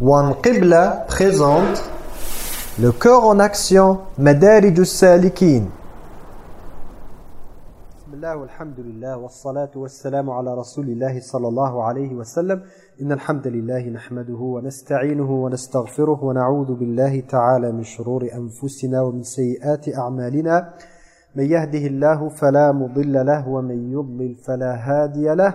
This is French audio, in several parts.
وان قبلة présente le cœur en action Madarij بسم الله والحمد لله والصلاة والسلام على رسول الله صلى الله عليه وسلم إن الحمد لله نحمده ونستعينه ونستغفره ونعوذ بالله تعالى من شرور أنفسنا ومن سيئات أعمالنا من يهده الله فلا مضل له ومن يضلل فلا هادي له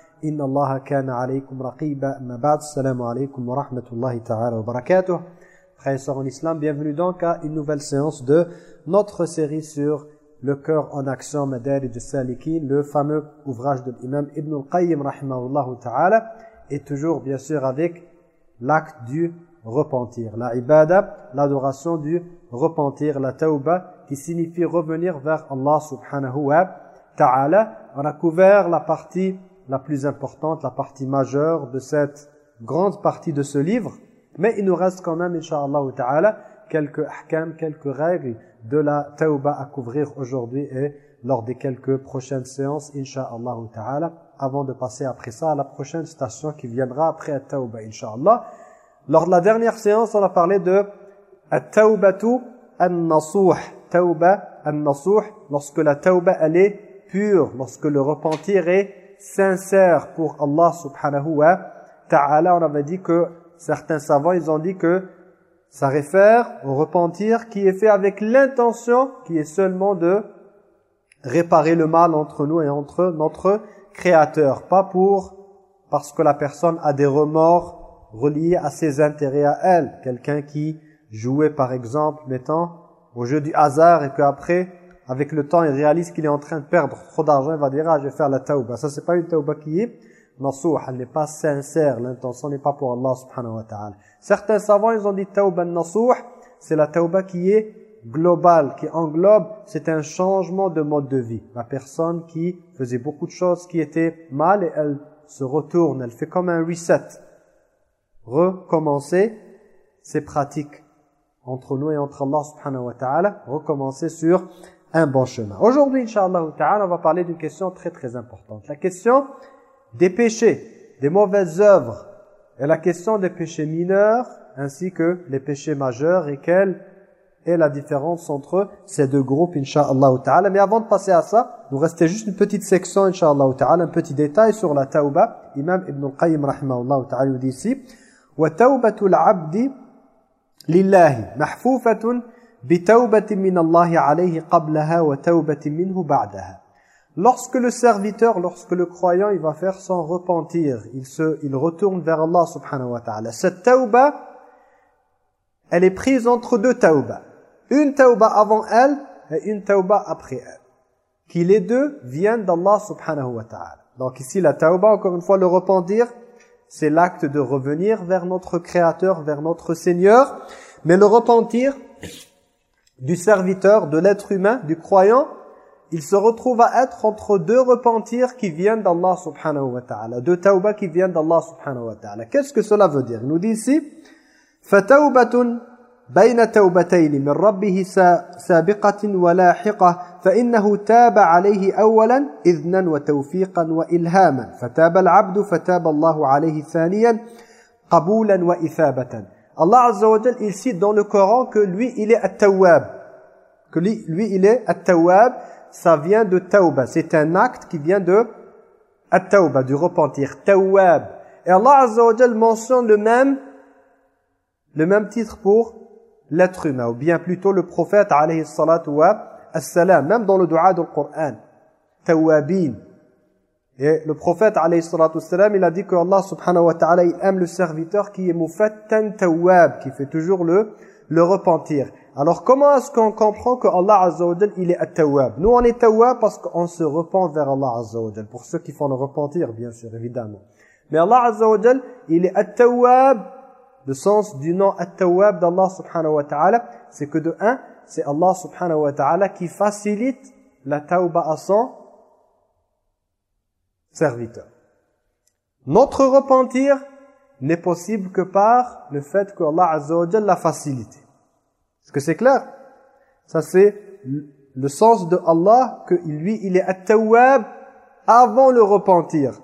إن الله كان عليكم رقيبا ما بعد السلام عليكم ورحمة الله تعالى وبركاته Frères et sœurs en islam, bienvenue donc à une nouvelle séance de notre série sur le cœur en action Madarij al-Salikin, le fameux ouvrage de l'imam Ibn al-Qayyim rahimahullah ta'ala, et toujours bien sûr avec l'acte du repentir. La ibada, l'adoration du repentir, la tauba, qui signifie revenir vers Allah subhanahu wa ta'ala. On a couvert la partie la plus importante, la partie majeure de cette grande partie de ce livre. Mais il nous reste quand même, inshallah ta'ala, quelques ahkam, quelques règles de la tauba à couvrir aujourd'hui et lors des quelques prochaines séances, inshallah ta'ala, avant de passer après ça à la prochaine station qui viendra après la tauba, inshallah. Lors de la dernière séance, on a parlé de at-taubatu an-nasuh, tauba an-nasuh, lorsque la tauba elle est pure, lorsque le repentir est sincère pour Allah subhanahu wa ta'ala. On avait dit que certains savants, ils ont dit que ça réfère au repentir qui est fait avec l'intention qui est seulement de réparer le mal entre nous et entre notre Créateur. Pas pour, parce que la personne a des remords reliés à ses intérêts à elle. Quelqu'un qui jouait par exemple, mettant au jeu du hasard et qu'après, avec le temps, il réalise qu'il est en train de perdre trop d'argent, il va dire, ah, je vais faire la tauba. Ça, c'est pas une tauba qui est nasouh, elle n'est pas sincère, l'intention n'est pas pour Allah subhanahu wa ta'ala. Certains savants, ils ont dit tauba nasouh, c'est la tauba qui est globale, qui englobe, c'est un changement de mode de vie. La personne qui faisait beaucoup de choses qui étaient mal et elle se retourne, elle fait comme un reset. Recommencer ses pratiques entre nous et entre Allah subhanahu wa ta'ala, recommencer sur un bon chemin. Aujourd'hui, Inch'Allah on va parler d'une question très très importante. La question des péchés, des mauvaises œuvres, et la question des péchés mineurs, ainsi que les péchés majeurs, et quelle est la différence entre ces deux groupes, Inch'Allah ta'ala. Mais avant de passer à ça, nous restait juste une petite section, Inch'Allah ta'ala, un petit détail sur la tauba. Imam Ibn al-Qayyim, rahimahullah ta'ala, dit ici, « Wa taubatul abdi lillahi mahfoufatun Lorsque le serviteur, lorsque le croyant, il va faire son repentir, il se, il retourne vers Allah subhanahu wa ta'ala. Cette tauba, elle est prise entre deux taubas. Une tauba avant elle et une tauba après elle. Qui les deux viennent d'Allah subhanahu wa ta'ala. Donc ici la tauba, encore une fois, le repentir, c'est l'acte de revenir vers notre Créateur, vers notre Seigneur. Mais le repentir, du serviteur, de l'être humain, du croyant, il se retrouve à être entre deux repentirs qui viennent d'Allah subhanahu wa ta'ala, deux tauba qui viennent d'Allah subhanahu wa ta'ala. Qu'est-ce que cela veut dire Il nous dit ici فَتَوْبَةٌ بَيْنَ تَوْبَتَيْنِ مِنْ رَبِّهِ سَابِقَةٍ وَلَاحِقَةٍ فَإِنَّهُ تَابَ عَلَيْهِ أَوَّلًا إِذْنًا وَتَوْفِيقًا وَإِلْهَامًا فَتَابَ الْعَبْدُ فَتَابَ اللَّهُ عَلَيْهِ ثَانِيًا قَبُولًا وَإِثَابَةً Allah Azza wa il cite dans le Coran que lui, il est at-tawwab. Que lui, lui, il est at-tawwab, ça vient de tawba. C'est un acte qui vient de at-tawba, du repentir. Tawwab. Et Allah Azza mentionne le même, le même titre pour l'être humain, ou bien plutôt le prophète, alayhi salatu wa salam même dans le dua du Coran. Tawwabin. Et le prophète, alayhi il a dit que Allah subhanahu wa ta'ala, il aime le serviteur qui est mufattan tawwab, qui fait toujours le, le repentir. Alors comment est-ce qu'on comprend que Allah azza il est at-tawwab? Nous on est tawwab parce qu'on se repent vers Allah azza Pour ceux qui font le repentir, bien sûr, évidemment. Mais Allah azza il est at-tawwab le sens du nom At-Tawwab d'Allah subhanahu wa ta'ala, c'est que de un, c'est Allah subhanahu wa ta'ala qui facilite la tawba à serviteur. Notre repentir n'est possible que par le fait que Allah azza wa l'a facilité. Est-ce que c'est clair? Ça c'est le sens de Allah que lui il est At-Tawwab avant le repentir.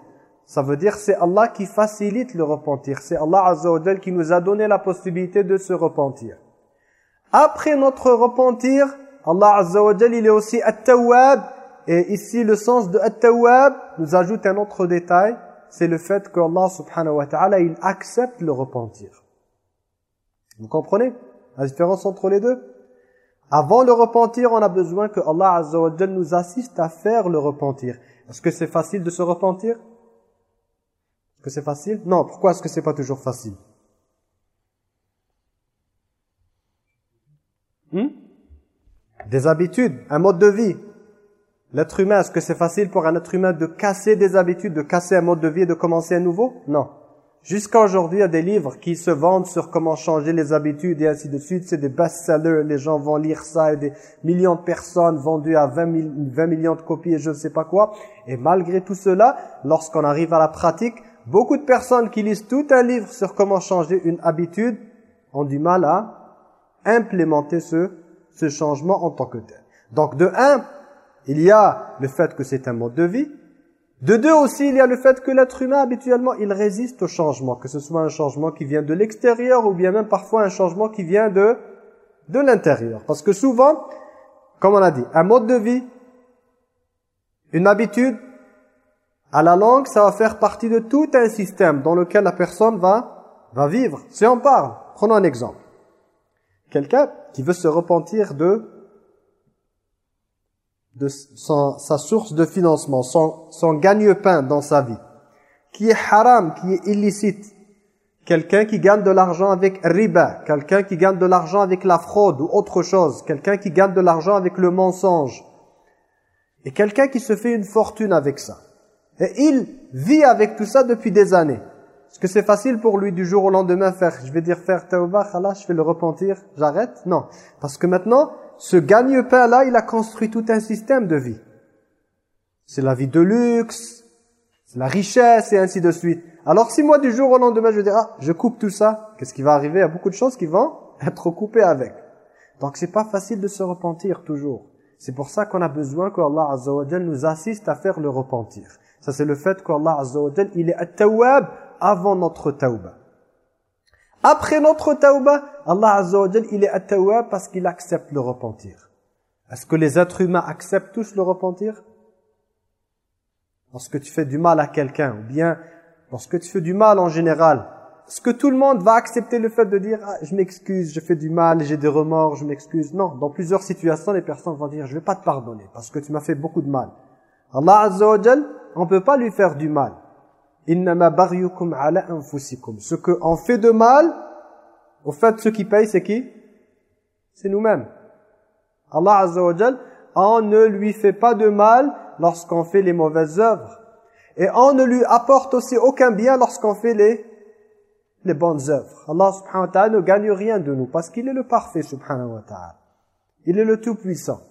Ça veut dire c'est Allah qui facilite le repentir. C'est Allah Azza qui nous a donné la possibilité de se repentir. Après notre repentir, Allah Azza il est aussi At-Tawwab. Et ici, le sens de At-Tawwab nous ajoute un autre détail. C'est le fait que Allah subhanahu wa ta'ala, il accepte le repentir. Vous comprenez la différence entre les deux? Avant le repentir, on a besoin que Allah Azza wa nous assiste à faire le repentir. Est-ce que c'est facile de se repentir? Est-ce que c'est facile? Non, pourquoi est-ce que c'est pas toujours facile? Hmm? Des habitudes, un mode de vie. L'être humain, est-ce que c'est facile pour un être humain de casser des habitudes, de casser un mode de vie et de commencer à nouveau? Non. Jusqu'à aujourd'hui, il y a des livres qui se vendent sur comment changer les habitudes et ainsi de suite. C'est des best-sellers, les gens vont lire ça et des millions de personnes vendues à 20, 20 millions de copies et je ne sais pas quoi. Et malgré tout cela, lorsqu'on arrive à la pratique, Beaucoup de personnes qui lisent tout un livre sur comment changer une habitude ont du mal à implémenter ce, ce changement en tant que tel. Donc de un, il y a le fait que c'est un mode de vie. De deux aussi, il y a le fait que l'être humain, habituellement, il résiste au changement. Que ce soit un changement qui vient de l'extérieur ou bien même parfois un changement qui vient de, de l'intérieur. Parce que souvent, comme on a dit, un mode de vie, une habitude, à la langue, ça va faire partie de tout un système dans lequel la personne va, va vivre. Si on parle, prenons un exemple. Quelqu'un qui veut se repentir de, de sa source de financement, son, son gagne-pain dans sa vie, qui est haram, qui est illicite. Quelqu'un qui gagne de l'argent avec riba, quelqu'un qui gagne de l'argent avec la fraude ou autre chose, quelqu'un qui gagne de l'argent avec le mensonge, et quelqu'un qui se fait une fortune avec ça. Et il vit avec tout ça depuis des années. Est-ce que c'est facile pour lui du jour au lendemain faire, je vais dire faire tawbah, là, je vais le repentir, j'arrête? Non. Parce que maintenant, ce gagne-pain-là, il a construit tout un système de vie. C'est la vie de luxe, c'est la richesse et ainsi de suite. Alors si moi du jour au lendemain je dire, ah, je coupe tout ça, qu'est-ce qui va arriver? Il y a beaucoup de choses qui vont être coupées avec. Donc c'est pas facile de se repentir toujours. C'est pour ça qu'on a besoin que Allah Azza nous assiste à faire le repentir. Ça, c'est le fait qu'Allah Azza il est at-tawwab avant notre tawbah. Après notre tawbah, Allah Azza wa il est at-tawwab parce qu'il accepte le repentir. Est-ce que les êtres humains acceptent tous le repentir? Lorsque tu fais du mal à quelqu'un, ou bien lorsque tu fais du mal en général, est-ce que tout le monde va accepter le fait de dire ah, je m'excuse, je fais du mal, j'ai des remords, je m'excuse » Non, dans plusieurs situations, les personnes vont dire « je vais pas te pardonner parce que tu m'as fait beaucoup de mal ». Allah Azza wa on ne peut pas lui faire du mal. Ce qu'on fait de mal, au fait, ce qui paye, c'est qui? C'est nous-mêmes. Allah Azza wa on ne lui fait pas de mal lorsqu'on fait les mauvaises œuvres. Et on ne lui apporte aussi aucun bien lorsqu'on fait les, les bonnes œuvres. Allah subhanahu wa ta'ala ne gagne rien de nous parce qu'il est le parfait subhanahu wa ta'ala. Il est le tout-puissant.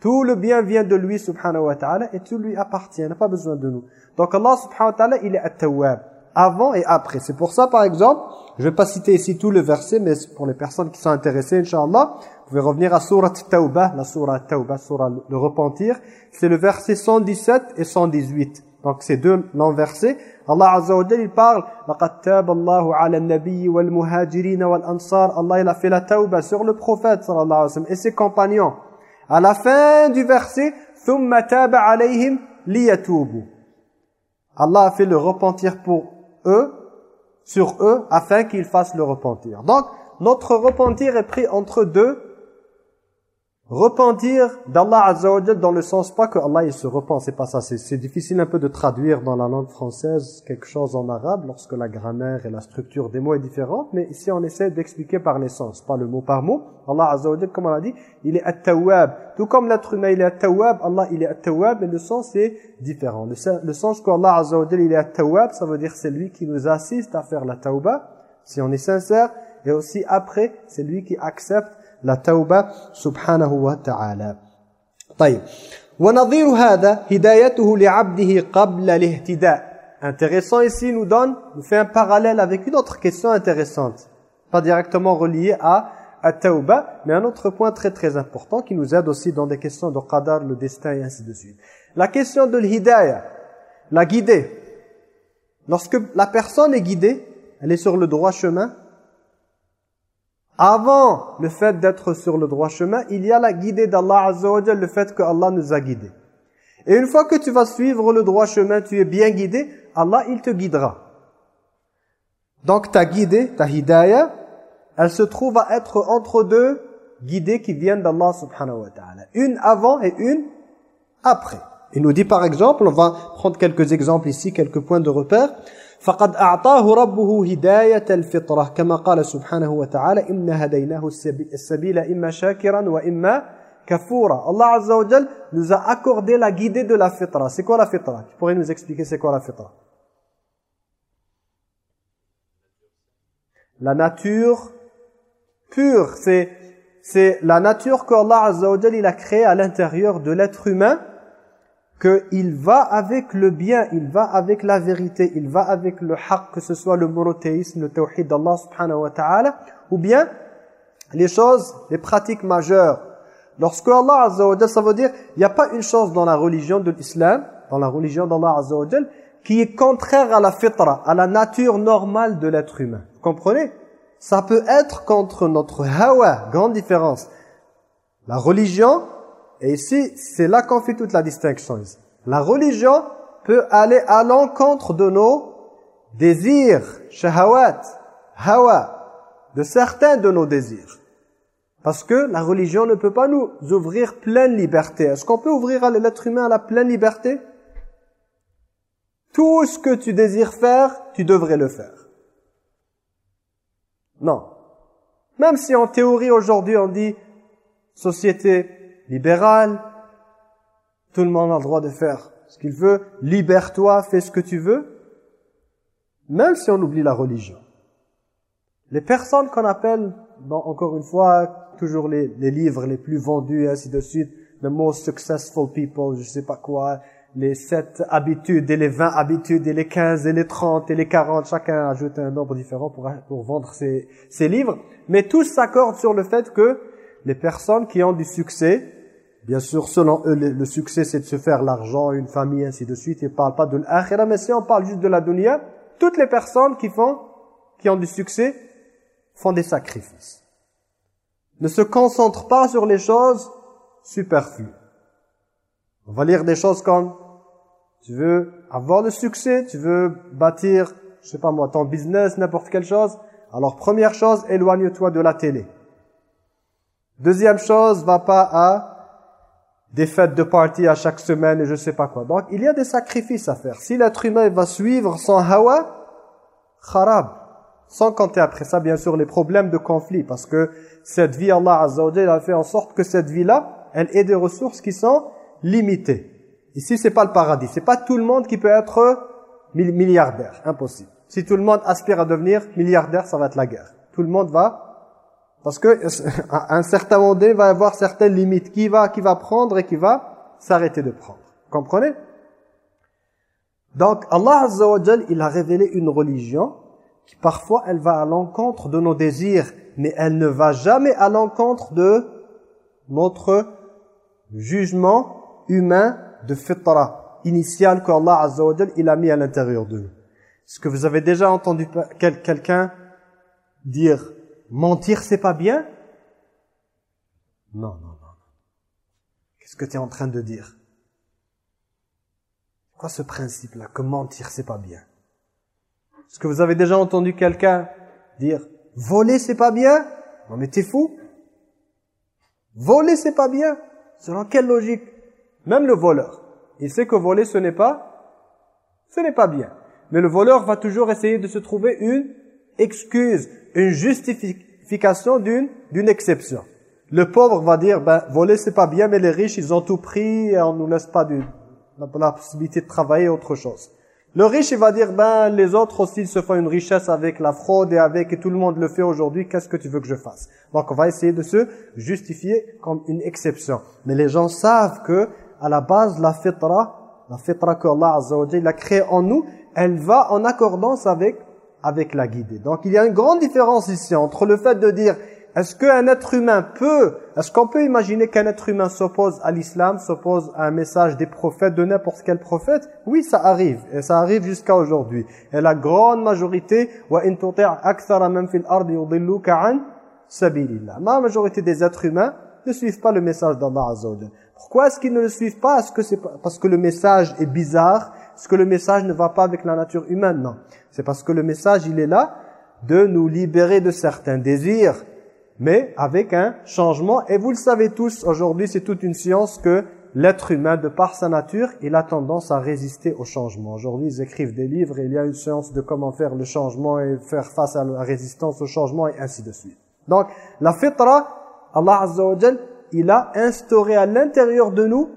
Tout le bien vient de lui, subhanahu wa ta'ala, et tout lui appartient, n'a pas besoin de nous. Donc Allah, subhanahu wa ta'ala, il est at-tawwab, avant et après. C'est pour ça, par exemple, je ne vais pas citer ici tout le verset, mais pour les personnes qui sont intéressées, Inch'Allah, vous pouvez revenir à Surat Tawbah, la Surat Tawbah, Surat le repentir. C'est le verset 117 et 118. Donc c'est deux longs versets. Allah Azza wa Jalla il parle 'ala an-nabiy wal muhajirin wal ansar. Allah il a fait la tauba sur le prophète sallallahu alayhi wa sallam et ses compagnons. À la fin du verset, ثُمَّ تَابَ عَلَيْهِمْ لِيَتُوبُوا Allah a fait le repentir pour eux, sur eux, afin qu'ils fassent le repentir. Donc, notre repentir est pris entre deux Repentir d'Allah Azza dans le sens pas que Allah il se repent, c'est pas ça. C'est difficile un peu de traduire dans la langue française quelque chose en arabe lorsque la grammaire et la structure des mots est différente. Mais ici on essaie d'expliquer par les sens, pas le mot par mot. Allah Azza comme on l'a dit, il est at-tawwab. Tout comme l'être humain il est at-tawwab, Allah il est at-tawwab, mais le sens est différent. Le, sens qu'Allah Azza il est at-tawwab, ça veut dire c'est lui qui nous assiste à faire la tawbah. Si on est sincère, et aussi après, c'est lui qui accepte la tauba subhanahu wa ta'ala. طيب ونظير هذا هدايته لعبده قبل الاهتداء intéressant ici nous donne nous fait un parallèle avec une autre question intéressante pas directement reliée à à tauba mais un autre point très très important qui nous aide aussi dans des questions de qadar le destin et ainsi de suite la question de l'hidayah la guider lorsque la personne est guidée elle est sur le droit chemin avant le fait d'être sur le droit chemin, il y a la guidée d'Allah Azza le fait que Allah nous a guidés. Et une fois que tu vas suivre le droit chemin, tu es bien guidé, Allah, il te guidera. Donc ta guidée, ta hidayah, elle se trouve à être entre deux guidées qui viennent d'Allah subhanahu wa ta'ala. Une avant et une après. Il nous dit par exemple, on va prendre quelques exemples ici, quelques points de repère. فقد أعطاه ربه هداية الفطرة كما قال سبحانه وتعالى إن هديناه السبيل إما شاكرا وإما كفورا Allah Azza wa Jal nous a accordé la guidée de la fitra. C'est quoi la fitra Tu pourrais nous expliquer c'est quoi la fitra La nature pure, c'est c'est la nature que Allah Azza wa Jal il a créée à l'intérieur de l'être humain qu'il va avec le bien, il va avec la vérité, il va avec le haqq, que ce soit le monothéisme, le tawhid d'Allah subhanahu wa ta'ala, ou bien les choses, les pratiques majeures. Lorsque Allah azza ça veut dire, il n'y a pas une chose dans la religion de l'islam, dans la religion d'Allah azza qui est contraire à la fitra, à la nature normale de l'être humain. Vous comprenez? Ça peut être contre notre hawa, grande différence. La religion, et ici, c'est là qu'on fait toute la distinction. La religion peut aller à l'encontre de nos désirs, shahawat, hawa, de certains de nos désirs. Parce que la religion ne peut pas nous ouvrir pleine liberté. Est-ce qu'on peut ouvrir à l'être humain à la pleine liberté? Tout ce que tu désires faire, tu devrais le faire. Non. Même si en théorie aujourd'hui on dit société libéral, tout le monde a le droit de faire ce qu'il veut, libère-toi, fais ce que tu veux, même si on oublie la religion. Les personnes qu'on appelle, encore une fois, toujours les, livres les plus vendus ainsi de suite, the most successful people, je sais pas quoi, les sept habitudes et les 20 habitudes et les 15 et les 30 et les 40, chacun ajoute un nombre différent pour, pour vendre ses, ses livres, mais tous s'accordent sur le fait que les personnes qui ont du succès, Bien sûr, selon eux, le, succès, c'est de se faire l'argent, une famille, ainsi de suite. Ils ne parlent pas de l'akhira, mais si on parle juste de la dunya, toutes les personnes qui font, qui ont du succès, font des sacrifices. Ne se concentrent pas sur les choses superflues. On va lire des choses comme, tu veux avoir le succès, tu veux bâtir, je sais pas moi, ton business, n'importe quelle chose. Alors, première chose, éloigne-toi de la télé. Deuxième chose, va pas à des fêtes de party à chaque semaine et je sais pas quoi. Donc, il y a des sacrifices à faire. Si l'être humain va suivre son hawa, kharab. Sans compter après ça, bien sûr, les problèmes de conflit. Parce que cette vie, Allah Azza a fait en sorte que cette vie-là, elle ait des ressources qui sont limitées. Ici, c'est pas le paradis. C'est pas tout le monde qui peut être milliardaire. Impossible. Si tout le monde aspire à devenir milliardaire, ça va être la guerre. Tout le monde va parce que à un certain moment donné, il va y avoir certaines limites. Qui va, qui va prendre et qui va s'arrêter de prendre. Comprenez? Donc Allah Azza il a révélé une religion qui parfois elle va à l'encontre de nos désirs, mais elle ne va jamais à l'encontre de notre jugement humain de fitra initial que Allah Azza il a mis à l'intérieur de nous. Est-ce que vous avez déjà entendu quelqu'un dire Mentir, c'est pas bien? Non, non, non. Qu'est-ce que tu es en train de dire? Quoi ce principe-là? Que mentir, c'est pas bien? Est-ce que vous avez déjà entendu quelqu'un dire Voler, c'est pas bien? Non mais t'es fou. Voler, c'est pas bien. Selon quelle logique? Même le voleur, il sait que voler, ce n'est pas, ce n'est pas bien. Mais le voleur va toujours essayer de se trouver une excuse, une justification d'une exception. Le pauvre va dire, ben, voler c'est pas bien, mais les riches, ils ont tout pris et on nous laisse pas du, la possibilité de travailler autre chose. Le riche, il va dire, ben, les autres aussi, ils se font une richesse avec la fraude et avec, et tout le monde le fait aujourd'hui, qu'est-ce que tu veux que je fasse? Donc, on va essayer de se justifier comme une exception. Mais les gens savent que, à la base, la fitra, la fitra que Allah a créée en nous, elle va en accordance avec, avec la guidée. Donc, il y a une grande différence ici entre le fait de dire, est-ce qu'un être humain peut, est-ce qu'on peut imaginer qu'un être humain s'oppose à l'islam, s'oppose à un message des prophètes, de n'importe quel prophète? Oui, ça arrive, et ça arrive jusqu'à aujourd'hui. Et la grande majorité, la majorité des êtres humains ne suivent pas le message d'Allah Azza Pourquoi est-ce qu'ils ne le suivent pas? Est-ce que c'est parce que le message est bizarre? Est-ce que le message ne va pas avec la nature humaine? Non. C'est parce que le message, il est là de nous libérer de certains désirs, mais avec un changement. Et vous le savez tous, aujourd'hui, c'est toute une science que l'être humain, de par sa nature, il a tendance à résister au changement. Aujourd'hui, ils écrivent des livres et il y a une science de comment faire le changement et faire face à la résistance au changement et ainsi de suite. Donc, la fitra, Allah Azza wa il a instauré à l'intérieur de nous,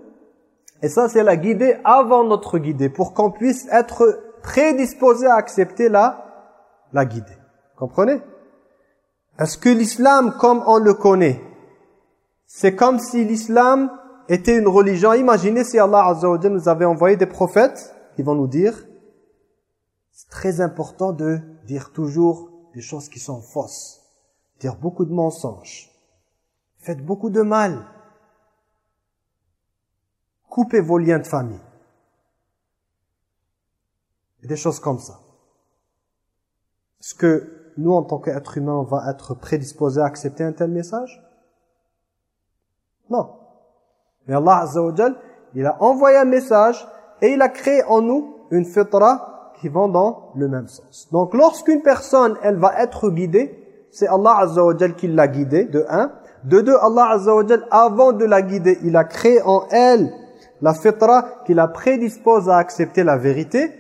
et ça c'est la guidée avant notre guidée, pour qu'on puisse être prédisposé à accepter la, la guidée. Comprenez? Est-ce que l'islam, comme on le connaît, c'est comme si l'islam était une religion Imaginez si Allah Azza nous avait envoyé des prophètes qui vont nous dire c'est très important de dire toujours des choses qui sont fausses, dire beaucoup de mensonges, faites beaucoup de mal, coupez vos liens de famille. Des choses comme ça. Est-ce que nous, en tant qu'être humain, on va être prédisposés à accepter un tel message? Non. Mais Allah Azza wa il a envoyé un message et il a créé en nous une fitra qui va dans le même sens. Donc lorsqu'une personne, elle va être guidée, c'est Allah Azza wa qui l'a guidée, de un. De deux, Allah Azza wa avant de la guider, il a créé en elle la fitra qui la prédispose à accepter la vérité.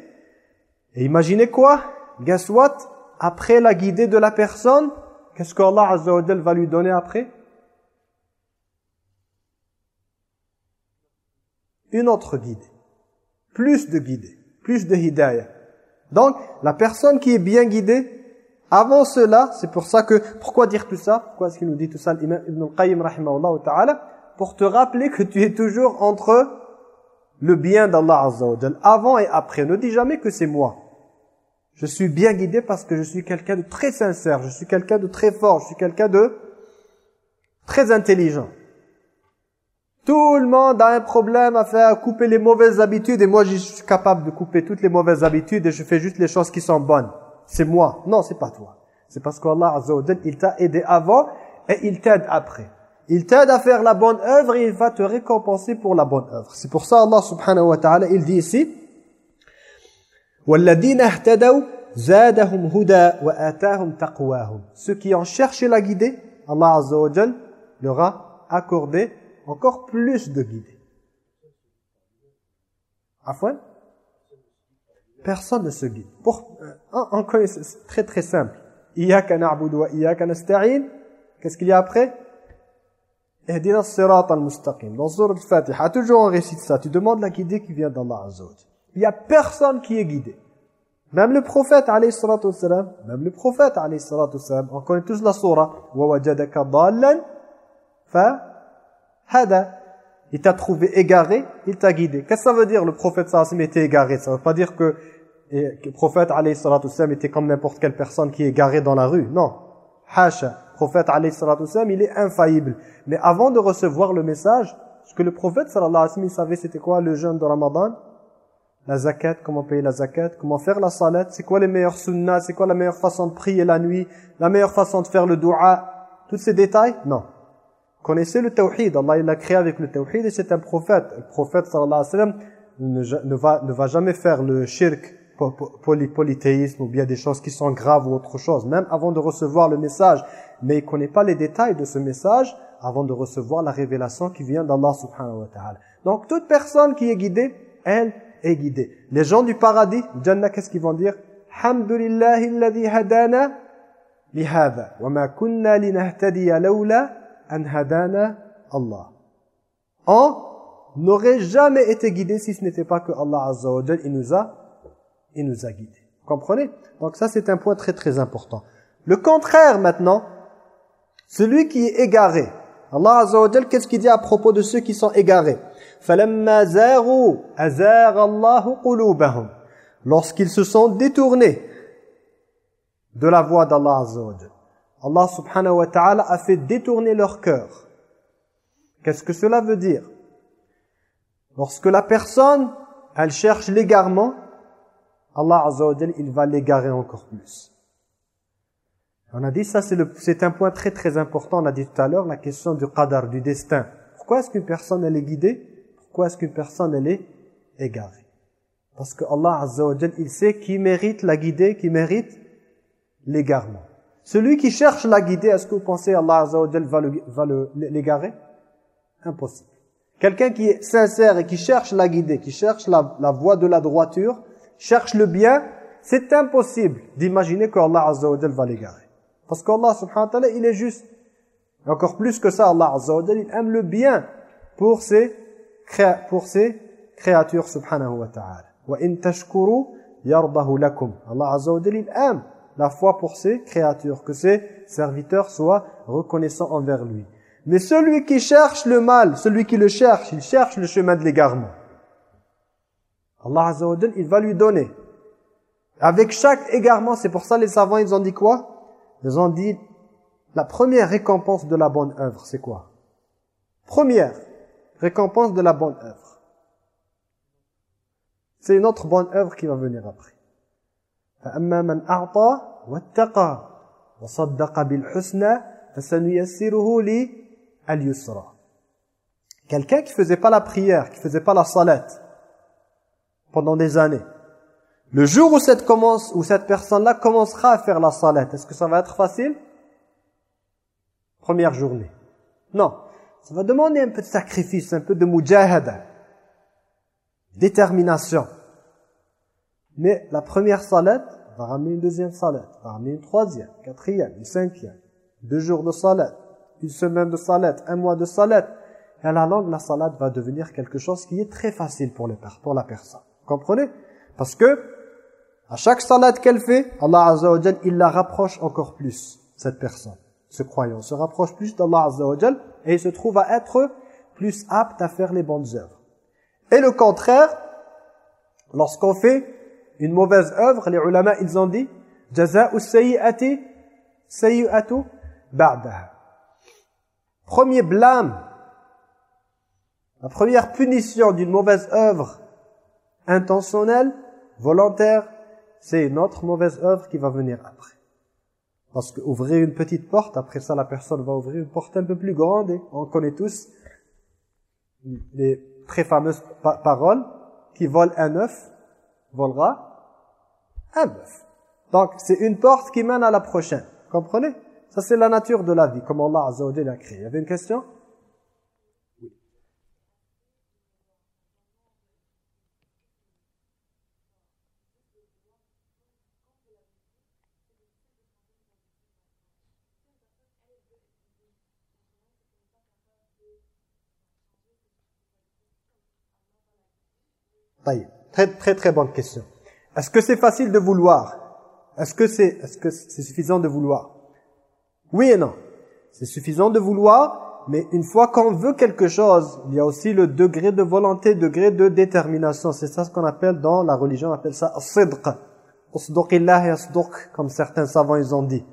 Et imaginez quoi? Guess what? Après la guidée de la personne, qu'est-ce qu'Allah Azza wa va lui donner après? Une autre guidée. Plus de guidée. Plus de hidayah. Donc, la personne qui est bien guidée, avant cela, c'est pour ça que, pourquoi dire tout ça? Pourquoi est-ce qu'il nous dit tout ça l'imam Ibn al-Qayyim ta'ala? Pour te rappeler que tu es toujours entre le bien d'Allah Azza wa avant et après. Ne dis jamais que c'est moi. Je suis bien guidé parce que je suis quelqu'un de très sincère, je suis quelqu'un de très fort, je suis quelqu'un de très intelligent. Tout le monde a un problème à faire couper les mauvaises habitudes et moi je suis capable de couper toutes les mauvaises habitudes et je fais juste les choses qui sont bonnes. C'est moi. Non, c'est pas toi. C'est parce qu'Allah Azza wa il t'a aidé avant et il t'aide après. Il t'aide à faire la bonne œuvre et il va te récompenser pour la bonne œuvre. C'est pour ça Allah subhanahu wa ta'ala, il dit ici ceux qui ont cherché la guidée Allah Azza wa leur a accordé encore plus de guidée Afwan? Personne ne se guide. Pour, euh, c'est très très simple. Iyaka na'budu wa iyaka. Qu'est-ce qu'il y a après? Sirat al-mustaqim. Dans Surah al-Fatiha, toujours on récite ça. Tu demandes la guidée qui vient d'Allah Azza il n'y a personne qui est guidé. Même le prophète, alayhi salatu wassalam, même le prophète, alayhi salatu wassalam, on connaît tous la surah. وَوَجَدَكَ ضَالًّا فَهَدَى Il t'a trouvé égaré, il t'a guidé. Qu'est-ce que ça veut dire, le prophète sallallahu était égaré Ça ne veut pas dire que le prophète, alayhi salatu wassalam, était comme n'importe quelle personne qui est égarée dans la rue. Non. Hasha. Le prophète, alayhi salatu wassalam, il est infaillible. Mais avant de recevoir le message, ce que le prophète, sallallahu alayhi wa sallam, il savait c'était quoi le jeûne de Ramadan La zakat, comment payer la zakat, comment faire la salat, c'est quoi les meilleurs sunnahs, c'est quoi la meilleure façon de prier la nuit, la meilleure façon de faire le dua, tous ces détails? Non. Connaissez le tawhid, Allah il l'a créé avec le tawhid et c'est un prophète. Le prophète sallallahu alayhi wa sallam ne, va, ne va jamais faire le shirk, polythéisme ou bien des choses qui sont graves ou autre chose, même avant de recevoir le message. Mais il connaît pas les détails de ce message avant de recevoir la révélation qui vient d'Allah subhanahu wa ta'ala. Donc toute personne qui est guidée, elle, est guidé. Les gens du paradis, Jannah, qu'est-ce qu'ils vont dire? Hadana Allah. On n'aurait jamais été guidé si ce n'était pas que Allah Azza wa il nous a il nous a guidés. comprenez? Donc ça, c'est un point très très important. Le contraire maintenant, celui qui est égaré. Allah Azza wa qu'est-ce qu'il dit à propos de ceux qui sont égarés? Lorsqu'ils se sont détournés de la voie d'Allah Azza wa Allah subhanahu wa ta'ala a fait détourner leur cœur. Qu'est-ce que cela veut dire? Lorsque la personne, elle cherche l'égarement, Allah Azza il va l'égarer encore plus. On a dit ça, c'est un point très très important. On a dit tout à l'heure la question du qadar, du destin. Pourquoi est-ce qu'une personne elle est guidée? Pourquoi est-ce qu'une personne elle est égarée? Parce que Allah Azza il sait qui mérite la guider, qui mérite l'égarement. Celui qui cherche la guider, est-ce que vous pensez Allah Azza wa va l'égarer? Impossible. Quelqu'un qui est sincère et qui cherche la guider, qui cherche la, voie de la droiture, cherche le bien, c'est impossible d'imaginer que Allah Azza va l'égarer. Parce qu'Allah subhanahu wa ta'ala, il est juste. encore plus que ça, Allah azza il aime le bien pour ses, pour ses créatures subhanahu wa ta'ala. Wa in tashkuru yardahu lakum. Allah azza wa aime la foi pour ses créatures, que ses serviteurs soient reconnaissants envers lui. Mais celui qui cherche le mal, celui qui le cherche, il cherche le chemin de l'égarement. Allah Azza wa il va lui donner. Avec chaque égarement, c'est pour ça les savants, ils ont dit quoi? Ils ont dit, la première récompense de la bonne œuvre, c'est quoi? Première récompense de la bonne œuvre. C'est une autre bonne œuvre qui va venir après. Quelqu'un qui faisait pas la prière, qui faisait pas la salat pendant des années, le jour où cette, personne-là commencera à faire la salat, est-ce que ça va être facile? Première journée. Non. Ça va demander un peu de sacrifice, un peu de mujahada. Détermination. Mais la première salat va ramener une deuxième salat, va ramener une troisième, quatrième, une cinquième. Deux jours de salat, une semaine de salat, un mois de salat. Et à la longue, la salat va devenir quelque chose qui est très facile pour, les, pour la personne. Comprenez? Parce que à chaque salat qu'elle fait, Allah Azza il la rapproche encore plus, cette personne, ce croyant. se rapproche plus d'Allah Azza wa et se trouve à être plus apte à faire les bonnes œuvres. Et le contraire, lorsqu'on fait une mauvaise œuvre, les ulama, ils ont dit « Jaza'u sayyi'ati sayyi'atu ba'daha » Premier blâme, la première punition d'une mauvaise œuvre intentionnelle, volontaire, c'est une autre mauvaise œuvre qui va venir après. Parce qu'ouvrir une petite porte, après ça la personne va ouvrir une porte un peu plus grande et on connaît tous les très fameuses paroles qui vole un œuf, volera un bœuf. Donc c'est une porte qui mène à la prochaine. Comprenez? Ça c'est la nature de la vie, comme Allah Azza wa l'a créé. Y avait une question? Très, très, très bonne question. Est-ce que c'est facile de vouloir? Est-ce que c'est est -ce suffisant de vouloir? Oui et non. C'est suffisant de vouloir, mais une fois qu'on veut quelque chose, il y a aussi le degré de volonté, degré de détermination. C'est ça ce qu'on appelle dans la religion, on appelle ça as-sidq. comme certains savants ils ont dit.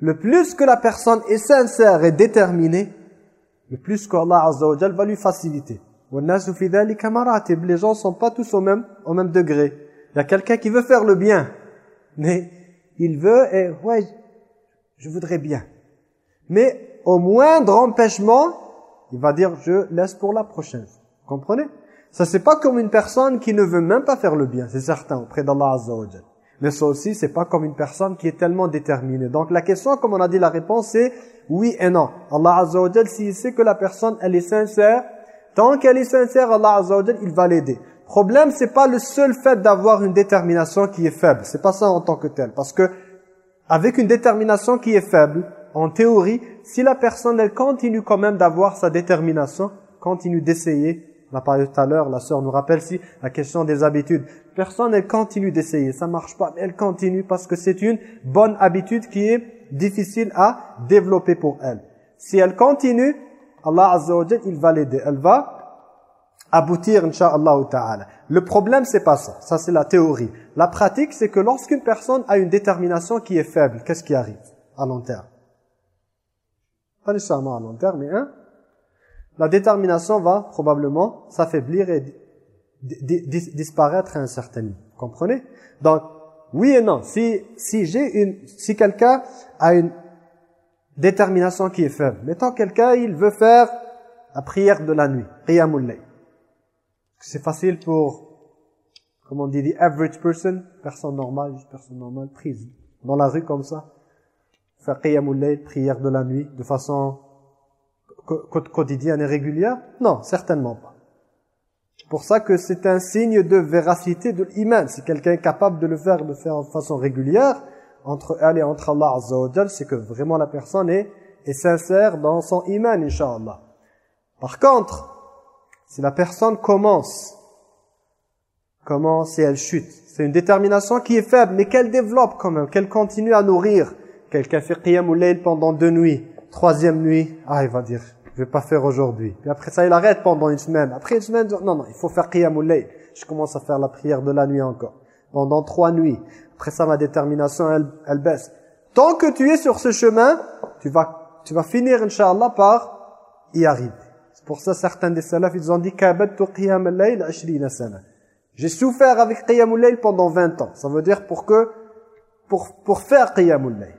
Le plus que la personne est sincère et déterminée, le plus qu'Allah Azza wa va lui faciliter. Les gens sont pas tous au même, au même degré. Il y a quelqu'un qui veut faire le bien, mais il veut, et ouais, je voudrais bien. Mais au moindre empêchement, il va dire, je laisse pour la prochaine. Comprenez? Ça, c'est pas comme une personne qui ne veut même pas faire le bien, c'est certain, auprès d'Allah Azza Mais ça aussi, c'est pas comme une personne qui est tellement déterminée. Donc la question, comme on a dit, la réponse c'est oui et non. Allah Azza wa s'il sait que la personne, elle est sincère, Tant qu'elle est sincère, Allah Azza wa il va l'aider. Problème, c'est pas le seul fait d'avoir une détermination qui est faible. C'est pas ça en tant que tel. Parce que avec une détermination qui est faible, en théorie, si la personne elle continue quand même d'avoir sa détermination, continue d'essayer, On a parlé tout à l'heure, la sœur nous rappelle si la question des habitudes. Personne, elle continue d'essayer, ça marche pas, elle continue parce que c'est une bonne habitude qui est difficile à développer pour elle. Si elle continue, Allah Azza il va l'aider. Elle va aboutir, Inch'Allah ta'ala. Le problème, c'est pas ça. Ça, c'est la théorie. La pratique, c'est que lorsqu'une personne a une détermination qui est faible, qu'est-ce qui arrive à long terme? Pas nécessairement à long terme, mais hein? La détermination va probablement s'affaiblir et disparaître à un certain niveau. Comprenez? Donc, oui et non. Si, si, j'ai une, si quelqu'un a une détermination qui est faible, mettons quelqu'un, il veut faire la prière de la nuit, C'est facile pour, comment on dit, the average person, personne normale, personne normale, prise dans la rue comme ça, faire Qiyamul prière de la nuit, de façon quotidienne et régulière? Non, certainement pas. pour ça que c'est un signe de véracité de l'iman. Si quelqu'un est capable de le faire, de le faire de façon régulière, entre elle et entre Allah Azza c'est que vraiment la personne est, est sincère dans son iman, Inch'Allah. Par contre, si la personne commence, commence et elle chute, c'est une détermination qui est faible, mais qu'elle développe quand même, qu'elle continue à nourrir. Quelqu'un fait qiyam pendant deux nuits, troisième nuit, ah, il va dire, je vais pas faire aujourd'hui. Puis après ça, il arrête pendant une semaine. Après une semaine, non, non, il faut faire qiyamul layl. Je commence à faire la prière de la nuit encore. Pendant trois nuits. Après ça, ma détermination, elle, elle baisse. Tant que tu es sur ce chemin, tu vas, tu vas finir, Inch'Allah, par y arriver. C'est pour ça, certains des salafs, ils ont dit, qiyam al-layl J'ai souffert avec qiyamul layl pendant 20 ans. Ça veut dire pour que, pour, pour faire qiyamul layl.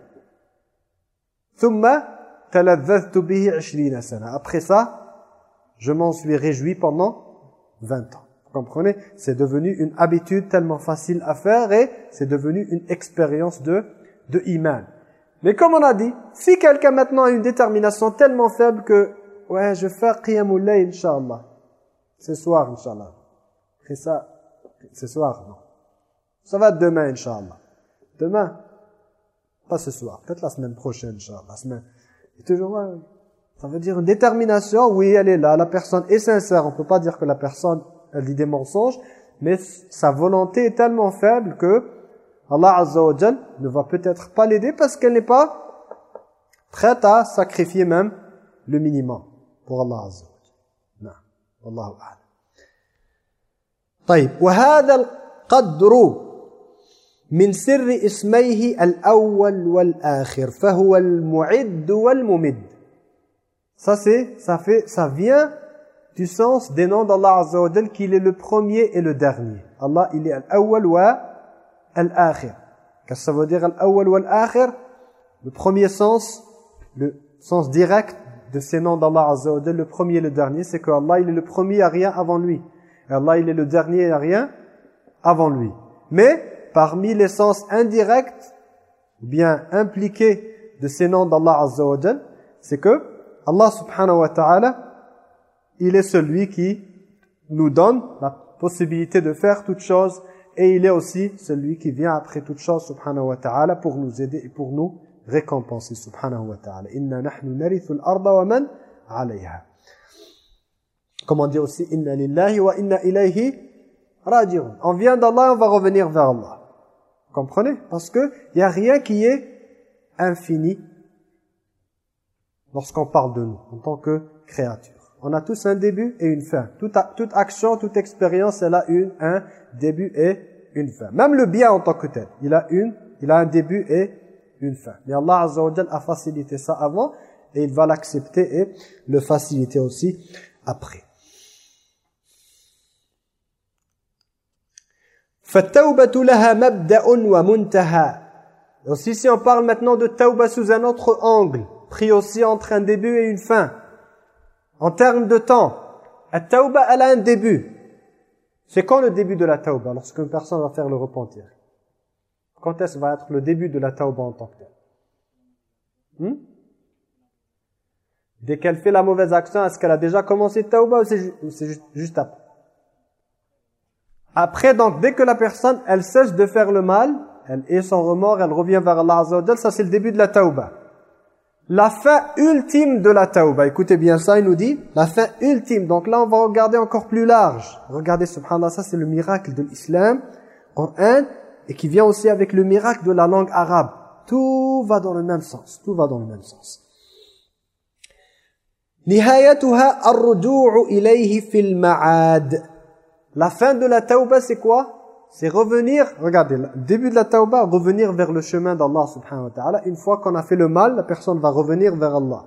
Après ça, je m'en suis réjoui pendant 20 ans. Comprenez C'est devenu une habitude tellement facile à faire et c'est devenu une expérience de, de iman. Mais comme on a dit, si quelqu'un maintenant a une détermination tellement faible que ouais, je vais faire qiyamul layl, inshallah. Ce soir, inshallah. Après ça, ce soir, non. Ça va demain, inshallah. Demain, pas ce soir, peut-être la semaine prochaine, inshallah. La semaine toujours, ça veut dire une détermination, oui, elle est là, la personne est sincère, on peut pas dire que la personne, elle dit des mensonges, mais sa volonté est tellement faible que Allah Azza wa ne va peut-être pas l'aider parce qu'elle n'est pas prête à sacrifier même le minimum pour Allah Azza wa Jal. والله أعلم طيب وهذا القدر من سر اسميه الأول والآخر فهو المعد والممد ça c'est ça fait ça vient du sens des noms d'Allah Azza qu'il est le premier et le dernier. Allah il est al-awwal wa al-akhir. Qu'est-ce que ça veut dire al-awwal wa al-akhir? Le premier sens le sens direct de ces noms d'Allah Azza le premier et le dernier c'est que Allah il est le premier à rien avant lui. Et Allah il est le dernier à rien avant lui. Mais parmi les sens indirects ou bien impliqués de ces noms d'Allah Azza c'est que Allah subhanahu wa ta'ala il est celui qui nous donne la possibilité de faire toutes choses et il est aussi celui qui vient après toutes choses subhanahu wa ta'ala pour nous aider et pour nous récompenser subhanahu wa ta'ala. Inna nahnu narithu al-arda wa man 'alayha. Comme aussi inna lillahi wa inna ilayhi raji'un. On vient d'Allah on va revenir vers Allah. Comprenez? Parce qu'il n'y a rien qui est infini lorsqu'on parle de nous en tant que créature. On a tous un début et une fin. Toute, toute action, toute expérience, elle a une, un début et une fin. Même le bien en tant que tel, il a, une, il a un début et une fin. Mais Allah Azza a facilité ça avant et il va l'accepter et le faciliter aussi après. Aussi si on parle maintenant de tauba sous un autre angle, pris aussi entre un début et une fin. En termes de temps, la tauba elle a un début. C'est quand le début de la tauba Lorsqu'une personne va faire le repentir? Quand est-ce va être le début de la tauba en tant que tel hmm? Dès qu'elle fait la mauvaise action, est-ce qu'elle a déjà commencé tauba ou c'est juste, après? Après, donc, dès que la personne, elle cesse de faire le mal, elle est son remords, elle revient vers Allah Azza ça c'est le début de la tauba. La fin ultime de la tauba. Écoutez bien ça, il nous dit la fin ultime. Donc là, on va regarder encore plus large. Regardez, subhanallah, ça c'est le miracle de l'islam, Coran, et qui vient aussi avec le miracle de la langue arabe. Tout va dans le même sens. Tout va dans le même sens. La fin de la tauba, c'est quoi? C'est revenir, regardez, début de la tauba, revenir vers le chemin d'Allah subhanahu wa ta'ala. Une fois qu'on a fait le mal, la personne va revenir vers Allah.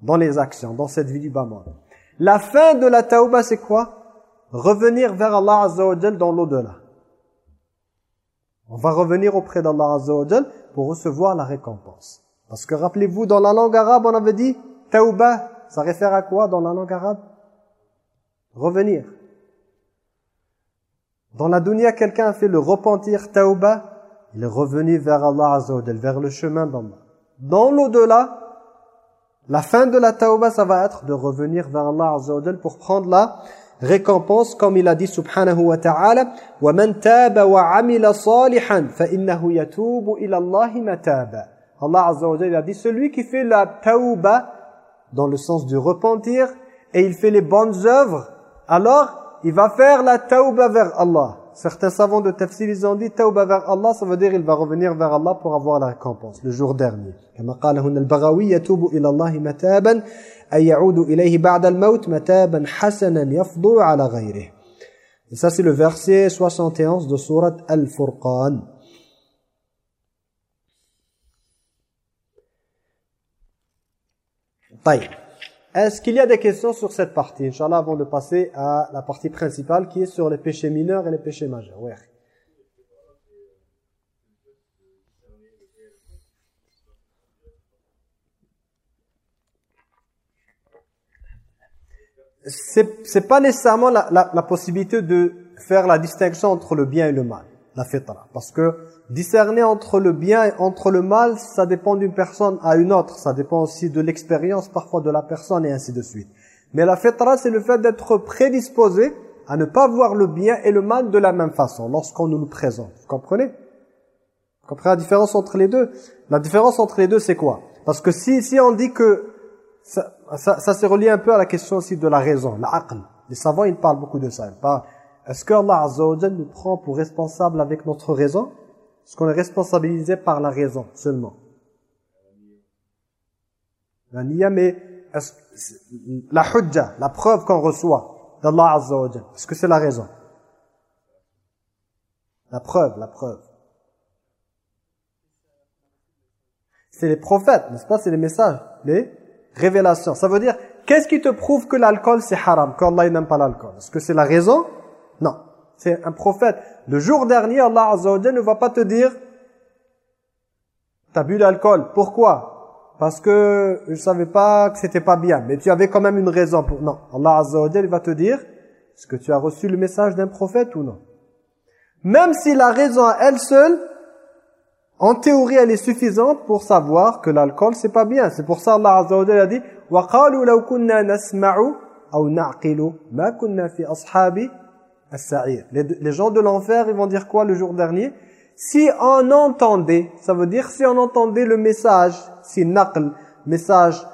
Dans les actions, dans cette vie du bas monde. La fin de la tauba, c'est quoi? Revenir vers Allah azza wa dans l'au-delà. On va revenir auprès d'Allah azza wa pour recevoir la récompense. Parce que rappelez-vous, dans la langue arabe, on avait dit tauba, ça réfère à quoi dans la langue arabe? Revenir. Dans la dunya, quelqu'un a fait le repentir, tauba, il est revenu vers Allah Azza vers le chemin d'Allah. Dans l'au-delà, la fin de la tauba, ça va être de revenir vers Allah Azza pour prendre la récompense, comme il a dit subhanahu wa ta'ala, وَمَنْ تَابَ وَعَمِلَ صَالِحًا فَإِنَّهُ يَتُوبُ إِلَى اللَّهِ مَتَابًا Allah Azza wa a dit, celui qui fait la tauba, dans le sens du repentir, et il fait les bonnes œuvres, alors il va faire la tauba vers Allah. Certains savants de tafsir, ils ont dit tauba vers Allah, ça veut dire il va revenir vers Allah pour avoir la récompense, le jour dernier. كما قال هنا البغوي يتوب إلى الله متابا أي يعود إليه بعد الموت متابا حسنا يفضو على غيره. Et ça c'est le verset 71 de sourate Al-Furqan. طيب est-ce qu'il y a des questions sur cette partie? Inch'Allah, avant de passer à la partie principale qui est sur les péchés mineurs et les péchés majeurs. Oui. C'est pas nécessairement la possibilité de faire la distinction entre le bien et le mal, la fitra. Parce que discerner entre le bien et entre le mal, ça dépend d'une personne à une autre. Ça dépend aussi de l'expérience parfois de la personne et ainsi de suite. Mais la fitra, c'est le fait d'être prédisposé à ne pas voir le bien et le mal de la même façon lorsqu'on nous le présente. Vous comprenez? Vous comprenez la différence entre les deux? La différence entre les deux, c'est quoi? Parce que si, si on dit que... Ça, ça, ça s'est relié un peu à la question aussi de la raison, la aql. Les savants, ils parlent beaucoup de ça. Est-ce que Allah Azza nous prend pour responsable avec notre raison? Est-ce qu'on est responsabilisé par la raison seulement? La niya, mais la hujja, la preuve qu'on reçoit d'Allah Azza est-ce que c'est la raison? La preuve, la preuve. C'est les prophètes, n'est-ce pas? C'est les messages, les révélations. Ça veut dire, qu'est-ce qui te prouve que l'alcool c'est haram, qu'Allah n'aime pas l'alcool? Est-ce que c'est la raison? Non c'est un prophète. Le jour dernier, Allah Azza wa ne va pas te dire tu as bu l'alcool. Pourquoi Parce que je savais pas que c'était pas bien. Mais tu avais quand même une raison pour... Non, Allah Azza wa va te dire est-ce que tu as reçu le message d'un prophète ou non Même si la raison à elle seule, en théorie, elle est suffisante pour savoir que l'alcool, c'est pas bien. C'est pour ça Allah Azza wa a dit وَقَالُوا لَوْ كُنَّا نَسْمَعُ أَوْ نَعْقِلُ مَا كُنَّا فِي أَصْحَابِ les, les gens de l'enfer, ils vont dire quoi le jour dernier? Si on entendait, ça veut dire si on entendait le message, si naql, message,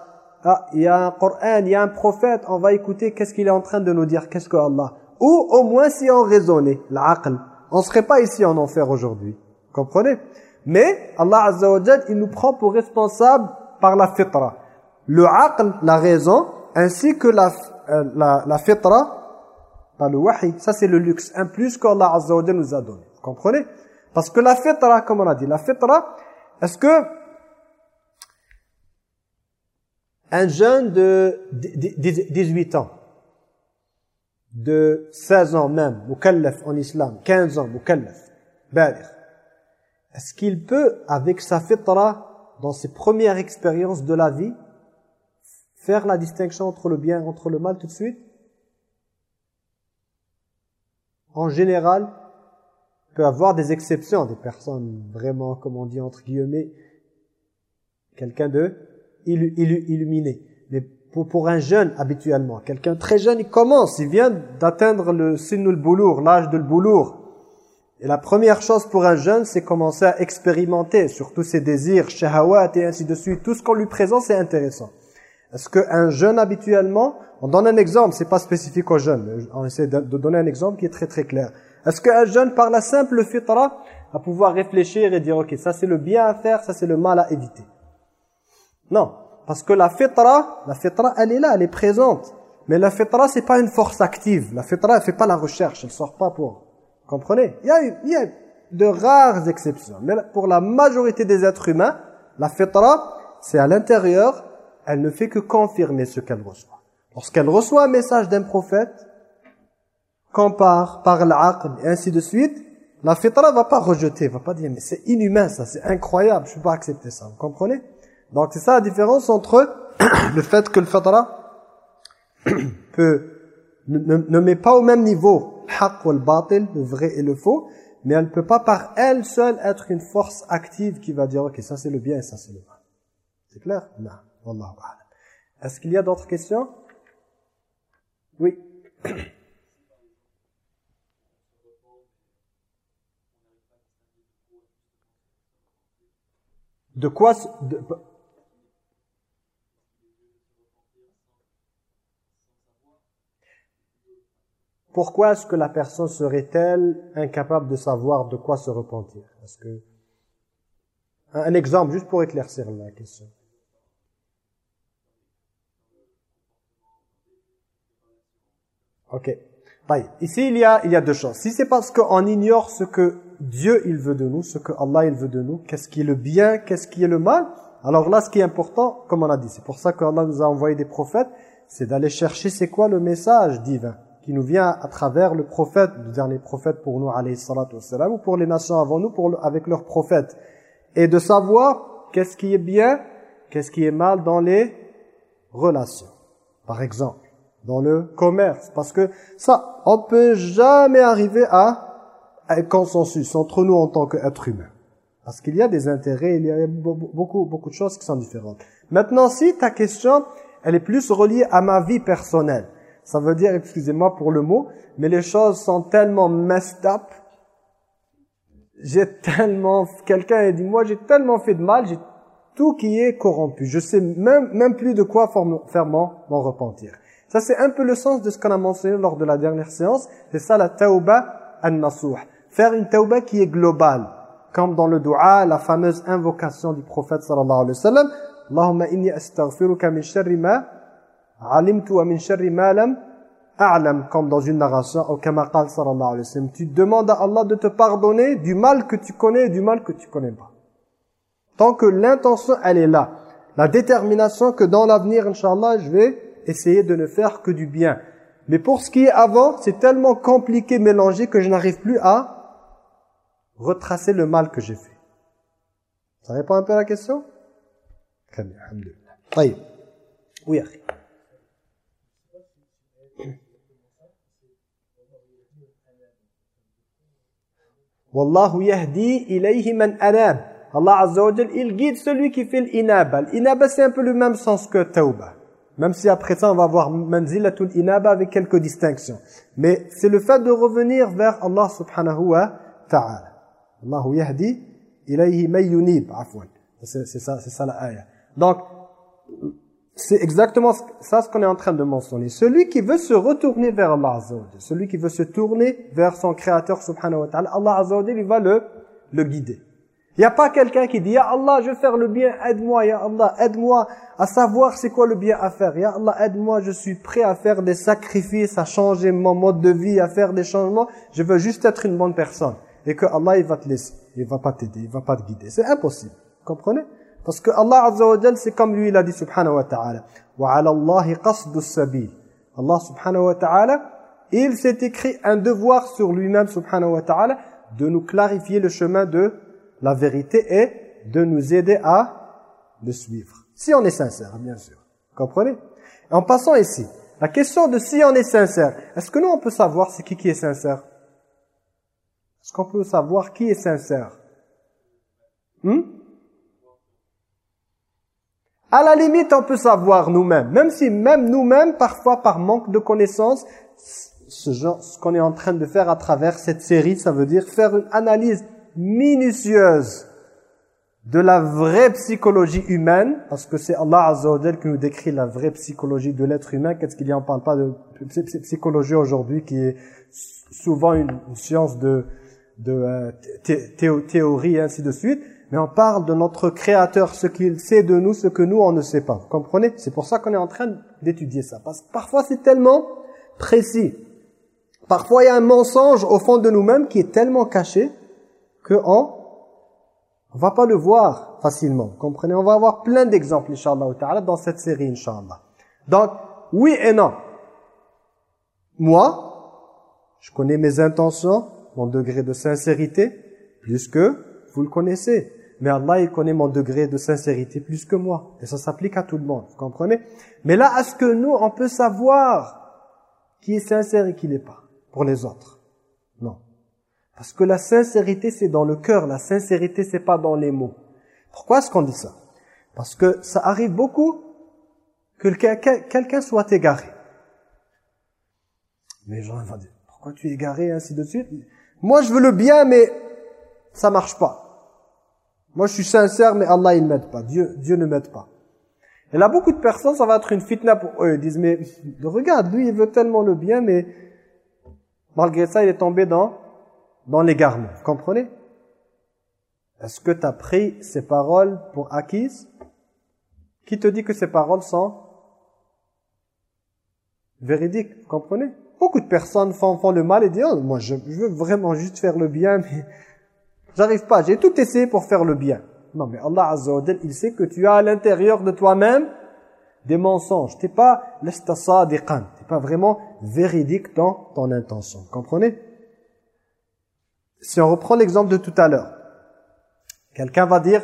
ah, il y a un Coran, il y a un prophète, on va écouter qu'est-ce qu'il est en train de nous dire, qu'est-ce que Allah. Ou au moins si on raisonnait, l'aql, on serait pas ici en enfer aujourd'hui. Comprenez? Mais Allah Azza il nous prend pour responsable par la fitra. Le aql, la raison, ainsi que la, euh, la, la fitra, le wahi. Ça, c'est le luxe. Un plus qu'Allah Azza wa nous a donné. Vous comprenez? Parce que la fitra, comme on a dit, la fitra, est-ce que un jeune de 18 ans, de 16 ans même, mukallaf en islam, 15 ans, mukallaf, badir, est-ce qu'il peut, avec sa fitra, dans ses premières expériences de la vie, faire la distinction entre le bien et entre le mal tout de suite? En général, peut avoir des exceptions, des personnes vraiment, comme on dit entre guillemets, quelqu'un de illuminé. Mais pour, un jeune, habituellement, quelqu'un très jeune, il commence, il vient d'atteindre le sinnul boulour, l'âge de boulour. Et la première chose pour un jeune, c'est commencer à expérimenter sur tous ses désirs, shahawat et ainsi de suite. Tout ce qu'on lui présente, c'est intéressant. Est-ce qu'un jeune habituellement, on donne un exemple, c'est pas spécifique aux jeunes, on essaie de, donner un exemple qui est très très clair. Est-ce qu'un jeune, par la simple fitra, va pouvoir réfléchir et dire, ok, ça c'est le bien à faire, ça c'est le mal à éviter? Non, parce que la fitra, la fitra, elle est là, elle est présente. Mais la fitra, c'est pas une force active. La fitra, elle fait pas la recherche, elle sort pas pour. Comprenez? Il y, a, il y a de rares exceptions. Mais pour la majorité des êtres humains, la fitra, c'est à l'intérieur, elle ne fait que confirmer ce qu'elle reçoit. Lorsqu'elle reçoit un message d'un prophète, compare, parle aql et ainsi de suite, la fitra va pas rejeter, va pas dire mais c'est inhumain ça, c'est incroyable, je peux pas accepter ça. Vous comprenez? Donc c'est ça la différence entre le fait que le fitra peut ne, met pas au même niveau ou le batil, le vrai et le faux, mais elle ne peut pas par elle seule être une force active qui va dire ok ça c'est le bien et ça c'est le mal. C'est clair? Non. Est-ce qu'il y a d'autres questions? Oui. De quoi Pourquoi est-ce que la personne serait-elle incapable de savoir de quoi se repentir? Est-ce que un exemple juste pour éclaircir la question. Ok. Ici, il y, a, il y a deux choses. Si c'est parce qu'on ignore ce que Dieu il veut de nous, ce que Allah il veut de nous, qu'est-ce qui est le bien, qu'est-ce qui est le mal, alors là, ce qui est important, comme on a dit, c'est pour ça qu'Allah nous a envoyé des prophètes, c'est d'aller chercher c'est quoi le message divin qui nous vient à travers le prophète, le dernier prophète pour nous, alayhi salatu wassalam, ou pour les nations avant nous, pour avec leurs prophètes. Et de savoir qu'est-ce qui est bien, qu'est-ce qui est mal dans les relations. Par exemple dans le commerce. Parce que ça, on ne peut jamais arriver à un consensus entre nous en tant qu'êtres humains. Parce qu'il y a des intérêts, il y a beaucoup, beaucoup de choses qui sont différentes. Maintenant, si ta question, elle est plus reliée à ma vie personnelle, ça veut dire, excusez-moi pour le mot, mais les choses sont tellement messed up, j'ai tellement, quelqu'un a dit, moi j'ai tellement fait de mal, j'ai tout qui est corrompu. Je sais même, même plus de quoi faire mon repentir. Ça, c'est un peu le sens de ce qu'on a mentionné lors de la dernière séance. C'est ça la tauba an-nasuh. Faire une tauba qui est globale. Comme dans le dua, la fameuse invocation du prophète sallallahu alayhi wa sallam. Allahumma inni astaghfiruka min sharri ma alimtu wa min sharri ma lam a'lam. Comme dans une narration au kamakal sallallahu alayhi wa sallam. Tu demandes à Allah de te pardonner du mal que tu connais et du mal que tu connais pas. Tant que l'intention, elle est là. La détermination que dans l'avenir, inshallah, je vais essayer de ne faire que du bien. Mais pour ce qui est avant, c'est tellement compliqué, mélangé, que je n'arrive plus à retracer le mal que j'ai fait. Ça répond un peu à la question? Très bien, alhamdulillah. Oui, Wallahu yahdi ilayhi man anab. Allah Azza wa il guide celui qui fait l'inaba. L'inaba, c'est un peu le même sens que tauba. Même si après ça, on va voir manzilatul inaba avec quelques distinctions. Mais c'est le fait de revenir vers Allah subhanahu wa ta'ala. Allahu yahdi ilayhi may yunib, afwan. C'est ça, c'est ça la ayah. Donc, c'est exactement ça ce qu'on est en train de mentionner. Celui qui veut se retourner vers Allah Azza celui qui veut se tourner vers son créateur subhanahu wa ta'ala, Allah Azza wa il va le, le guider. Il n'y a pas quelqu'un qui dit « Ya Allah, je veux faire le bien, aide-moi, Ya Allah, aide-moi à savoir c'est quoi le bien à faire. Ya Allah, aide-moi, je suis prêt à faire des sacrifices, à changer mon mode de vie, à faire des changements. Je veux juste être une bonne personne. » Et que Allah, il va te laisser, il va pas t'aider, il va pas te guider. C'est impossible. comprenez? Parce que Allah c'est comme lui, il a dit subhanahu wa ta'ala « Wa ala Allahi qasdu sabil » Allah subhanahu wa ta'ala, il s'est écrit un devoir sur lui-même subhanahu wa ta'ala de nous clarifier le chemin de la vérité est de nous aider à le suivre. Si on est sincère, bien sûr. Comprenez? En passant ici, la question de si on est sincère, est-ce que nous on peut savoir c'est qui qui est sincère? Est-ce qu'on peut savoir qui est sincère? Hmm? À la limite, on peut savoir nous-mêmes. Même si même nous-mêmes, parfois par manque de connaissances, ce, genre, ce qu'on est en train de faire à travers cette série, ça veut dire faire une analyse minutieuse de la vraie psychologie humaine, parce que c'est Allah Azza wa qui nous décrit la vraie psychologie de l'être humain. Qu'est-ce qu'il y a? On parle pas de psychologie aujourd'hui, qui est souvent une, science de, de euh, théorie et ainsi de suite. Mais on parle de notre Créateur, ce qu'il sait de nous, ce que nous, on ne sait pas. Vous comprenez? C'est pour ça qu'on est en train d'étudier ça. Parce que parfois, c'est tellement précis. Parfois, il y a un mensonge au fond de nous-mêmes qui est tellement caché qu'on on va pas le voir facilement. Comprenez? On va avoir plein d'exemples, Inch'Allah, dans cette série, Inch'Allah. Donc, oui et non. Moi, je connais mes intentions, mon degré de sincérité, plus que vous le connaissez. Mais Allah, il connaît mon degré de sincérité plus que moi. Et ça s'applique à tout le monde, vous comprenez? Mais là, est-ce que nous, on peut savoir qui est sincère et qui n'est pas pour les autres? Parce que la sincérité, c'est dans le cœur. La sincérité, c'est pas dans les mots. Pourquoi est-ce qu'on dit ça? Parce que ça arrive beaucoup que quelqu'un soit égaré. Les gens vont dire, pourquoi tu es égaré, ainsi de suite Moi, je veux le bien, mais ça marche pas. Moi, je suis sincère, mais Allah, il m'aide pas. Dieu, Dieu ne m'aide pas. Et là, beaucoup de personnes, ça va être une fitna pour eux. Ils disent, mais regarde, lui, il veut tellement le bien, mais malgré ça, il est tombé dans, dans l'égarement. Vous comprenez? Est-ce que tu as pris ces paroles pour acquises? Qui te dit que ces paroles sont véridiques? Comprenez? Beaucoup de personnes font, font le mal et disent, oh, moi, je veux vraiment juste faire le bien, mais J'arrive pas, j'ai tout essayé pour faire le bien. Non, mais Allah Azza il sait que tu as à l'intérieur de toi-même des mensonges. Tu n'es pas. Tu n'es pas vraiment véridique dans ton intention. Comprenez? Si on reprend l'exemple de tout à l'heure, quelqu'un va dire,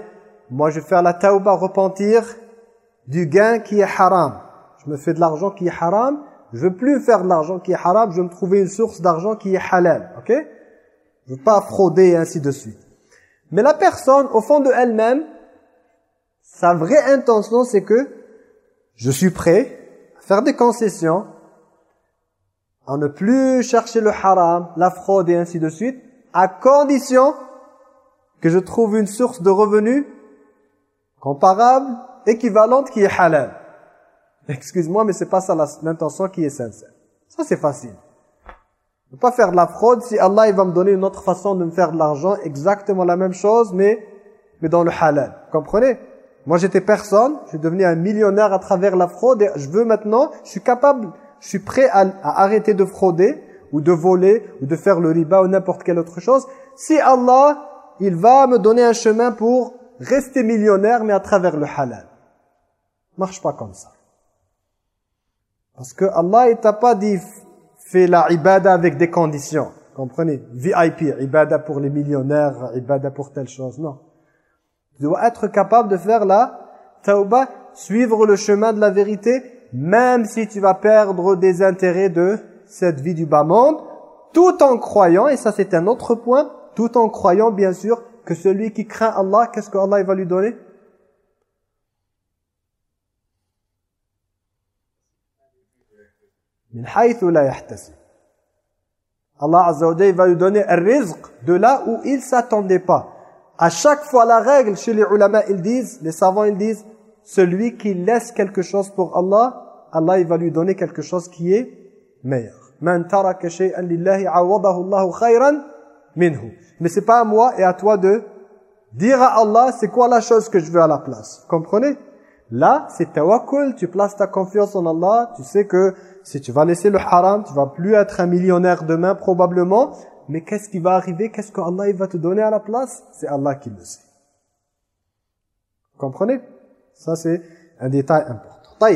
moi je vais faire la tauba, repentir du gain qui est haram. Je me fais de l'argent qui est haram, je veux plus faire de l'argent qui est haram, je veux me trouver une source d'argent qui est halal. Ok? Je veux pas frauder et ainsi de suite. Mais la personne, au fond de elle-même, sa vraie intention, c'est que je suis prêt à faire des concessions, à ne plus chercher le haram, la fraude et ainsi de suite, à condition que je trouve une source de revenus comparable, équivalente, qui est halal. Excuse-moi, mais c'est pas ça l'intention qui est sincère. Ça, c'est facile. Ne pas faire de la fraude si Allah il va me donner une autre façon de me faire de l'argent, exactement la même chose, mais, mais dans le halal. Vous comprenez? Moi j'étais personne, je suis devenu un millionnaire à travers la fraude et je veux maintenant, je suis capable, je suis prêt à, arrêter de frauder ou de voler ou de faire le riba ou n'importe quelle autre chose. Si Allah, il va me donner un chemin pour rester millionnaire mais à travers le halal. Marche pas comme ça. Parce que Allah, il t'a pas dit fait la ibada avec des conditions. Comprenez? VIP, ibada pour les millionnaires, ibada pour telle chose. Non. Tu dois être capable de faire la tauba, suivre le chemin de la vérité, même si tu vas perdre des intérêts de cette vie du bas monde, tout en croyant, et ça c'est un autre point, tout en croyant bien sûr que celui qui craint Allah, qu'est-ce que Allah va lui donner? Allah Azza va lui donner un rizq de là où il s'attendait pas. À chaque fois la règle chez les ulama ils disent, les savants ils disent, celui qui laisse quelque chose pour Allah, Allah il va lui donner quelque chose qui est meilleur. Man taraka shay'an lillahi awadahu khayran minhu. Mais c'est pas à moi et à toi de dire à Allah c'est quoi la chose que je veux à la place. Comprenez? Là, c'est tawakkul, tu places ta confiance en Allah, tu sais que si tu vas laisser le haram, tu vas plus être un millionnaire demain probablement, mais qu'est-ce qui va arriver? Qu'est-ce que Allah va te donner à la place? C'est Allah qui le sait. Comprenez? Ça c'est un détail important.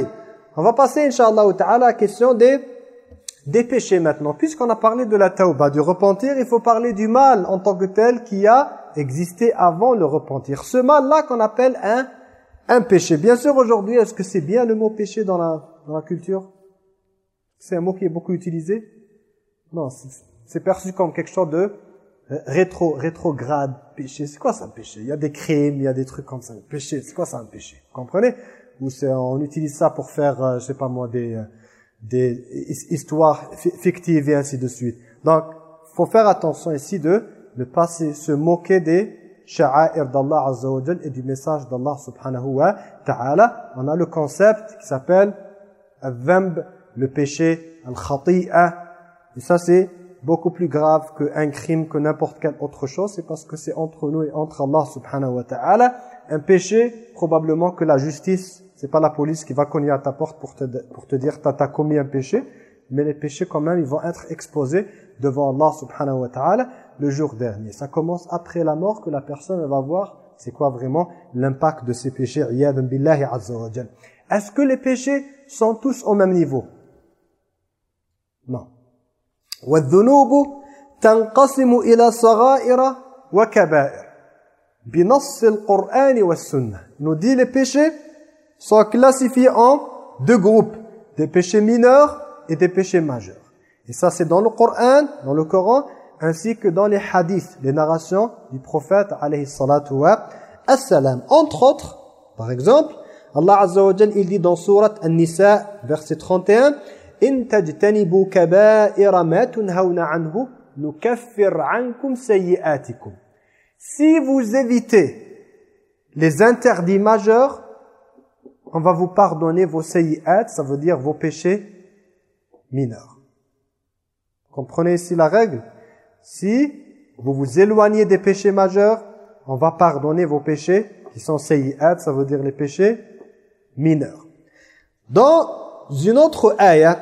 On va passer, Inch'Allah à la question des, des péchés maintenant. Puisqu'on a parlé de la tauba, du repentir, il faut parler du mal en tant que tel qui a existé avant le repentir. Ce mal-là qu'on appelle un un péché. Bien sûr, aujourd'hui, est-ce que c'est bien le mot péché dans la, dans la culture? C'est un mot qui est beaucoup utilisé? Non, c'est perçu comme quelque chose de rétro, rétrograde, péché. C'est quoi ça un péché? Il y a des crimes, il y a des trucs comme ça. Péché, c'est quoi ça un péché? Vous comprenez? Ou on utilise ça pour faire, euh, je sais pas moi, des, euh, des histoires fictives et ainsi de suite. Donc, faut faire attention ici de ne pas se moquer des sha'air d'Allah Azza et du message d'Allah subhanahu wa ta'ala. On a le concept qui s'appelle al le péché, al-khati'a. Et ça, c'est beaucoup plus grave qu'un crime, que n'importe quelle autre chose. C'est parce que c'est entre nous et entre Allah subhanahu wa ta'ala. Un péché, probablement que la justice c'est pas la police qui va cogner à ta porte pour te, pour te dire t'as commis un péché, mais les péchés quand même, ils vont être exposés devant Allah subhanahu wa ta'ala le jour dernier. Ça commence après la mort que la personne va voir c'est quoi vraiment l'impact de ces péchés. Est-ce que les péchés sont tous au même niveau? Non. Nous dit les péchés sont classifiés en deux groupes, des péchés mineurs et des péchés majeurs. Et ça, c'est dans le Coran, dans le Coran, ainsi que dans les hadiths, les narrations du prophète, alayhi salatu wa assalam. Entre autres, par exemple, Allah Azza wa il dit dans sourate An-Nisa, verset 31, « In tajtanibu kaba'ira ma tunhawna ankum sayyi'atikum. » Si vous évitez les interdits majeurs, on va vous pardonner vos sayyat, ça veut dire vos péchés mineurs. Comprenez ici la règle Si vous vous éloignez des péchés majeurs, on va pardonner vos péchés qui sont sayyat, ça veut dire les péchés mineurs. Dans une autre ayah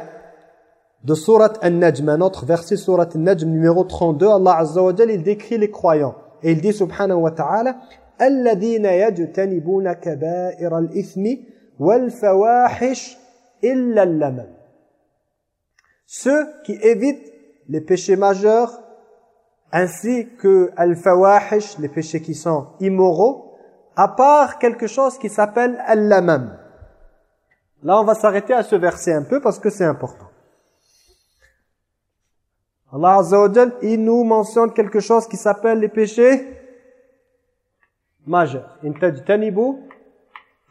de surat An-Najm, un autre verset surat An-Najm numéro 32, Allah Azza wa il décrit les croyants. Et il dit subhanahu wa ta'ala « الَّذِينَ يَجْتَنِبُونَ كَبَائِرَ الْإِثْمِ ceux qui évitent les péchés majeurs ainsi que al-fawahish, les péchés qui sont immoraux, à part quelque chose qui s'appelle al-lamam. Là, on va s'arrêter à ce verset un peu parce que c'est important. Allah Azza wa il nous mentionne quelque chose qui s'appelle les péchés majeurs. In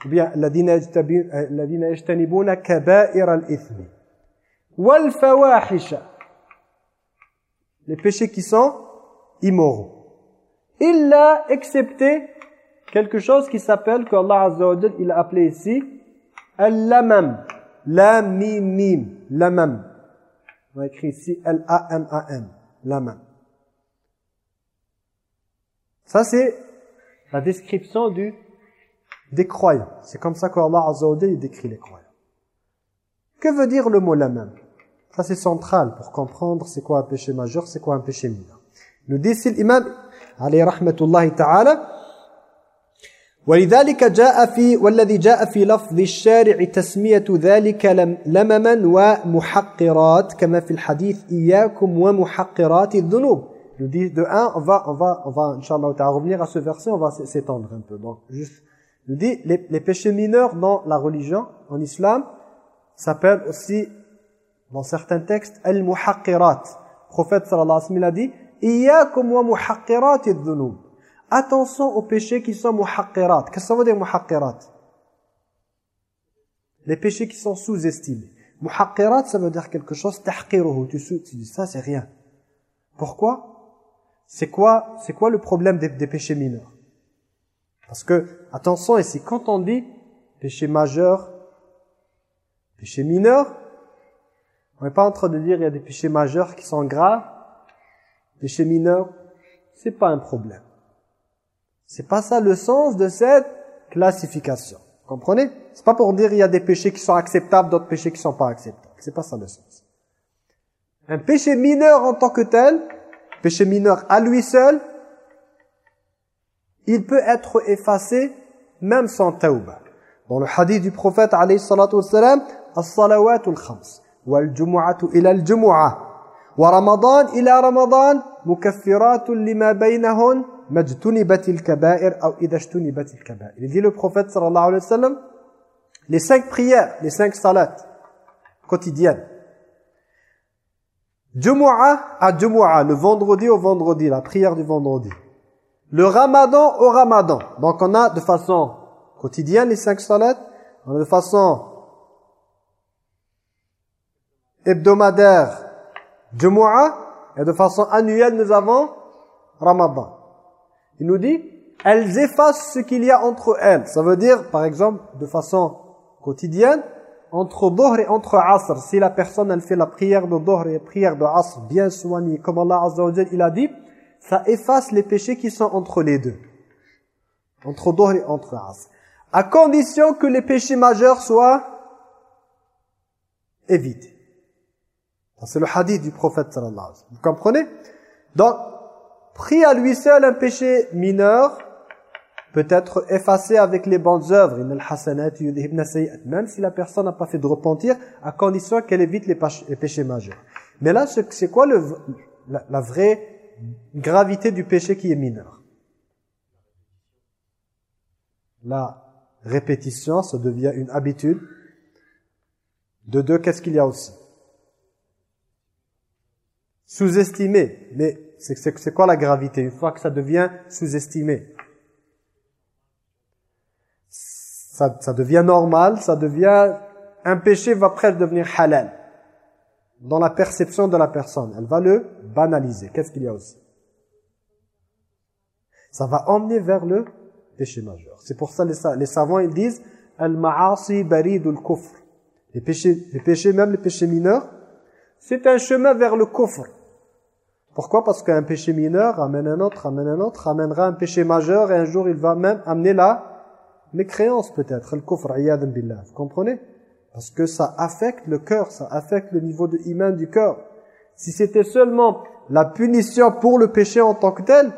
ou bien الذين يجتنبون كبائر الإثم والفواحش les péchés qui sont immoraux il a excepté quelque chose qui s'appelle que Allah Azza wa il a appelé ici al-lamam la mim mim lamam on a écrit ici l-a-m-a-m lamam ça c'est la description du des croyants. C'est comme ça qu'Allah Azza wa décrit les croyants. Que veut dire le mot la même Ça c'est central pour comprendre c'est quoi un péché majeur, c'est quoi un péché mineur. Nous dit l'imam alayhi rahmatullahi ta'ala ولذلك جاء في والذي جاء في لفظ الشارع تسمية ذلك لمما ومحقرات كما في الحديث إياكم ومحقرات الذنوب nous dit de un on va on va on va inchallah revenir à ce verset on va s'étendre un peu donc juste il dit, les, les péchés mineurs dans la religion, en islam, s'appellent aussi, dans certains textes, al-muhaqqirat. Le prophète sallallahu alayhi wa sallam a dit, « Iyakum wa muhaqqirat Attention aux péchés qui sont muhaqqirat. Qu'est-ce que ça veut dire muhaqqirat? Les péchés qui sont sous-estimés. Muhaqqirat, ça veut dire quelque chose, tahqiruhu. Tu, tu dis, ça c'est rien. Pourquoi? C'est quoi, quoi le problème des, des péchés mineurs? Parce que, attention ici, quand on dit péché majeur, péché mineur, on n'est pas en train de dire il y a des péchés majeurs qui sont graves, péché mineur, c'est pas un problème. C'est pas ça le sens de cette classification. Vous comprenez? C'est pas pour dire il y a des péchés qui sont acceptables, d'autres péchés qui sont pas acceptables. C'est pas ça le sens. Un péché mineur en tant que tel, péché mineur à lui seul, il peut être effacé même sans tawbah. Dans le hadith du prophète alayhi salatu wassalam, as-salawatul khams wal jumu'atu ila al jumu'ah wa ramadan ila ramadan mukaffiratun lima baynahun majtunibatil kaba'ir ou idha ijtunibatil kaba'ir. Il dit le prophète sallallahu alayhi wa sallam les cinq prières, les cinq salats quotidiennes. Jumu'ah à Jumu'ah, le vendredi au vendredi, la prière du vendredi le ramadan au ramadan. Donc on a de façon quotidienne les cinq salats, on a de façon hebdomadaire Jumu'ah et de façon annuelle nous avons Ramadan. Il nous dit, elles effacent ce qu'il y a entre elles. Ça veut dire, par exemple, de façon quotidienne, entre Dhuhr et entre Asr, si la personne elle fait la prière de Dhuhr et la prière de Asr bien soignée, comme Allah Azza wa il a dit, ça efface les péchés qui sont entre les deux. Entre Dhuhr et entre Asr. À condition que les péchés majeurs soient évités. C'est le hadith du prophète sallallahu alayhi wa sallam. Vous comprenez? Donc, pris à lui seul un péché mineur peut être effacé avec les bonnes œuvres. Même si la personne n'a pas fait de repentir, à condition qu'elle évite les péchés majeurs. Mais là, c'est quoi le, la, vraie gravité du péché qui est mineur La répétition, ça devient une habitude. De deux, qu'est-ce qu'il y a aussi? Sous-estimé. Mais c'est quoi la gravité? Une fois que ça devient sous-estimé. Ça, ça, devient normal, ça devient... Un péché va presque devenir halal. Dans la perception de la personne. Elle va le banaliser. Qu'est-ce qu'il y a aussi? Ça va emmener vers le péché majeur. C'est pour ça les, les savants ils disent Al-ma'asi baridul kufr. Les péchés, les péchés, même les péchés mineurs, c'est un chemin vers le kufr. Pourquoi? Parce qu'un péché mineur amène un autre, amène un autre, amènera un péché majeur et un jour il va même amener la mécréance peut-être, le kufr, billah. Vous comprenez? Parce que ça affecte le cœur, ça affecte le niveau de iman du cœur. Si c'était seulement la punition pour le péché en tant que tel,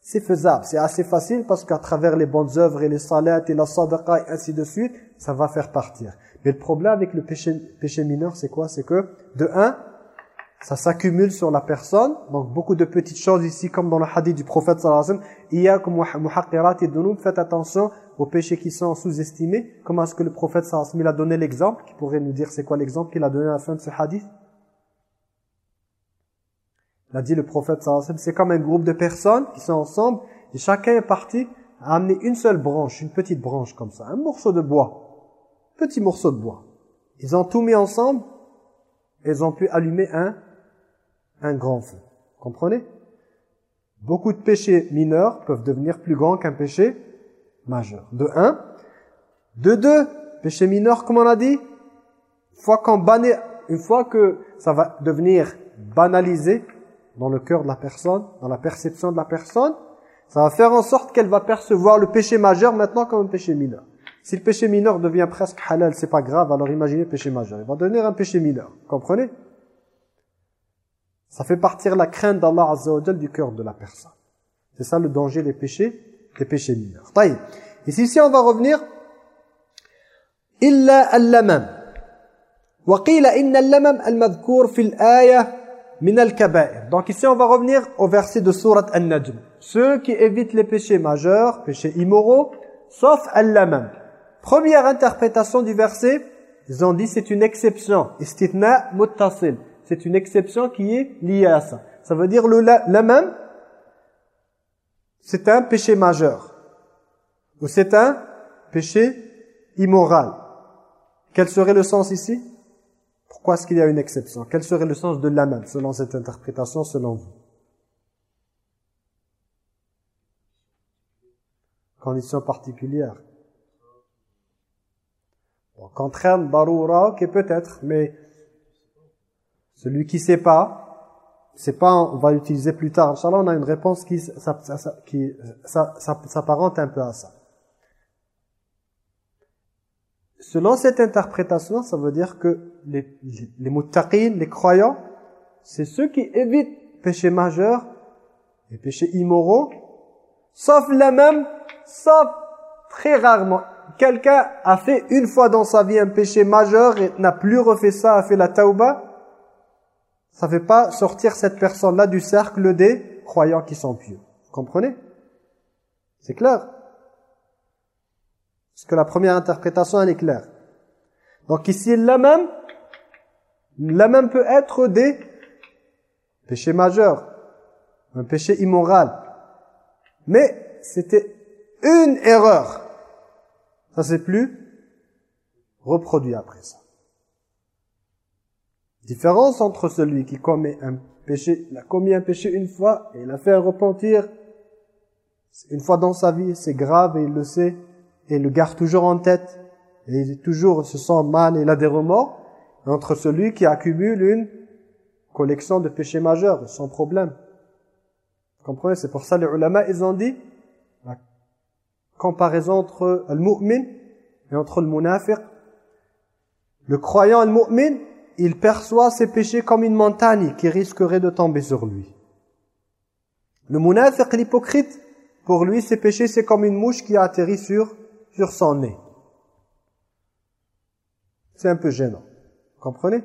c'est faisable, c'est assez facile parce qu'à travers les bonnes œuvres et les salats et la sadaqa et ainsi de suite, ça va faire partir. Mais le problème avec le péché, mineur, c'est quoi? C'est que, de un, ça s'accumule sur la personne. Donc beaucoup de petites choses ici, comme dans le hadith du prophète sallallahu alayhi wa sallam, faites attention aux péchés qui sont sous-estimés. Comment est-ce que le prophète sallallahu a donné l'exemple? Qui pourrait nous dire c'est quoi l'exemple qu'il a donné à la fin de ce hadith? Il a dit le prophète sallallahu c'est comme un groupe de personnes qui sont ensemble et chacun est parti à amener une seule branche, une petite branche comme ça, un morceau de bois, petit morceau de bois. Ils ont tout mis ensemble et ils ont pu allumer un, un grand feu. Comprenez? Beaucoup de péchés mineurs peuvent devenir plus grands qu'un péché majeur. De un. De deux, péché mineur, comme on a dit, fois, qu'on une fois que ça va devenir banalisé, dans le cœur de la personne, dans la perception de la personne, ça va faire en sorte qu'elle va percevoir le péché majeur maintenant comme un péché mineur. Si le péché mineur devient presque halal, c'est pas grave, alors imaginez péché majeur. Il va devenir un péché mineur. Comprenez? Ça fait partir la crainte d'Allah Azza du cœur de la personne. C'est ça le danger des péchés, des péchés mineurs. Ici, ici, on va revenir. Illa al-lamam. Wa al-lamam al-madhkur fil min. Donc ici, on va revenir au verset de sourate An-Najm. Ceux qui évitent les péchés majeurs, péchés immoraux, sauf al-lamam. Première interprétation du verset, ils ont dit c'est une exception. Istithna muttasil. C'est une exception qui est liée à ça. Ça veut dire le lamam c'est un péché majeur. Ou c'est un péché immoral. Quel serait le sens ici? Pourquoi est-ce qu'il y a une exception? Quel serait le sens de l'amal selon cette interprétation, selon vous? Condition particulière. Bon, contraire baroura, qui peut-être, mais celui qui ne sait pas, c'est pas, on va l'utiliser plus tard. Inch'Allah, on a une réponse qui, s'apparente un peu à ça. Selon cette interprétation, ça veut dire que les, les, les croyants, c'est ceux qui évitent péché majeur et péché immoraux, sauf la même, sauf très rarement. Quelqu'un a fait une fois dans sa vie un péché majeur et n'a plus refait ça, a fait la tauba, ça ne fait pas sortir cette personne-là du cercle des croyants qui sont pieux. Vous comprenez? C'est clair? Parce que la première interprétation, elle est claire. Donc ici, la même, la même peut être des péchés majeurs, un péché immoral. Mais c'était une erreur. Ça c'est plus reproduit après ça. Différence entre celui qui commet un péché, il a commis un péché une fois et il a fait un repentir une fois dans sa vie, c'est grave et il le sait et il le garde toujours en tête et il toujours se sent mal et il a des remords entre celui qui accumule une collection de péchés majeurs sans problème. Vous comprenez? C'est pour ça les ulama ils ont dit la comparaison entre le mu'min et entre le munafiq. Le croyant, le mu'min, il perçoit ses péchés comme une montagne qui risquerait de tomber sur lui. Le munafiq, l'hypocrite, pour lui, ses péchés, c'est comme une mouche qui a atterri sur, sur son nez. C'est un peu gênant. Vous comprenez?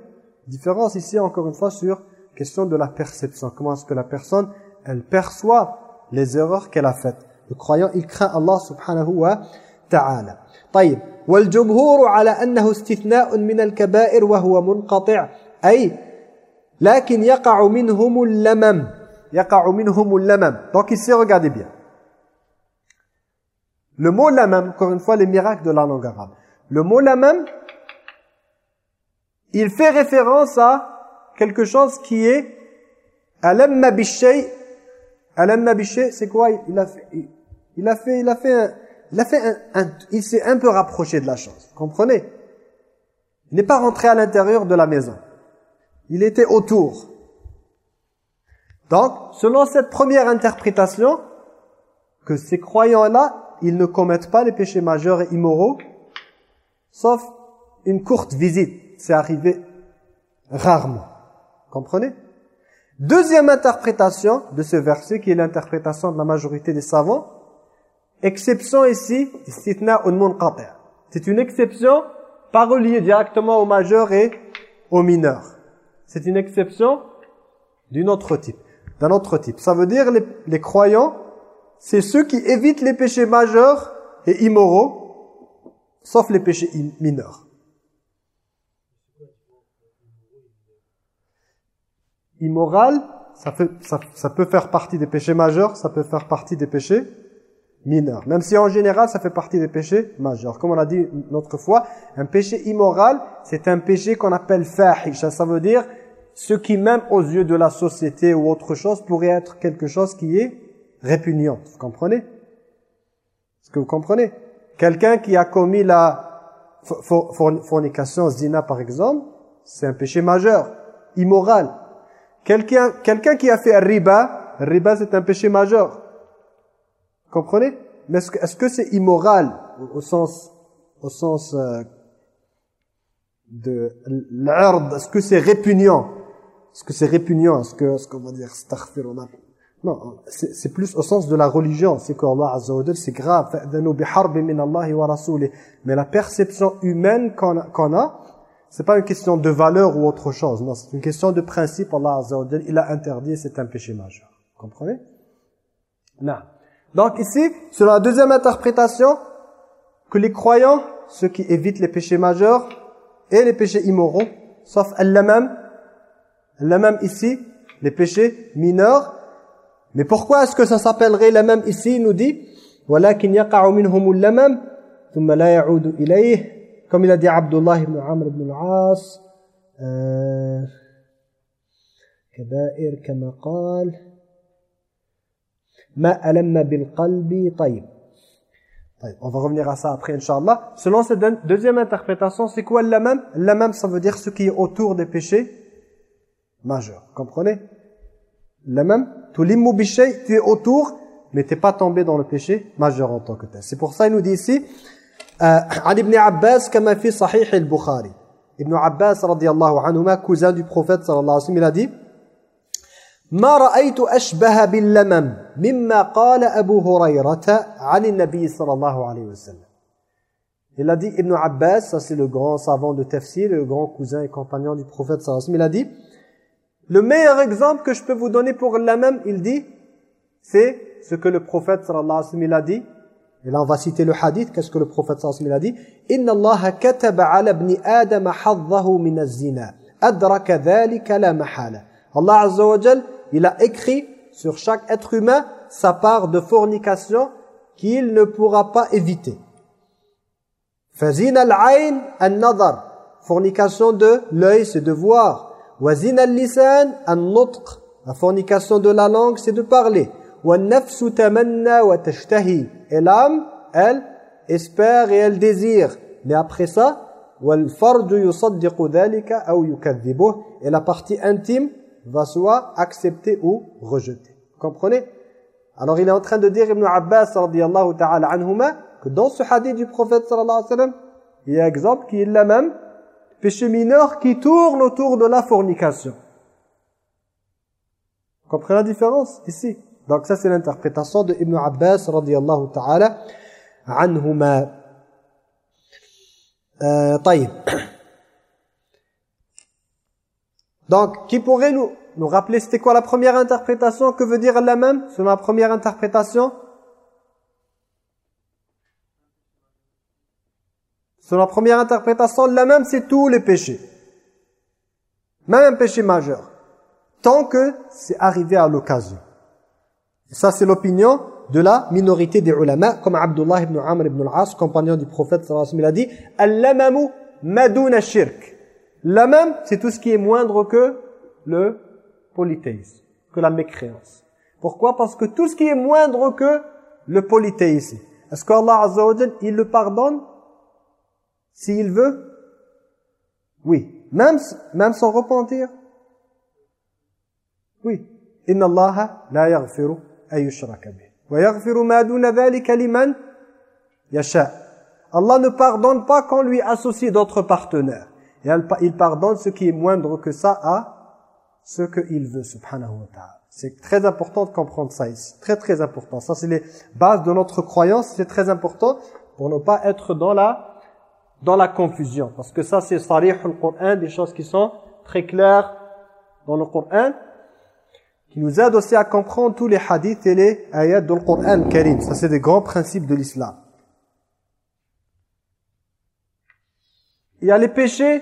Différence ici, encore une fois, sur question de la perception. Comment est-ce que la personne, elle perçoit les erreurs qu'elle a faites? Le croyant, il craint Allah subhanahu wa ta'ala. طيب والجمهور على أنه استثناء من الكبائر وهو منقطع أي لكن يقع منهم اللمم يقع منهم اللمم donc ici regardez bien le mot lamam encore une fois les miracles de la langue arabe le mot lamam il fait référence à quelque chose qui est alamma bishay alamma bishay c'est quoi il a fait il a fait il a fait un, il s'est un peu rapproché de la chose. Comprenez? Il n'est pas rentré à l'intérieur de la maison. Il était autour. Donc, selon cette première interprétation, que ces croyants-là, ils ne commettent pas les péchés majeurs et immoraux, sauf une courte visite. C'est arrivé rarement. Comprenez? Deuxième interprétation de ce verset, qui est l'interprétation de la majorité des savants, Exception ici, c'est une exception pas reliée directement au majeur et au mineur. C'est une exception d'un autre type. D'un autre type. Ça veut dire les, les croyants, c'est ceux qui évitent les péchés majeurs et immoraux, sauf les péchés mineurs. Immoral, ça, peut faire partie des péchés majeurs, ça peut faire partie des péchés mineur. Même si en général, ça fait partie des péchés majeurs. Comme on a dit l'autre fois, un péché immoral, c'est un péché qu'on appelle fahisha. Ça veut dire ce qui, même aux yeux de la société ou autre chose, pourrait être quelque chose qui est répugnant. Vous comprenez? Est-ce que vous comprenez? Quelqu'un qui a commis la fornication, zina par exemple, c'est un péché majeur, immoral. Quelqu'un quelqu'un qui a fait riba, riba c'est un péché majeur. Comprenez? Mais est-ce que c'est immoral au, sens au sens euh, de l'ordre Est-ce que c'est répugnant? Est-ce que c'est répugnant? Est-ce que ce qu'on va dire Non, c'est plus au sens de la religion. C'est qu'Allah Azza wa c'est grave. Mais la perception humaine qu'on a, qu'on a c'est pas une question de valeur ou autre chose. Non, c'est une question de principe. Allah Azza il a interdit, c'est un péché majeur. Comprenez? Non. Donc ici, selon la deuxième interprétation, que les croyants, ceux qui évitent les péchés majeurs et les péchés immoraux, sauf al-lamam, al-lamam ici, les péchés mineurs. Mais pourquoi est-ce que ça s'appellerait lamam ici Il nous dit وَلَكِنْ يَقَعُ مِنْهُمُ اللَّمَمْ ثُمَّ لَا يَعُودُ إِلَيْهِ Comme il a dit Abdullah ibn Amr ibn al-As, كبائر كما قال Ma bil qalbi tayyib. On va revenir à ça après, Inch'Allah. Selon cette deuxième interprétation, c'est quoi l'amam L'amam, ça veut dire ce qui est autour des péchés majeurs. Comprenez? L'amam, tu l'immu tu es autour, mais tu n'es pas tombé dans le péché majeur en tant que tel. C'est pour ça, il nous dit ici, euh, Ali ibn Abbas, comme fi sahih al-Bukhari. Ibn Abbas, radiallahu anhuma, cousin du prophète, sallallahu alayhi wa sallam, il a dit, ما رأيت أشبه باللمم مما قال أبو هريرة عن النبي صلى الله عليه وسلم Il a dit, Ibn Abbas, ça c'est le grand savant de tafsir, le grand cousin et compagnon du prophète sallallahu alayhi il a dit, le meilleur exemple que je peux vous donner pour l'amam, il dit, c'est ce que le prophète sallallahu alayhi wa a dit, et là on va citer le hadith, qu'est-ce que le prophète sallallahu alayhi wa a dit, Inna Allah kataba ala ibn Adam haddahu min az-zina, adraka dhalika la mahala. Allah azza wa jalla il a écrit sur chaque être humain sa part de fornication qu'il ne pourra pas éviter. Fazina al-ayn an-nazar. Fornication de l'œil, c'est de voir. Wazina al-lisan an-nutq. La fornication de la langue, c'est de parler. Wa nafsu tamanna wa tashtahi. Et l'âme, elle espère et elle désire. Mais après ça, wal fardu yusaddiqu dhalika aw yukadhibuh. Et la partie intime va soit accepter ou rejeter. Comprenez? Alors il est en train de dire Ibn Abbas radiyallahu ta'ala anhuma que dans ce hadith du prophète sallallahu alayhi wa sallam il y a exemple qui est le même. Péché mineur qui tourne autour de la fornication. Comprenez la différence? Ici. Donc ça c'est l'interprétation de Ibn Abbas radiyallahu ta'ala anhuma. Euh, Donc, qui pourrait nous, nous rappeler c'était quoi la première interprétation? Que veut dire la même selon la première interprétation? Selon la première interprétation, la même c'est tous les péchés. Même un péché majeur. Tant que c'est arrivé à l'occasion. Ça c'est l'opinion de la minorité des ulama, comme Abdullah ibn Amr ibn al-As, compagnon du prophète il a dit « Al-lamamu maduna shirk » L'amam, c'est tout ce qui est moindre que le polythéisme, que la mécréance. Pourquoi? Parce que tout ce qui est moindre que le polythéisme. Est-ce qu'Allah Azza wa il le pardonne? S'il veut? Oui. Même, même sans repentir? Oui. Inna Allah la yaghfiru ayushraka bih. Wa yaghfiru ma duna dhalika liman yasha. Allah ne pardonne pas quand lui associe d'autres partenaires. Et il pardonne ce qui est moindre que ça à ce qu'il veut, subhanahu wa ta'ala. C'est très important de comprendre ça ici. Très très important. Ça c'est les bases de notre croyance. C'est très important pour ne pas être dans la dans la confusion. Parce que ça c'est sarih al-Qur'an, des choses qui sont très claires dans le Coran, qui nous aident aussi à comprendre tous les hadiths et les ayats du Coran Karim. Ça c'est des grands principes de l'islam. Il y a les péchés.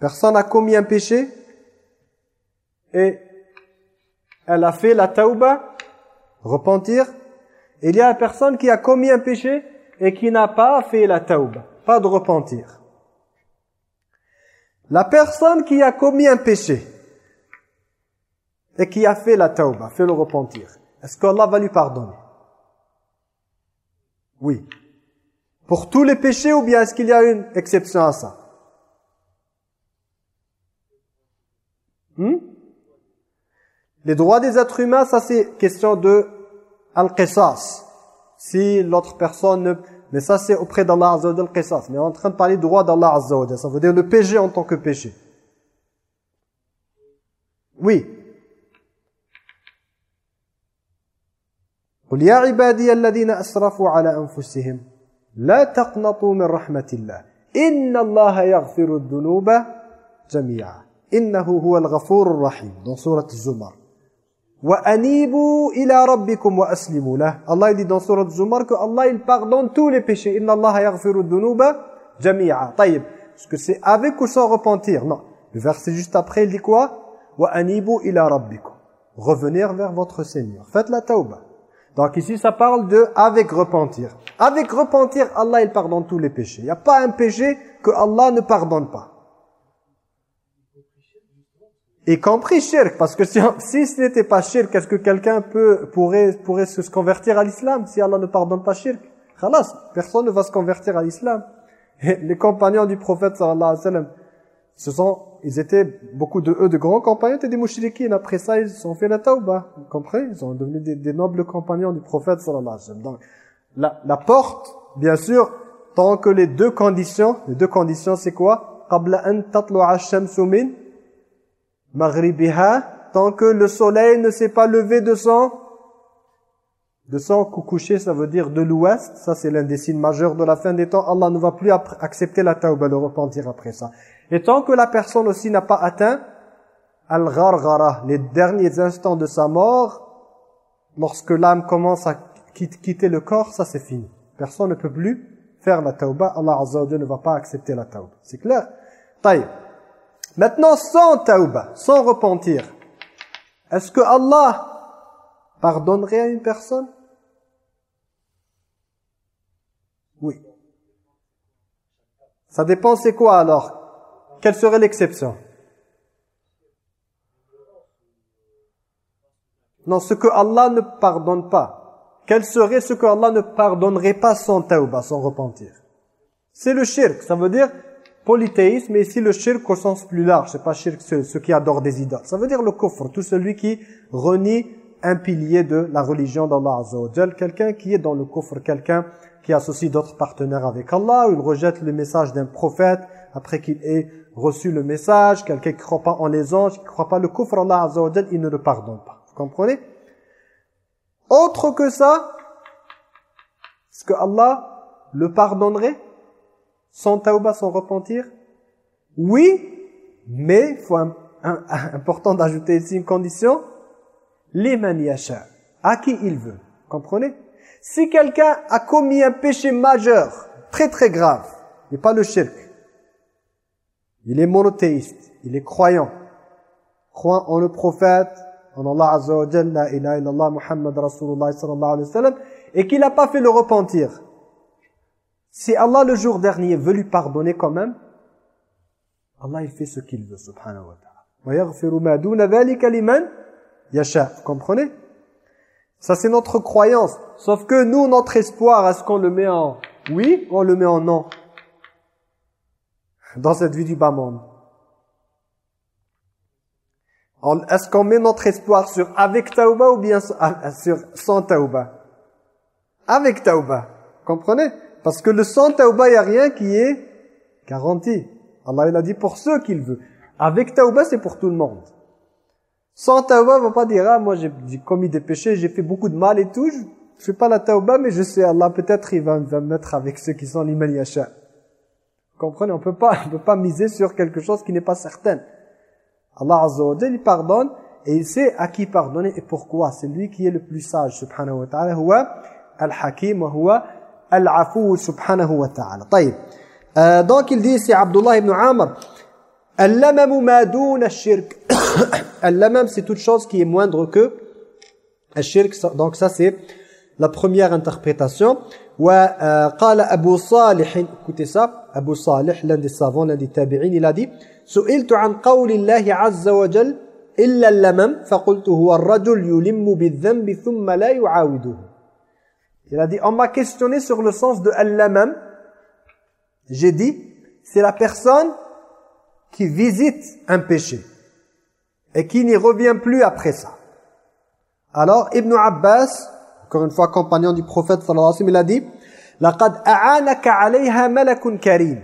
Personne a commis un péché et elle a fait la tauba, repentir. il y a une personne qui a commis un péché et qui n'a pas fait la tauba, pas de repentir. La personne qui a commis un péché et qui a fait la tauba, fait le repentir, est-ce qu'Allah va lui pardonner? Oui. Pour tous les péchés ou bien est-ce qu'il y a une exception à ça hmm? Les droits des êtres humains, ça c'est question de al-qisas. Si l'autre personne ne... Mais ça c'est auprès d'Allah Azza wa qisas. Mais on est en train de parler du droit d'Allah Azza wa Ça veut dire le péché en tant que péché. Oui. قل يا عبادي الذين أسرفوا على أنفسهم لا تقنطوا من رحمة الله. إن الله يغفر الذنوب جميعا. إنه هو الغفور الرحيم. في سورة الزمر وأنيبوا إلى ربكم وأسلموا له. الله يدي في سورة الزمر الله يبغضون كل بشي إن الله يغفر الذنوب جميعا. طيب. Est-ce que c'est avec ou sans repentir? Non. Le verset juste après, il dit quoi ?« Wa anibu ila rabbikum »« Revenir vers votre Seigneur. » Faites la tauba. Donc ici, ça parle de avec repentir. Avec repentir, Allah, il pardonne tous les péchés. Il n'y a pas un péché que Allah ne pardonne pas. Y compris shirk, parce que si, si ce n'était pas shirk, est-ce que quelqu'un peut pourrait, pourrait se convertir à l'islam si Allah ne pardonne pas shirk? Khalas, personne ne va se convertir à l'islam. Les compagnons du prophète sallallahu alayhi wa sallam, ce sont, ils étaient, beaucoup de eux, de grands compagnons, étaient des mouchriquines. Après ça, ils ont fait la tauba. Vous comprenez? Ils sont devenus des, nobles compagnons du prophète, sallallahu alayhi wa Donc, la, la porte, bien sûr, tant que les deux conditions, les deux conditions, c'est quoi? Tant que le soleil ne s'est pas levé de son de son coucher, ça veut dire de l'ouest. Ça c'est l'un des signes majeurs de la fin des temps. Allah ne va plus accepter la tauba le repentir après ça. Et tant que la personne aussi n'a pas atteint al-gharghara, les derniers instants de sa mort, lorsque l'âme commence à quitter le corps, ça c'est fini. Personne ne peut plus faire la tauba. Allah Azza ne va pas accepter la tauba. C'est clair? Taïb. Maintenant, sans tauba, sans repentir, est-ce que Allah pardonnerait à une personne? Oui. Ça dépend c'est quoi alors? Quelle serait l'exception? Non, ce que Allah ne pardonne pas. Quel serait ce que Allah ne pardonnerait pas sans tawbah, sans repentir? C'est le shirk, ça veut dire polythéisme, mais ici le shirk au sens plus large, c'est pas shirk ceux, qui adorent des idoles. Ça veut dire le kufr, tout celui qui renie un pilier de la religion d'Allah Azza quelqu'un qui est dans le kufr, quelqu'un qui associe d'autres partenaires avec Allah, ou il rejette le message d'un prophète après qu'il ait reçu le message, quelqu'un qui ne croit pas en les anges, qui ne croit pas le kufr, Allah Azza il ne le pardonne pas. Vous comprenez? Autre que ça, est-ce que Allah le pardonnerait? Sans tauba, sans repentir? Oui, mais il faut un, important d'ajouter ici une condition. Les yasha, à qui il veut. Comprenez? Si quelqu'un a commis un péché majeur, très très grave, mais pas le shirk, il est monothéiste, il est croyant, croit en le prophète, en Allah Azza wa Jalla, Muhammad Rasulullah sallallahu alayhi wa sallam, et qu'il n'a pas fait le repentir. Si Allah le jour dernier veut lui pardonner quand même, Allah il fait ce qu'il veut, subhanahu wa ta'ala. Vous comprenez? Ça c'est notre croyance. Sauf que nous, notre espoir, est-ce qu'on le met en oui ou on le met en non? Dans cette vie du bas monde. Est-ce qu'on met notre espoir sur avec tauba ou bien sur sans tauba Avec tauba. Comprenez? Parce que le sans tauba, il n'y a rien qui est garanti. Allah il a dit pour ceux qu'il veut. Avec tauba, c'est pour tout le monde. Sans tauba, on va pas dire, ah, moi j'ai commis des péchés, j'ai fait beaucoup de mal et tout, je ne fais pas la tauba, mais je sais, Allah peut-être il va, me mettre avec ceux qui sont l'iman yasha comprenez On peut pas, on peut pas miser sur quelque chose qui n'est pas certain. Allah Azza wa Jalla, il pardonne et il sait à qui pardonner et pourquoi. C'est lui qui est le plus sage, subhanahu wa ta'ala. Huwa al-hakim wa huwa al-afu, subhanahu wa ta'ala. Euh, donc il dit ici, Abdullah ibn Amr, « Al-lamamu ma douna shirk » Al-lamam, c'est toute chose qui est moindre que al-shirk. Donc ça, c'est la première interprétation. « Wa euh, qala Abu Salih » Écoutez ça. Abu Salih, l'un des savants, l'un des tabi'in, il a dit «» Il a dit « On m'a questionné sur le sens de al-lamam. J'ai dit « C'est la personne qui visite un péché et qui n'y revient plus après ça. » Alors Ibn Abbas, encore une fois compagnon du prophète sallallahu alayhi wa il a dit « لَقَدْ أَعَانَكَ عَلَيْهَا مَلَكٌ كَرِيمٌ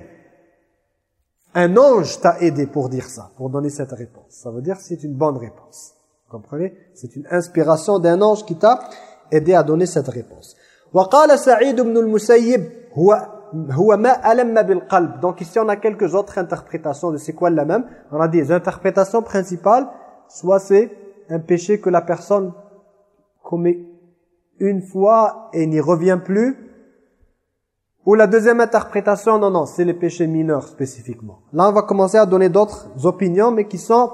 Un ange t'a aidé pour dire ça, pour donner cette réponse. Ça veut dire que c'est une bonne réponse. Vous comprenez C'est une inspiration d'un ange qui t'a aidé à donner cette réponse. وقال سعيد بن المسيب هو هو ما ألم بالقلب donc ici on a quelques autres interprétations de c'est quoi la même on a des interprétations principales soit c'est un péché que la personne commet une fois et n'y revient plus ou la deuxième interprétation non non c'est les péchés mineurs spécifiquement là on va commencer à donner d'autres opinions mais qui sont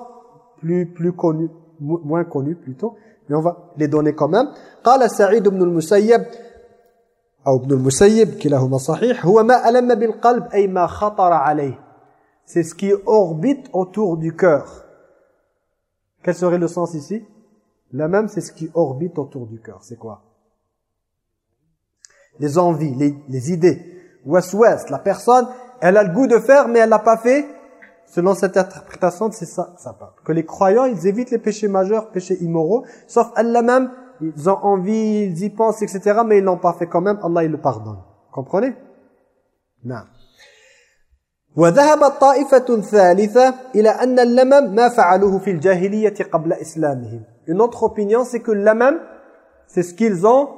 plus plus connues moins connues plutôt mais on va les donner quand même قال سعيد بن المسيب أو ابن المسيب كلاهما صحيح هو ما ألم بالقلب أي ما خطر عليه c'est ce qui orbite autour du cœur quel serait le sens ici la même c'est ce qui orbite autour du cœur c'est quoi les envies les, les idées ouest la personne elle a le goût de faire mais elle l'a pas fait selon cette interprétation c'est ça ça parle que les croyants ils évitent les péchés majeurs péchés immoraux sauf Allah même ils ont envie, ils y pensent, etc. Mais ils l'ont pas fait quand même, Allah il le pardonne. Comprenez Non. وذهب الطائفة ثالثة إلى أن اللمم ما فعلوه في الجاهلية قبل إسلامهم. Une autre opinion, c'est que l'amam, c'est ce qu'ils ont,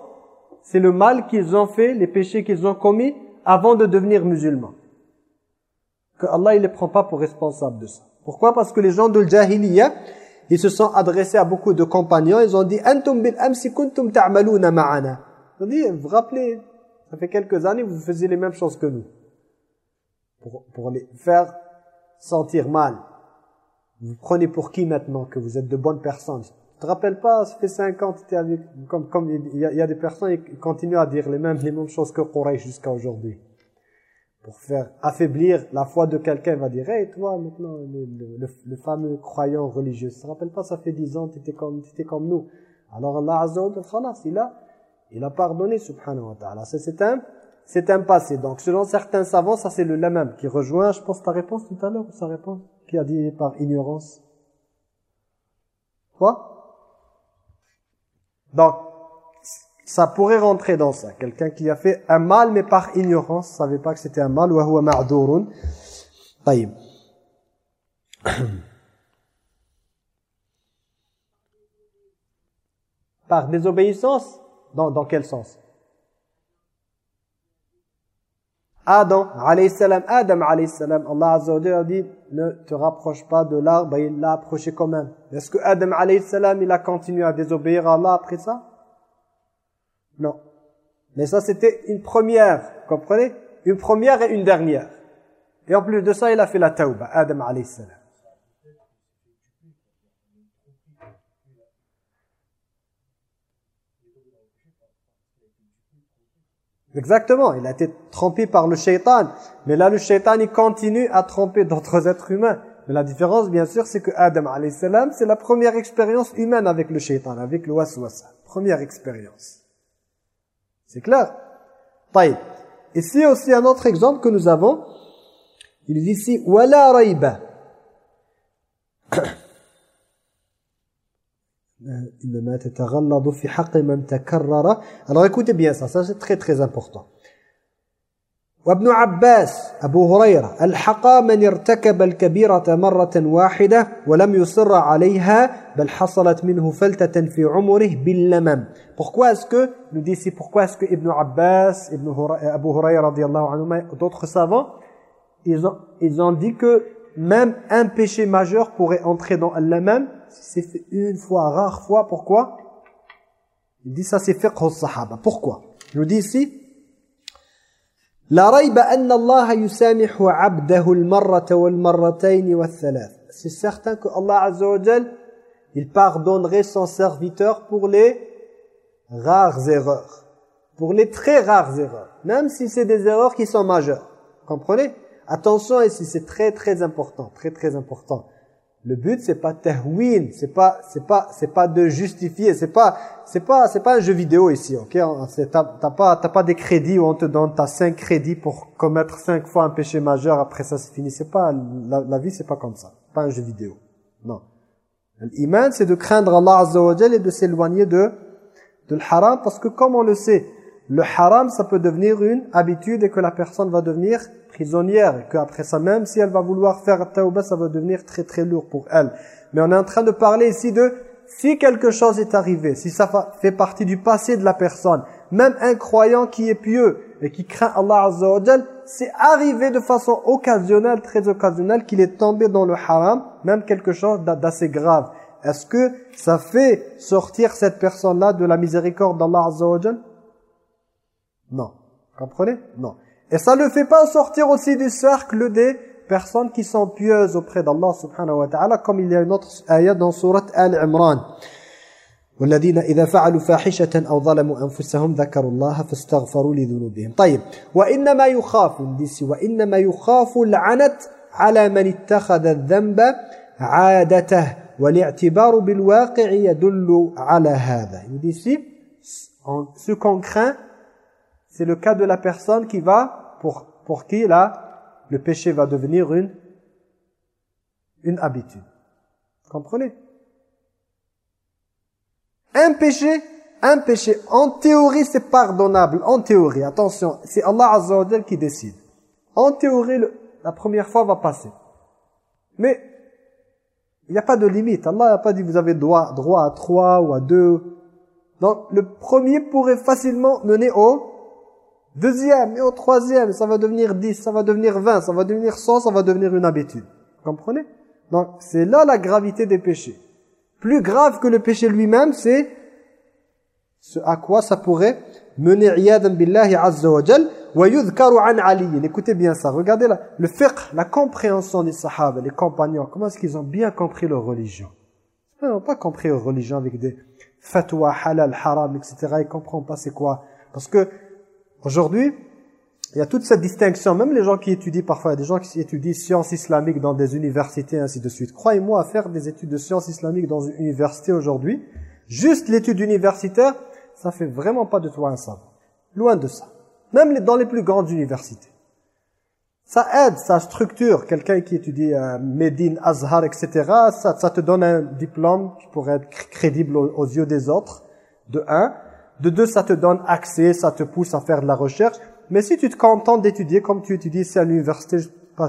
c'est le mal qu'ils ont fait, les péchés qu'ils ont commis avant de devenir musulmans. Que Allah il les prend pas pour responsables de ça. Pourquoi? Parce que les gens de l'Jahiliya, ils se sont adressés à beaucoup de compagnons, ils ont dit antum bil amsi kuntum. Ils ont dit vous vous rappelez ça fait quelques années vous faisiez les mêmes choses que nous. Pour, pour les faire sentir mal. Vous prenez pour qui maintenant que vous êtes de bonnes personnes? Tu te rappelles pas, ça fait cinq ans, tu avec, comme, comme il y, a, il y a des personnes qui continuent à dire les mêmes, les mêmes choses que Quraysh jusqu'à aujourd'hui. pour faire affaiblir la foi de quelqu'un, il va dire, hey, toi, maintenant, le, fameux croyant religieux, ça ne rappelle pas, ça fait dix ans, tu étais comme, comme nous. Alors Allah Azza wa il a, il a pardonné, subhanahu wa ta'ala. C'est un, un passé. Donc, selon certains savants, ça c'est le même qui rejoint, je pense, ta réponse tout à l'heure, sa réponse, qui a dit par ignorance. Quoi? Donc, ça pourrait rentrer dans ça. Quelqu'un qui a fait un mal, mais par ignorance, ne savait pas que c'était un mal. Wa ma'durun. Par désobéissance? Dans, dans quel sens? Adam, alayhi salam, Adam, alayhi salam, Allah Azza dit, ne te rapproche pas de l'arbre, il l'a approché quand même. Est-ce que Adam, alayhi salam, il a continué à désobéir à Allah après ça? Non. Mais ça, c'était une première, comprenez? Une première et une dernière. Et en plus de ça, il a fait la tauba, Adam alayhi salam. Exactement, il a été trompé par le shaitan. Mais là, le shaitan, il continue à tromper d'autres êtres humains. Mais la différence, bien sûr, c'est que Adam, salam, c'est la première expérience humaine avec le shaitan, avec le waswasa. Première expérience. C'est clair? Taïb. Ici aussi, un autre exemple que nous avons. Il dit ici, « Wala rayba » إنما تتغلظ في حق من تكرر. Alors écoutez bien ça, ça c'est très très important. وابن عباس أبو هريرة الحقا من ارتكب الكبيرة مرة واحدة ولم يصر عليها بل حصلت منه فلتة في عمره باللمم Pourquoi est-ce que, nous dit ici, pourquoi est-ce que Ibn Abbas, Ibn Hura, Abu anhu, d'autres savants, ils ont, ils ont dit que même un péché majeur pourrait entrer dans l'amam Si c'est fait une fois, rare fois, pourquoi? Il dit ça c'est fiqh aux sahaba. Pourquoi? Il nous dit ici La rayba anna Allah yusamihu abdahu al-marrata wal-marratayn wal-thalath. C'est certain que Allah Azza wa Jal il pardonnerait son serviteur pour les rares erreurs. Pour les très rares erreurs. Même si c'est des erreurs qui sont majeures. Comprenez? Attention ici, c'est très très important, très très important le but c'est pas tahwin, c'est pas c'est pas c'est pas de justifier, c'est pas c'est pas c'est pas un jeu vidéo ici, OK? T'as pas t'as pas des crédits où on te donne t'as cinq crédits pour commettre cinq fois un péché majeur après ça c'est fini. C'est pas la, vie c'est pas comme ça, pas un jeu vidéo. Non. L'iman c'est de craindre Allah Azza et de s'éloigner de de le haram parce que comme on le sait, le haram ça peut devenir une habitude et que la personne va devenir prisonnière et qu'après ça, même si elle va vouloir faire tauba, ça va devenir très très lourd pour elle. Mais on est en train de parler ici de si quelque chose est arrivé, si ça fait partie du passé de la personne, même un croyant qui est pieux et qui craint Allah Azza c'est arrivé de façon occasionnelle, très occasionnelle, qu'il est tombé dans le haram, même quelque chose d'assez grave. Est-ce que ça fait sortir cette personne-là de la miséricorde d'Allah Azza Non. Comprenez Non. Et ça ne fait pas sortir aussi du cercle des personnes qui sont pieuses auprès d'Allah subhanahu wa ta'ala comme il y a une autre ayat dans sourate Al-Imran. والذين إذا فعلوا فاحشة أو ظلموا أنفسهم ذكروا الله فاستغفروا لذنوبهم طيب وإنما يخاف ديسي وإنما يخاف العنت على من اتخذ الذنب عادته والاعتبار بالواقع يدل على هذا ديسي ce qu'on craint c'est le cas de la personne qui va, pour, pour qui là, le péché va devenir une, une habitude. Comprenez? Un péché, un péché, en théorie c'est pardonnable, en théorie, attention, c'est Allah Azza qui décide. En théorie, la première fois va passer. Mais, il n'y a pas de limite. Allah n'a pas dit vous avez droit, droit à trois ou à deux. Donc, le premier pourrait facilement mener au Deuxième et au troisième, ça va devenir 10, ça va devenir 20, ça va devenir 100, ça va devenir une habitude. Vous comprenez? Donc c'est là la gravité des péchés. Plus grave que le péché lui-même, c'est ce à quoi ça pourrait mener billahi azza wa. Écoutez bien ça, regardez là, le fiqh, la compréhension des sahaba, les compagnons, comment est-ce qu'ils ont bien compris leur religion? Ils n'ont pas compris leur religion avec des fatwa halal, haram, etc. Ils ne comprennent pas c'est quoi. Parce que Aujourd'hui, il y a toute cette distinction. Même les gens qui étudient parfois, il y a des gens qui étudient sciences islamiques dans des universités, ainsi de suite. Croyez-moi, à faire des études de sciences islamiques dans une université aujourd'hui, juste l'étude universitaire, ça fait vraiment pas de toi un savant. Loin de ça. Même dans les plus grandes universités. Ça aide, ça structure. Quelqu'un qui étudie à Médine, Azhar, etc., ça, ça te donne un diplôme qui pourrait être crédible aux yeux des autres, de un. De deux, ça te donne accès, ça te pousse à faire de la recherche. Mais si tu te contentes d'étudier comme tu étudies ici à l'université,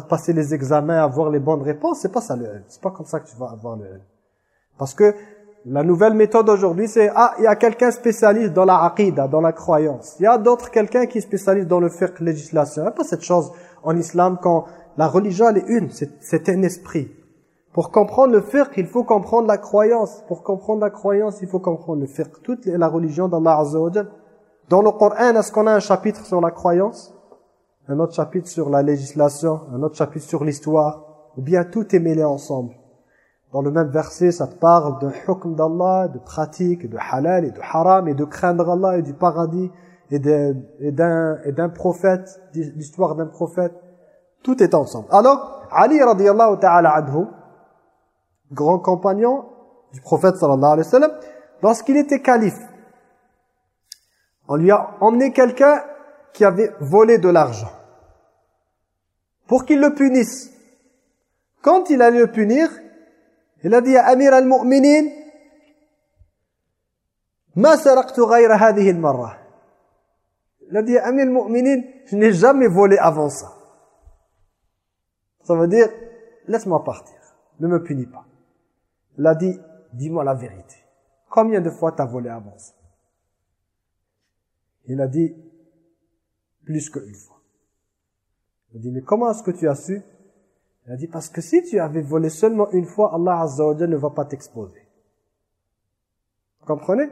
passer les examens, avoir les bonnes réponses, c'est pas ça le C'est pas comme ça que tu vas avoir le Parce que la nouvelle méthode aujourd'hui, c'est ah, il y a quelqu'un spécialiste dans la aqidah, dans la croyance. Il y a d'autres quelqu'un qui est spécialiste dans le fiqh, législation. Il n'y a pas cette chose en islam quand la religion elle est une, c'est un esprit. Pour comprendre le fiqh, il faut comprendre la croyance. Pour comprendre la croyance, il faut comprendre le fiqh. Toute la religion d'Allah Azza wa dans le Coran, est-ce qu'on a un chapitre sur la croyance? Un autre chapitre sur la législation? Un autre chapitre sur l'histoire? Ou bien tout est mêlé ensemble? Dans le même verset, ça te parle de hukm d'Allah, de pratique, de halal et de haram, et de craindre Allah et du paradis, et d'un prophète, l'histoire d'un prophète. Tout est ensemble. Alors, Ali radiallahu ta'ala anhu, grand compagnon du prophète sallallahu alayhi wa sallam, lorsqu'il était calife, on lui a emmené quelqu'un qui avait volé de l'argent pour qu'il le punisse. Quand il allait le punir, il a dit à Amir al-Mu'minin Ma saraqtu ghayra al-marra? Il a dit à Amir al-Mu'minin, je n'ai jamais volé avant ça. Ça veut dire, laisse-moi partir, ne me punis pas. Il a dit, dis-moi la vérité. Combien de fois tu as volé avant ça il a dit plus qu'une fois. Il a dit, mais comment est-ce que tu as su? Il a dit, parce que si tu avais volé seulement une fois, Allah Azza ne va pas t'exposer. Vous comprenez?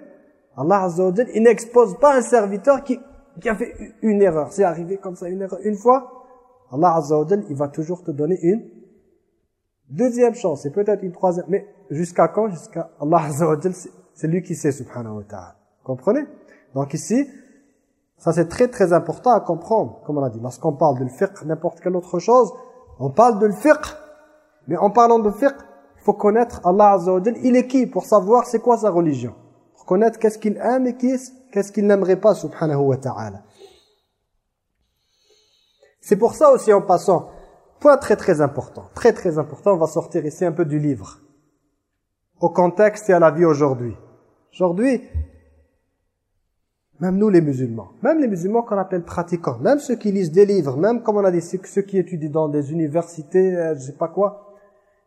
Allah Azza il n'expose pas un serviteur qui, qui a fait une erreur. C'est arrivé comme ça, une erreur une fois. Allah Azza il va toujours te donner une deuxième chance, et peut-être une troisième. Mais jusqu'à quand? Jusqu'à Allah Azza wa c'est lui qui sait, subhanahu wa ta'ala. Comprenez? Donc ici, ça, c'est très très important à comprendre, comme on a dit. Lorsqu'on parle de fiqh, n'importe quelle autre chose, on parle de fiqh. Mais en parlant de fiqh, il faut connaître Allah Azza wa Il est qui pour savoir c'est quoi sa religion Pour connaître qu'est-ce qu'il aime et qu'est-ce qu'il n'aimerait pas, subhanahu wa ta'ala. C'est pour ça aussi en passant, point très très important, très très important, on va sortir ici un peu du livre. Au contexte et à la vie aujourd'hui. Aujourd'hui, même nous les musulmans, même les musulmans qu'on appelle pratiquants, même ceux qui lisent des livres, même comme on a dit, ceux qui étudient dans des universités, euh, je sais pas quoi,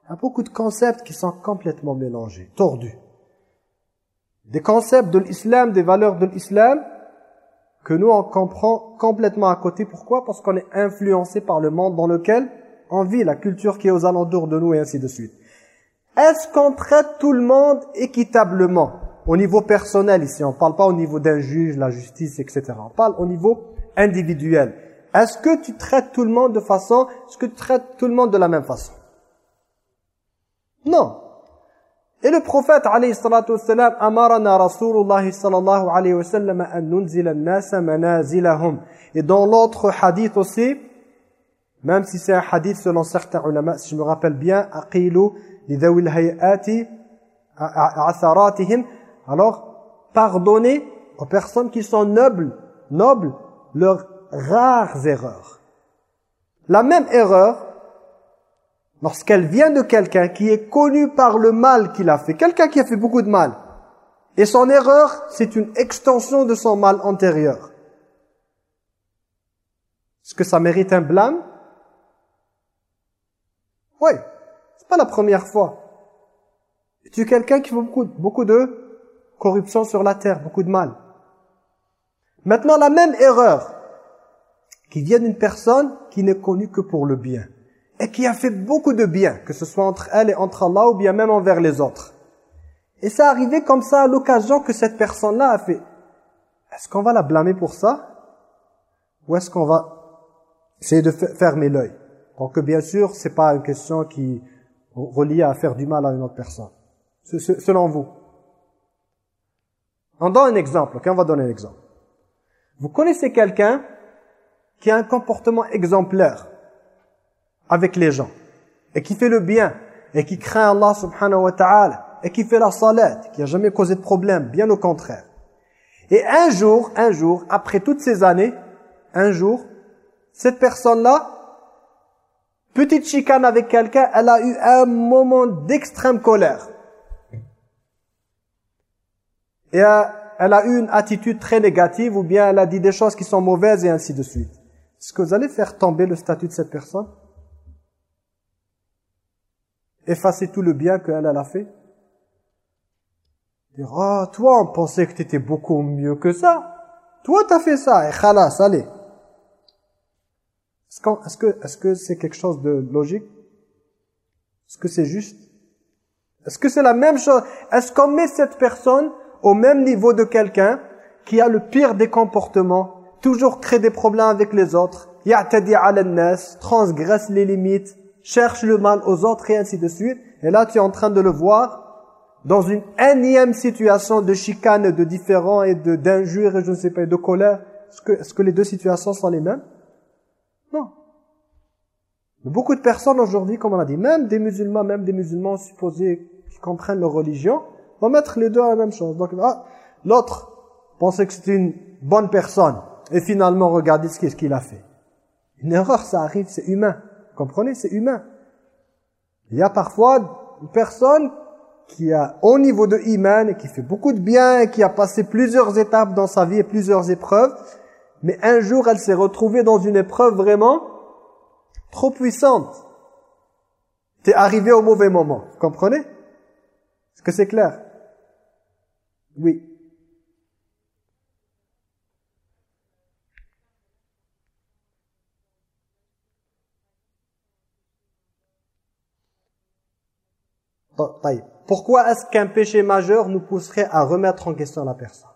il y a beaucoup de concepts qui sont complètement mélangés, tordus. Des concepts de l'islam, des valeurs de l'islam, que nous on comprend complètement à côté. Pourquoi? Parce qu'on est influencé par le monde dans lequel on vit, la culture qui est aux alentours de nous et ainsi de suite. Est-ce qu'on traite tout le monde équitablement? Au niveau personnel ici, on ne parle pas au niveau d'un juge, la justice, etc. On parle au niveau individuel. Est-ce que tu traites tout le monde de façon, est-ce que tu traites tout le monde de la même façon? Non. Et le prophète, alayhi salatu wassalam, amarana Rasulullah sallallahu alayhi wa sallam an nunzila an-nasa manazilahum. Et dans l'autre hadith aussi, même si c'est un hadith selon certains ulama, si je me rappelle bien, aqilu lidawil hayati atharatihim alors, pardonnez aux personnes qui sont nobles, nobles, leurs rares erreurs. La même erreur, lorsqu'elle vient de quelqu'un qui est connu par le mal qu'il a fait, quelqu'un qui a fait beaucoup de mal, et son erreur, c'est une extension de son mal antérieur. Est-ce que ça mérite un blâme? Oui, c'est pas la première fois. Tu es quelqu'un qui fait beaucoup, beaucoup de corruption sur la terre, beaucoup de mal? Maintenant, la même erreur qui vient d'une personne qui n'est connue que pour le bien et qui a fait beaucoup de bien, que ce soit entre elle et entre Allah ou bien même envers les autres. Et ça arrivé comme ça à l'occasion que cette personne-là a fait. Est-ce qu'on va la blâmer pour ça? Ou est-ce qu'on va essayer de fermer l'œil? Donc bien sûr, c'est pas une question qui relie à faire du mal à une autre personne. Selon vous on donne un exemple, ok, on va donner un exemple. Vous connaissez quelqu'un qui a un comportement exemplaire avec les gens et qui fait le bien et qui craint Allah subhanahu wa ta'ala et qui fait la salat, qui a jamais causé de problème, bien au contraire. Et un jour, un jour, après toutes ces années, un jour, cette personne-là, petite chicane avec quelqu'un, elle a eu un moment d'extrême colère. Et euh, elle a eu une attitude très négative ou bien elle a dit des choses qui sont mauvaises et ainsi de suite. Est-ce que vous allez faire tomber le statut de cette personne? Effacer tout le bien qu'elle a fait Dire, oh, toi, on pensait que tu étais beaucoup mieux que ça. Toi, tu as fait ça. Et khalas, allez. Est-ce que est-ce que c'est quelque chose de logique? Est-ce que c'est juste? Est-ce que c'est la même chose? Est-ce qu'on met cette personne au même niveau de quelqu'un qui a le pire des comportements, toujours crée des problèmes avec les autres, ya'tadi ala nas, transgresse les limites, cherche le mal aux autres et ainsi de suite. Et là, tu es en train de le voir dans une énième situation de chicane, de différents et d'injures et je ne sais pas, de colère. Est-ce que, est que les deux situations sont les mêmes? Non. Beaucoup de personnes aujourd'hui, comme on a dit, même des musulmans, même des musulmans supposés qui comprennent leur religion, vont mettre les deux à la même chose. Donc, ah, l'autre pensait que c'était une bonne personne. Et finalement, regardez ce qu'il a fait. Une erreur, ça arrive, c'est humain. Comprenez C'est humain. Il y a parfois une personne qui a au niveau de iman et qui fait beaucoup de bien et qui a passé plusieurs étapes dans sa vie et plusieurs épreuves, mais un jour elle s'est retrouvée dans une épreuve vraiment trop puissante. T'es arrivé au mauvais moment, vous comprenez? Est-ce que c'est clair? Oui. Pourquoi est-ce qu'un péché majeur nous pousserait à remettre en question la personne?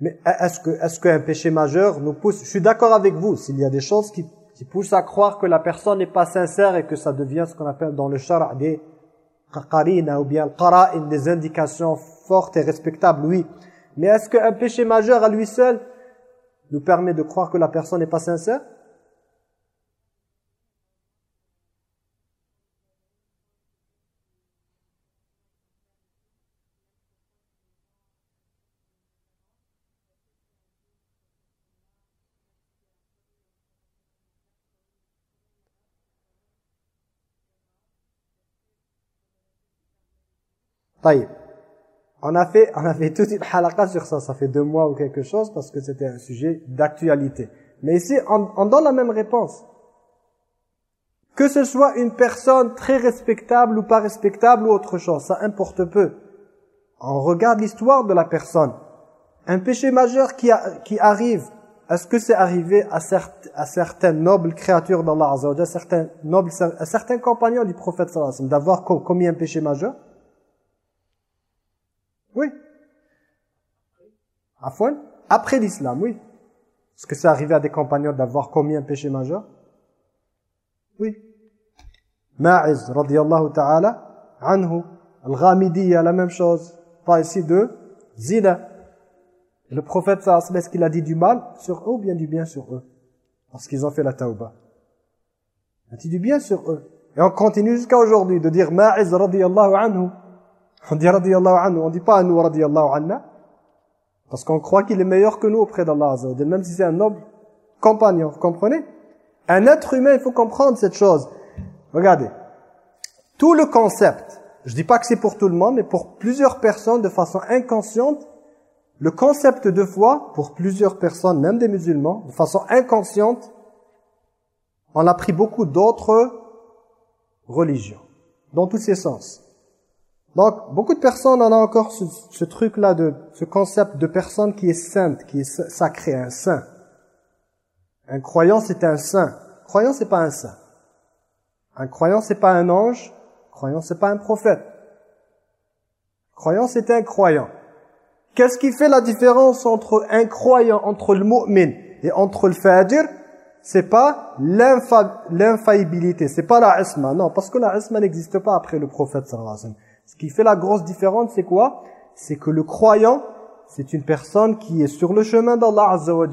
Mais est-ce que est-ce qu'un péché majeur nous pousse? Je suis d'accord avec vous, s'il y a des choses qui, qui poussent à croire que la personne n'est pas sincère et que ça devient ce qu'on appelle dans le shara des qarina ou bien qara'in, des indications fortes et respectables, oui. Mais est-ce qu'un péché majeur à lui seul nous permet de croire que la personne n'est pas sincère On a fait, on a fait toute une halakha sur ça, ça fait deux mois ou quelque chose, parce que c'était un sujet d'actualité. Mais ici, on, donne la même réponse. Que ce soit une personne très respectable ou pas respectable ou autre chose, ça importe peu. On regarde l'histoire de la personne. Un péché majeur qui, qui arrive, est-ce que c'est arrivé à, certaines nobles créatures d'Allah à certains, nobles, à certains compagnons du prophète d'avoir commis un péché majeur? Oui. Afwan Après l'islam, oui. Est-ce que c'est arrivé à des compagnons d'avoir commis un péché majeur? Oui. Ma'iz, radiyallahu ta'ala, anhu. Al-Ghamidiyya, la même chose. Pas ici de zina. Le prophète, est-ce qu'il a dit du mal sur eux ou bien du bien sur eux? Parce qu'ils ont fait la tauba. Il a dit du bien sur eux. Et on continue jusqu'à aujourd'hui de dire Ma'iz, radiyallahu anhu. On dit radiyallahu anhu, on dit pas à nous radiyallahu anna, parce qu'on croit qu'il est meilleur que nous auprès d'Allah même si c'est un noble compagnon, vous comprenez? Un être humain, il faut comprendre cette chose. Regardez, tout le concept, je dis pas que c'est pour tout le monde, mais pour plusieurs personnes de façon inconsciente, le concept de foi, pour plusieurs personnes, même des musulmans, de façon inconsciente, on a pris beaucoup d'autres religions, dans tous ces sens. Donc, beaucoup de personnes en ont encore ce, truc-là, de ce concept de personne qui est sainte, qui est sacré, un saint. Un croyant, c'est un saint. Un croyant, c'est pas un saint. Un croyant, c'est pas un ange. Un croyant, c'est pas un prophète. Croyant, c'est un croyant. Qu'est-ce qui fait la différence entre un croyant, entre le mu'min et entre le fajir? C'est pas l'infaillibilité, c'est pas la isma. Non, parce que la isma n'existe pas après le prophète sallallahu alayhi wa sallam. Ce qui fait la grosse différence, c'est quoi? C'est que le croyant, c'est une personne qui est sur le chemin d'Allah Azza wa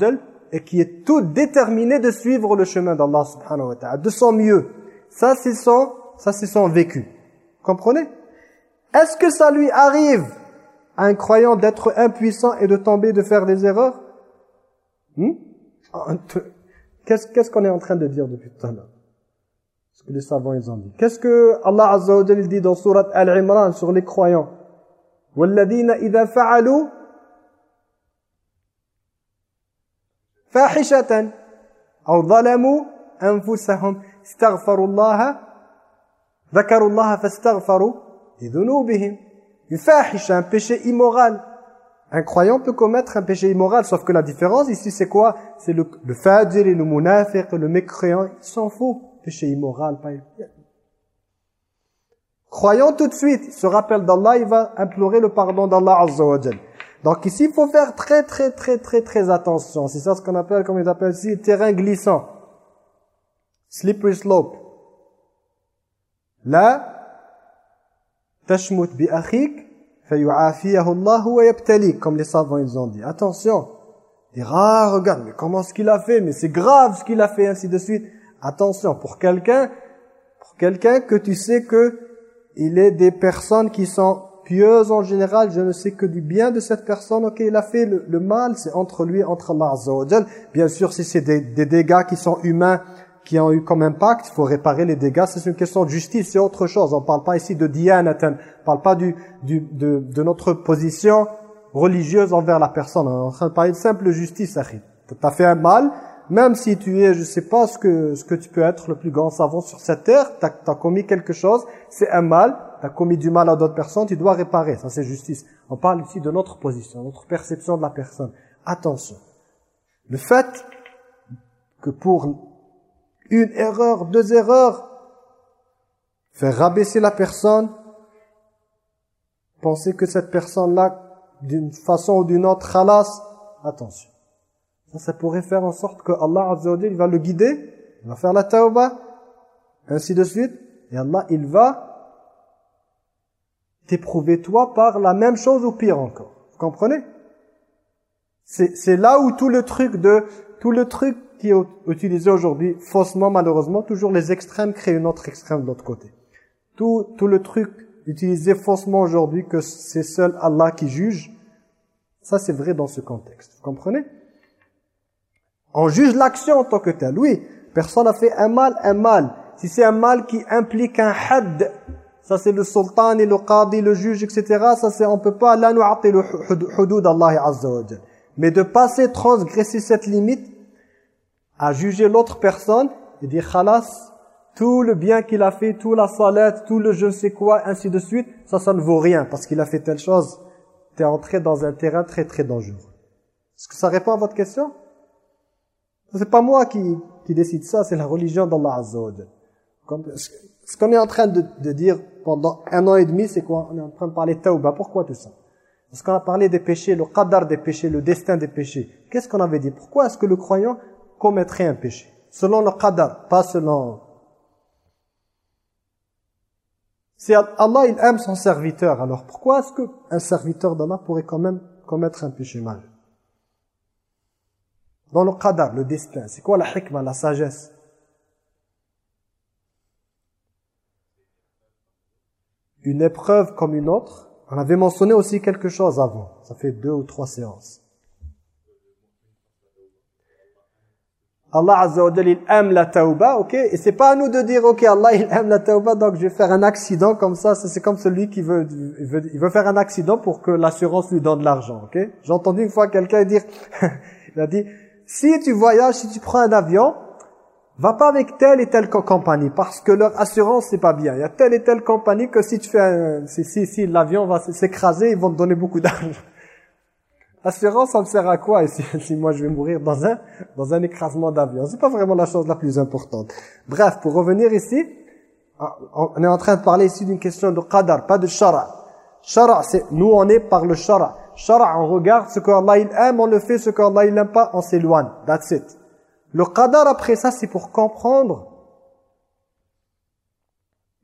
et qui est tout déterminé de suivre le chemin d'Allah subhanahu wa ta'ala, de son mieux. Ça, c'est son, ça, c'est son vécu. Comprenez? Est-ce que ça lui arrive à un croyant d'être impuissant et de tomber, de faire des erreurs? Hmm? Qu'est-ce qu'on est en train de dire depuis tout à l'heure? Ce que les savants ils ont dit. Qu'est-ce que Allah Azza wa dit dans surat Al-Imran sur les croyants وَالَّذِينَ إِذَا فَعَلُوا فاحشة أو ظلموا أنفسهم استغفروا الله ذكروا الله فاستغفروا لذنوبهم une fahisha, un péché immoral. Un croyant peut commettre un péché immoral, sauf que la différence ici, c'est quoi C'est le, le fajir et le munafiq, le mécréant, il s'en fout. Péché immoral, pas... Croyant tout de suite, il se rappelle d'Allah, il va implorer le pardon d'Allah Azza wa donc ici, il faut faire très, très, très, très, très attention. C'est ça ce qu'on appelle, comme ils appellent ici, terrain glissant. Slippery slope. Là, tashmut bi akhik, comme les savants ils ont dit. Attention. Dire, ah, regarde, mais comment ce qu'il a fait, mais c'est grave ce qu'il a fait, ainsi de suite. Attention, pour quelqu'un, pour quelqu'un que tu sais que il est des personnes qui sont pieuse en général, je ne sais que du bien de cette personne, ok, il a fait le, mal, c'est entre lui, entre Allah Azza Bien sûr, si c'est des, dégâts qui sont humains, qui ont eu comme impact, il faut réparer les dégâts, c'est une question de justice, c'est autre chose. On ne parle pas ici de dianatan, on ne parle pas de, notre position religieuse envers la personne, on train de parler de simple justice, tu as fait un mal, même si tu es, je sais pas ce que, ce que tu peux être le plus grand savant sur cette terre, tu as, commis quelque chose, c'est un mal, tu as commis du mal à d'autres personnes, tu dois réparer, ça c'est justice. On parle ici de notre position, notre perception de la personne. Attention, le fait que pour une erreur, deux erreurs, faire rabaisser la personne, penser que cette personne-là, d'une façon ou d'une autre, khalas, attention. Ça, pourrait faire en sorte que Allah Azza il va le guider, il va faire la tauba, ainsi de suite, et Allah, il va t'éprouver toi par la même chose ou pire encore. Vous comprenez? C'est là où tout le truc de tout le truc qui est utilisé aujourd'hui, faussement malheureusement, toujours les extrêmes créent une autre extrême de l'autre côté. Tout, tout le truc utilisé faussement aujourd'hui que c'est seul Allah qui juge, ça c'est vrai dans ce contexte. Vous comprenez? On juge l'action en tant que telle. Oui, personne n'a fait un mal, un mal. Si c'est un mal qui implique un had, ça c'est le sultan et le qadi, le juge, etc. Ça c'est, on peut pas, là nous le hudud d'Allah Azza wa Mais de passer, transgresser cette limite, à juger l'autre personne, et dire khalas, tout le bien qu'il a fait, tout la salat, tout le je ne sais quoi, ainsi de suite, ça, ça ne vaut rien, parce qu'il a fait telle chose. Tu es entré dans un terrain très très dangereux. Est-ce que ça répond à votre question? C'est pas moi qui, qui décide ça, c'est la religion d'Allah Azza Ce qu'on est en train de, de, dire pendant un an et demi, c'est quoi? On est en train de parler tauba. Pourquoi tout ça? Parce qu'on a parlé des péchés, le qadar des péchés, le destin des péchés. Qu'est-ce qu'on avait dit? Pourquoi est-ce que le croyant commettrait un péché? Selon le qadar, pas selon... Si Allah, il aime son serviteur, alors pourquoi est-ce qu'un serviteur d'Allah pourrait quand même commettre un péché mal? Dans le qadar, le destin. C'est quoi la hikmah, la sagesse? Une épreuve comme une autre. On avait mentionné aussi quelque chose avant. Ça fait deux ou trois séances. Allah Azza il aime la tauba, ok? Et c'est pas à nous de dire, ok, Allah il aime la tauba, donc je vais faire un accident comme ça. C'est comme celui qui veut, veut, il veut faire un accident pour que l'assurance lui donne de l'argent, ok? J'ai entendu une fois quelqu'un dire, il a dit, si tu voyages, si tu prends un avion, va pas avec telle et telle compagnie parce que leur assurance c'est pas bien. Il y a telle et telle compagnie que si tu fais un, si, si, si l'avion va s'écraser, ils vont te donner beaucoup d'argent. L'assurance, ça me sert à quoi si, si moi je vais mourir dans un dans un écrasement d'avion? C'est pas vraiment la chose la plus importante. Bref, pour revenir ici, on est en train de parler ici d'une question de qadar, pas de shara. Shara, c'est nous on est par le shara. Shara, on regarde ce qu'Allah il aime, on le fait, ce qu'Allah il n'aime pas, on s'éloigne. That's it. Le qadar après ça, c'est pour comprendre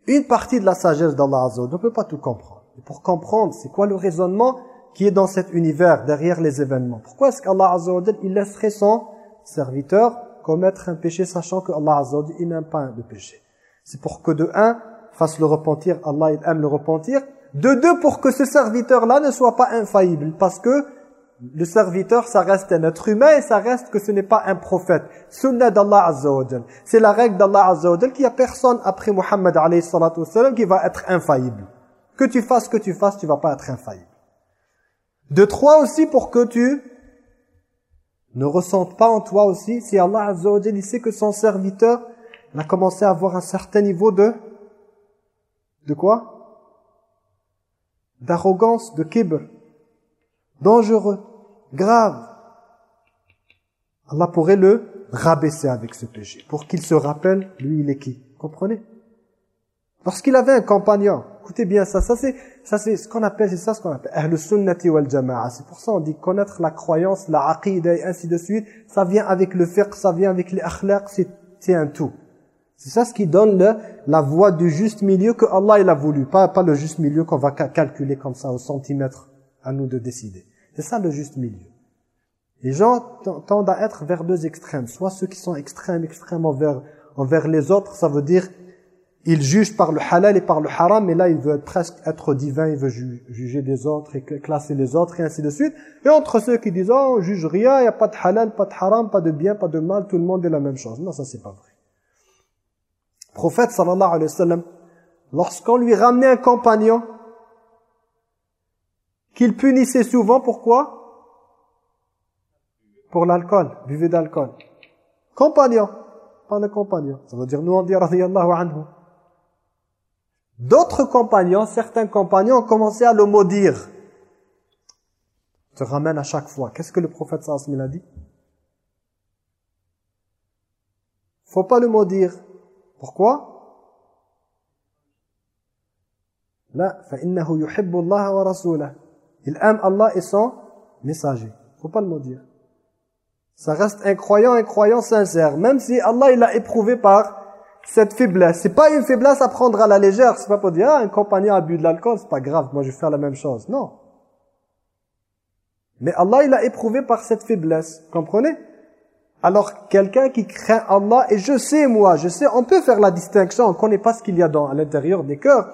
une partie de la sagesse d'Allah Azza On ne peut pas tout comprendre. Et pour comprendre, c'est quoi le raisonnement qui est dans cet univers, derrière les événements? Pourquoi est-ce qu'Allah Azza il laisserait son serviteur commettre un péché, sachant que Allah il n'aime pas de péché? C'est pour que de un, fasse le repentir, Allah il aime le repentir. De deux, pour que ce serviteur-là ne soit pas infaillible. Parce que le serviteur, ça reste un être humain et ça reste que ce n'est pas un prophète. Sunnah d'Allah Azza C'est la règle d'Allah Azza qu'il n'y a personne après Muhammad qui va être infaillible. Que tu fasses que tu fasses, tu vas pas être infaillible. De trois aussi pour que tu ne ressentes pas en toi aussi, si Allah Azza il sait que son serviteur a commencé à avoir un certain niveau de de quoi? D'arrogance, de kibr, dangereux, grave. Allah pourrait le rabaisser avec ce péché. Pour qu'il se rappelle, lui il est qui? Comprenez? Lorsqu'il avait un compagnon, écoutez bien ça, ça c'est ça c'est ce qu'on appelle, c'est ça ce qu'on appelle ahl sunnati wal jama'a. C'est pour ça on dit connaître la croyance, la aqidah et ainsi de suite, ça vient avec le fiqh, ça vient avec les akhlaq, c'est un tout. C'est ça ce qui donne le, la voie du juste milieu que Allah il a voulu, pas, pas le juste milieu qu'on va calculer comme ça au centimètre à nous de décider. C'est ça le juste milieu. Les gens tendent à être vers deux extrêmes, soit ceux qui sont extrêmes, extrêmes envers, envers les autres, ça veut dire il juge par le halal et par le haram, mais là il veut presque être divin, il veut juger des autres et classer les autres et ainsi de suite. Et entre ceux qui disent oh, on juge rien, il n'y a pas de halal, pas de haram, pas de bien, pas de mal, tout le monde est la même chose. Non, ça c'est pas vrai. Prophète sallallahu alayhi wa sallam, lorsqu'on lui ramenait un compagnon qu'il punissait souvent, pourquoi? Pour l'alcool, buvez d'alcool. Compagnon, pas le compagnon. Ça veut dire nous on dit radiyallahu anhu. D'autres compagnons, certains compagnons ont commencé à le maudire. Se ramène à chaque fois. Qu'est-ce que le prophète sallallahu a dit? Faut pas le maudire. Pourquoi La, Il aime Allah et son messager. Faut pas le maudire. Ça reste un croyant, un croyant sincère. Même si Allah l'a éprouvé par cette faiblesse. C'est pas une faiblesse à prendre à la légère. C'est pas pour dire, ah, un compagnon a bu de l'alcool, c'est pas grave, moi je vais faire la même chose. Non. Mais Allah, il a éprouvé par cette faiblesse. Comprenez? Alors, quelqu'un qui craint Allah, et je sais, moi, je sais, on peut faire la distinction, on ne connaît pas ce qu'il y a dans, à l'intérieur des cœurs,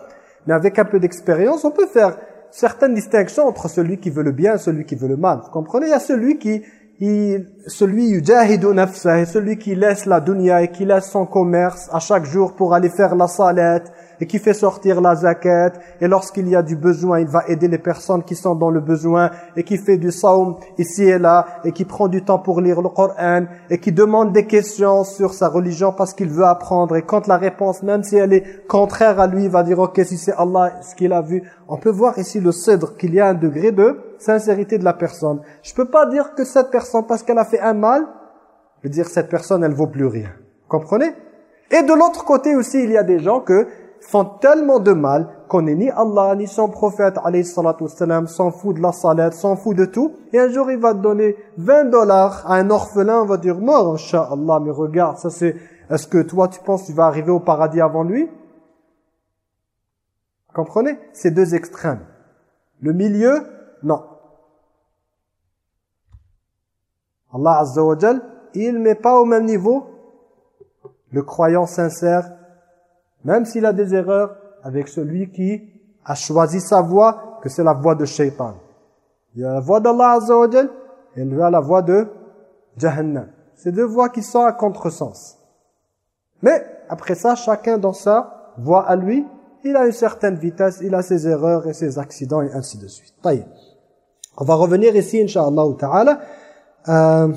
mais avec un peu d'expérience, on peut faire certaines distinctions entre celui qui veut le bien et celui qui veut le mal. Vous comprenez? Il y a celui qui il, celui celui qui laisse la dunya et qui laisse son commerce à chaque jour pour aller faire la salette et qui fait sortir la zakat et lorsqu'il y a du besoin, il va aider les personnes qui sont dans le besoin et qui fait du saum ici et là et qui prend du temps pour lire le Coran et qui demande des questions sur sa religion parce qu'il veut apprendre et quand la réponse, même si elle est contraire à lui, il va dire ok si c'est Allah ce qu'il a vu. On peut voir ici le cèdre qu'il y a un degré de sincérité de la personne. Je peux pas dire que cette personne, parce qu'elle a fait un mal, je veux dire cette personne, elle vaut plus rien. Comprenez? Et de l'autre côté aussi, il y a des gens que font tellement de mal qu'on n'est ni Allah, ni son prophète, alayhi s'en fout de la salat, s'en fout de tout. Et un jour, il va donner 20 dollars à un orphelin, on va dire, mort, Allah, mais regarde, ça c'est... Est-ce que toi, tu penses que tu vas arriver au paradis avant lui? Comprenez? Ces deux extrêmes. Le milieu, non. Allah Azza il met pas au même niveau le croyant sincère, même s'il a des erreurs avec celui qui a choisi sa voie, que c'est la voie de Shaitan. Il y a la voie d'Allah Azza et il y a la voie de Jahannam. Ces deux voies qui sont à contresens. Mais après ça, chacun dans sa voie à lui, il a une certaine vitesse, il a ses erreurs et ses accidents et ainsi de suite. Taïe. On va revenir ici, Inch'Allah ta'ala. Euh,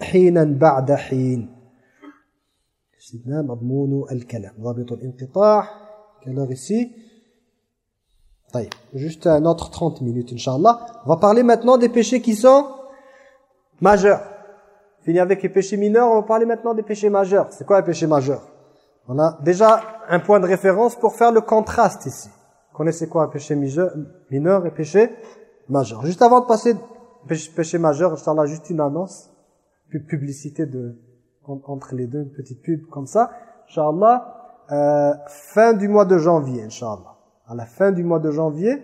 حينا بعد حين سيدنا مضمون الكلام ضابط الانقطاع quelle ici طيب juste un autre 30 minutes Inch'Allah on va parler maintenant des péchés qui sont majeurs fini avec les péchés mineurs on va parler maintenant des péchés majeurs c'est quoi un péché majeur on a déjà un point de référence pour faire le contraste ici connaissez quoi un péché mineur et péché majeur. Juste avant de passer péché, péché majeur, Inch'Allah, juste une annonce, publicité de, entre les deux, une petite pub comme ça. Inch'Allah, euh, fin du mois de janvier, Inch'Allah. À la fin du mois de janvier,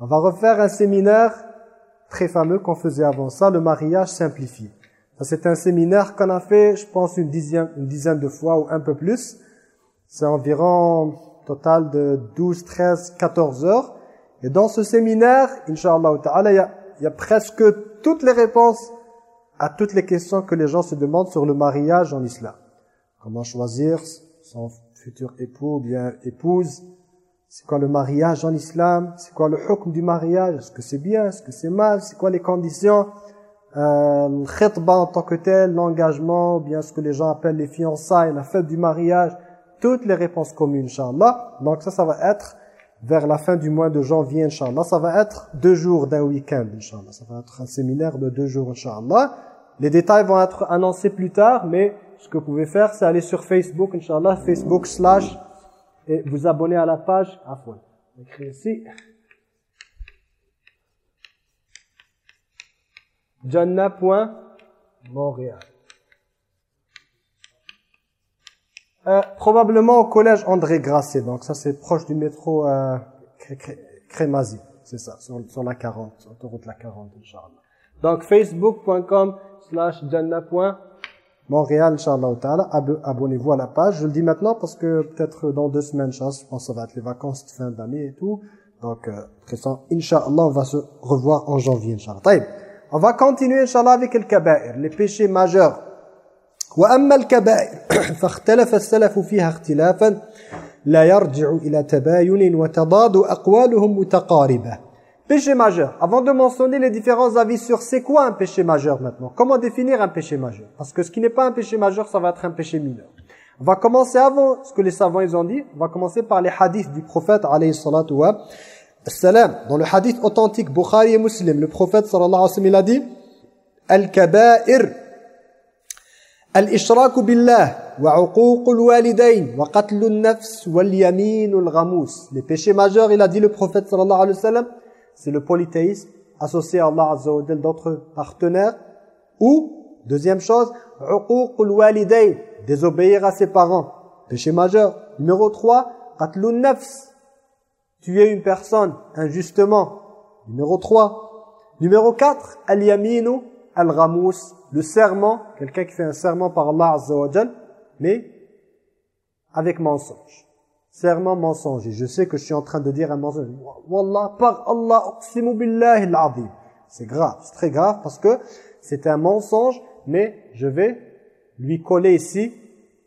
on va refaire un séminaire très fameux qu'on faisait avant ça, le mariage simplifié. C'est un séminaire qu'on a fait, je pense, une dizaine, une dizaine de fois ou un peu plus. C'est environ total de 12, 13, 14 heures. Et dans ce séminaire, Inch'Allah il y y a presque toutes les réponses à toutes les questions que les gens se demandent sur le mariage en islam. Comment choisir son futur époux ou bien épouse? C'est quoi le mariage en islam? C'est quoi le hukm du mariage? Est-ce que c'est bien? Est-ce que c'est mal? C'est quoi les conditions? Euh, Le khitba en tant que tel, l'engagement, ou bien ce que les gens appellent les fiançailles, la fête du mariage, toutes les réponses communes, Inch'Allah. Donc ça, ça va être vers la fin du mois de janvier, Inch'Allah. Ça va être deux jours d'un week-end, Inch'Allah. Ça va être un séminaire de deux jours, Inch'Allah. Les détails vont être annoncés plus tard, mais ce que vous pouvez faire, c'est aller sur Facebook, Inch'Allah, Facebook slash, et vous abonner à la page. Afouan. Écris ici. Jannah.montréal. Euh, probablement au collège André Grasset, donc ça c'est proche du métro euh, Crémazie, c'est ça, sur, sur, la 40, sur l'autoroute la 40, Inch'Allah. Donc facebook.com slash Montréal, Inch'Allah ta'ala. Abonnez-vous à la page. Je le dis maintenant parce que peut-être dans deux semaines, je pense que ça va être les vacances de fin d'année et tout. Donc, euh, ça, Inch'Allah, on va se revoir en janvier, Inch'Allah. On va continuer, Inch'Allah, avec le kaba'ir, les péchés majeurs. وأما الكبائر فاختلف السلف فيها اختلافا لا يرجع إلى تباين وتضاد أقوالهم متقاربة Péché majeur. Avant de mentionner les différents avis sur c'est quoi un péché majeur maintenant. Comment définir un péché majeur Parce que ce qui n'est pas un péché majeur, ça va être un péché mineur. On va commencer avant ce que les savants ils ont dit. On va commencer par les hadiths du prophète alayhi salatu wa salam. Dans le hadith authentique Bukhari et Muslim, le prophète sallallahu alayhi wa sallam il a dit Al-kaba'ir الإشراك بالله وعقوق الوالدين وقتل النفس واليمين الغموس les péchés majeurs il a dit le prophète sallallahu alayhi wa sallam c'est le polythéisme, associé à Allah Azza d'autres partenaires. Ou, deuxième chose, désobéir à ses parents. Péché majeur. Numéro 3, qatlun nafs, tuer une personne injustement. Numéro 3. Numéro 4, al-yaminu al-ghamous, le serment, quelqu'un qui fait un serment par Allah Azza mais avec mensonge serment mensonger. Je sais que je suis en train de dire un mensonge. Wallah, par Allah, C'est grave, c'est très grave parce que c'est un mensonge, mais je vais lui coller ici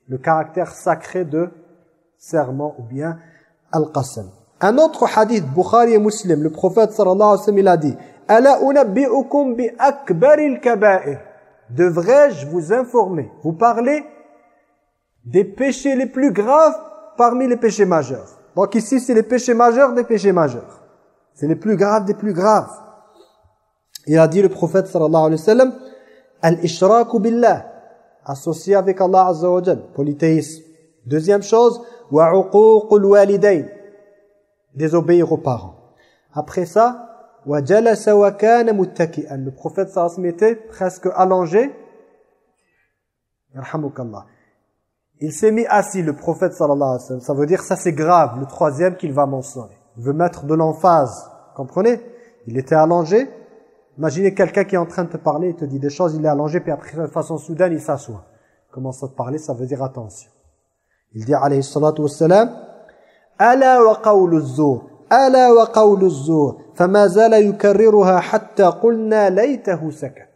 le caractère sacré de serment ou bien al-qasam. Un autre hadith, Bukhari et Muslim, le prophète sallallahu alayhi wa sallam, il a dit Ala unabbi'ukum bi akbaril kaba'ir. Devrais-je vous informer, vous parler des péchés les plus graves parmi les péchés majeurs. Donc ici, c'est les péchés majeurs des péchés majeurs. C'est les plus graves des plus graves. Il a dit le prophète sallallahu alayhi wa sallam, Al-ishraku billah, associé avec Allah azza wa polythéisme. Deuxième chose, wa uququl walidayn, désobéir aux parents. Après ça, wa jalasa wa kana muttaki'an. Le prophète sallallahu alayhi wa sallam était presque allongé. Yarhamukallah. Il s'est mis assis, le prophète sallallahu alayhi wa sallam. Ça veut dire ça c'est grave, le troisième qu'il va mentionner. Il veut mettre de l'emphase, comprenez? Il était allongé. Imaginez quelqu'un qui est en train de te parler, il te dit des choses, il est allongé, puis après de façon soudaine, il s'assoit. Commence à te parler, ça veut dire attention. Il dit alayhi salatu wassalam, « Ala wa qawlu ala wa qawlu fama zala yukarriruha hatta qulna laytahu sakat. »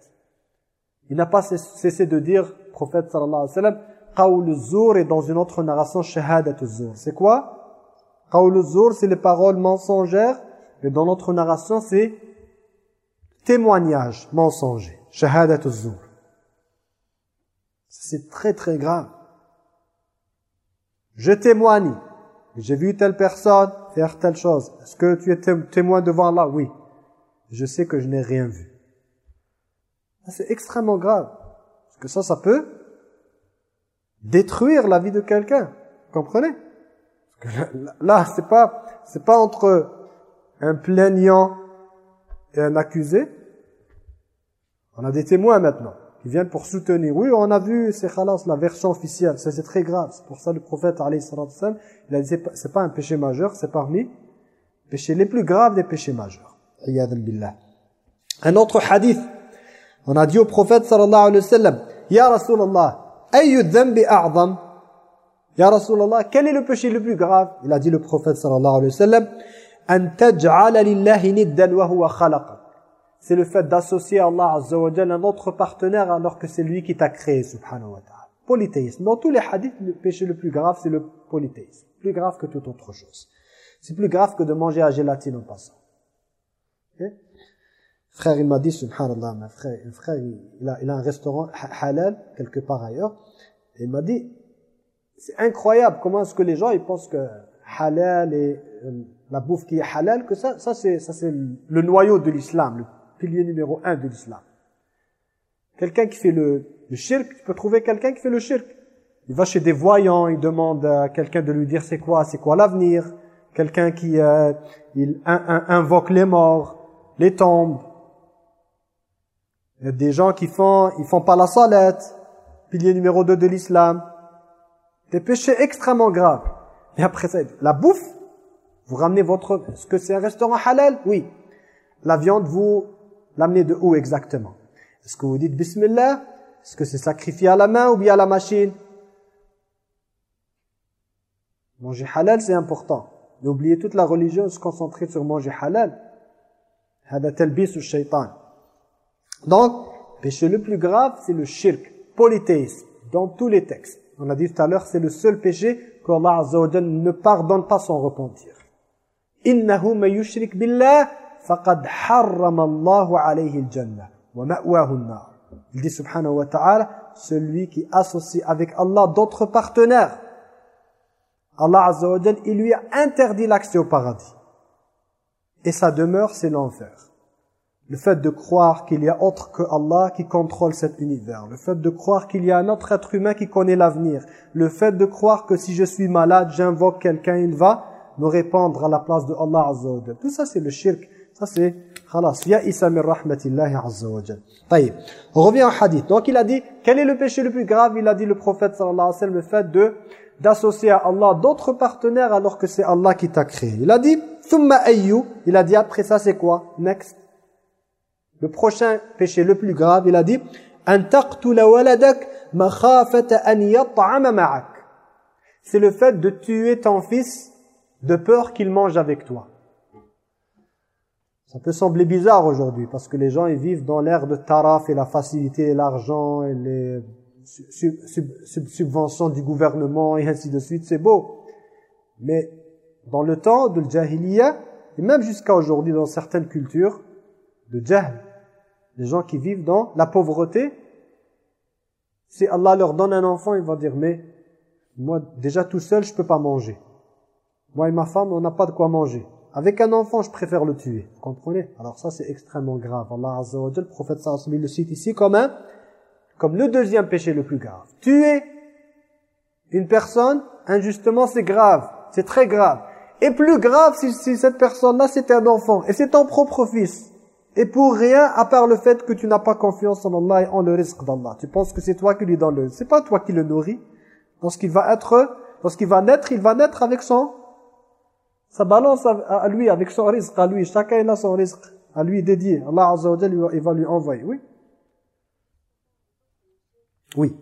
Il n'a pas cessé de dire, prophète sallallahu alayhi wa sallam, Qawl zur et dans une autre narration shahadat zur. C'est quoi? Qawl zur c'est les paroles mensongères et dans notre narration c'est témoignage mensonger. Shahadat zur. C'est très très grave. Je témoigne. J'ai vu telle personne faire telle chose. Est-ce que tu es témoin devant Allah Oui. Je sais que je n'ai rien vu. C'est extrêmement grave. Parce que ça, ça peut détruire la vie de quelqu'un. Comprenez? Là, c'est pas c'est pas entre un plaignant et un accusé. On a des témoins maintenant. qui viennent pour soutenir. Oui, on a vu, c'est khalas, la version officielle, c'est très grave. C'est pour ça le prophète, alayhi il a dit, c'est pas un péché majeur, c'est parmi les péchés les plus graves des péchés majeurs. billah. Un autre hadith, on a dit au prophète, sallallahu alayhi wa sallam, Ya Rasulallah, Ya Rasulallah, quel est le péché le plus grave? Il a dit le prophète sallallahu alayhi wa sallam, c'est le fait d'associer Allah Azza wa un autre partenaire alors que c'est lui qui t'a créé, subhanahu wa ta'ala. Polythéisme. Dans tous les hadiths, le péché le plus grave, c'est le polythéisme. Plus grave que toute autre chose. C'est plus grave que de manger à gélatine en passant. Frère, il m'a dit, subhanallah, mon frère, un frère il, a, il a un restaurant halal, quelque part ailleurs, et il m'a dit, c'est incroyable comment est-ce que les gens, ils pensent que halal et euh, la bouffe qui est halal, que ça, ça c'est le noyau de l'islam, pilier numéro un de l'islam. Quelqu'un qui fait le, le shirk, tu peux trouver quelqu'un qui fait le shirk. Il va chez des voyants, il demande à quelqu'un de lui dire c'est quoi, c'est quoi l'avenir. Quelqu'un qui euh, il invoque les morts, les tombes. Il y a des gens qui font, ils font pas la salette, pilier numéro 2 de l'islam. Des péchés extrêmement graves. Et après ça, la bouffe, vous ramenez votre... Est-ce que c'est un restaurant halal? Oui. La viande, vous L'amener de où exactement? Est-ce que vous dites Bismillah? Est-ce que c'est sacrifié à la main ou bien à la machine? Manger halal, c'est important. N'oubliez toute la religion, se concentrer sur manger halal. shaitan. Donc, péché le plus grave, c'est le shirk, polythéisme, dans tous les textes. On a dit tout à l'heure, c'est le seul péché qu'Allah Azza ne pardonne pas sans repentir. Billah Allahu alayhi al-jannah wa. Il dit subhanahu wa ta'ala celui qui associe avec Allah d'autres partenaires. Allah Azza il lui a interdit l'accès au paradis. Et sa demeure, c'est l'enfer le fait de croire qu'il y a autre que Allah qui contrôle cet univers. Le fait de croire qu'il y a un autre être humain qui connaît l'avenir. Le fait de croire que si je suis malade, j'invoque quelqu'un, il va me répondre à la place de Allah Azza Tout ça, c'est le shirk. Ça c'est khalas, ya isa min rahmatillahi azza wa. On revient au hadith. Donc il a dit quel est le péché le plus grave? Il a dit le prophète sallallahu alayhi wa sallam le fait de d'associer à Allah d'autres partenaires alors que c'est Allah qui t'a créé. Il a dit thumma ayyu, il a dit après ça c'est quoi? Next. Le prochain péché le plus grave, il a dit. C'est le fait de tuer ton fils de peur qu'il mange avec toi. Ça peut sembler bizarre aujourd'hui parce que les gens ils vivent dans l'ère de taraf et la facilité et l'argent et les subventions du gouvernement et ainsi de suite, c'est beau. Mais dans le temps de l'jahiliya et même jusqu'à aujourd'hui dans certaines cultures de jahl, les gens qui vivent dans la pauvreté, si Allah leur donne un enfant, ils vont dire mais moi déjà tout seul je peux pas manger. Moi et ma femme on n'a pas de quoi manger. Avec un enfant, je préfère le tuer. Vous comprenez? Alors ça, c'est extrêmement grave. Allah Azza wa le prophète sallallahu le cite ici comme un, comme le deuxième péché le plus grave. Tuer une personne, injustement, c'est grave. C'est très grave. Et plus grave si, si cette personne-là, c'est un enfant. Et c'est ton propre fils. Et pour rien, à part le fait que tu n'as pas confiance en Allah et en le risque d'Allah. Tu penses que c'est toi qui lui donne le... C'est pas toi qui le nourris. Lorsqu'il va être, lorsqu'il va naître, il va naître avec son ça balance à lui, avec son risque à lui. Chacun a son risque à lui dédié. Allah Azza wa il va lui envoyer. Oui Oui.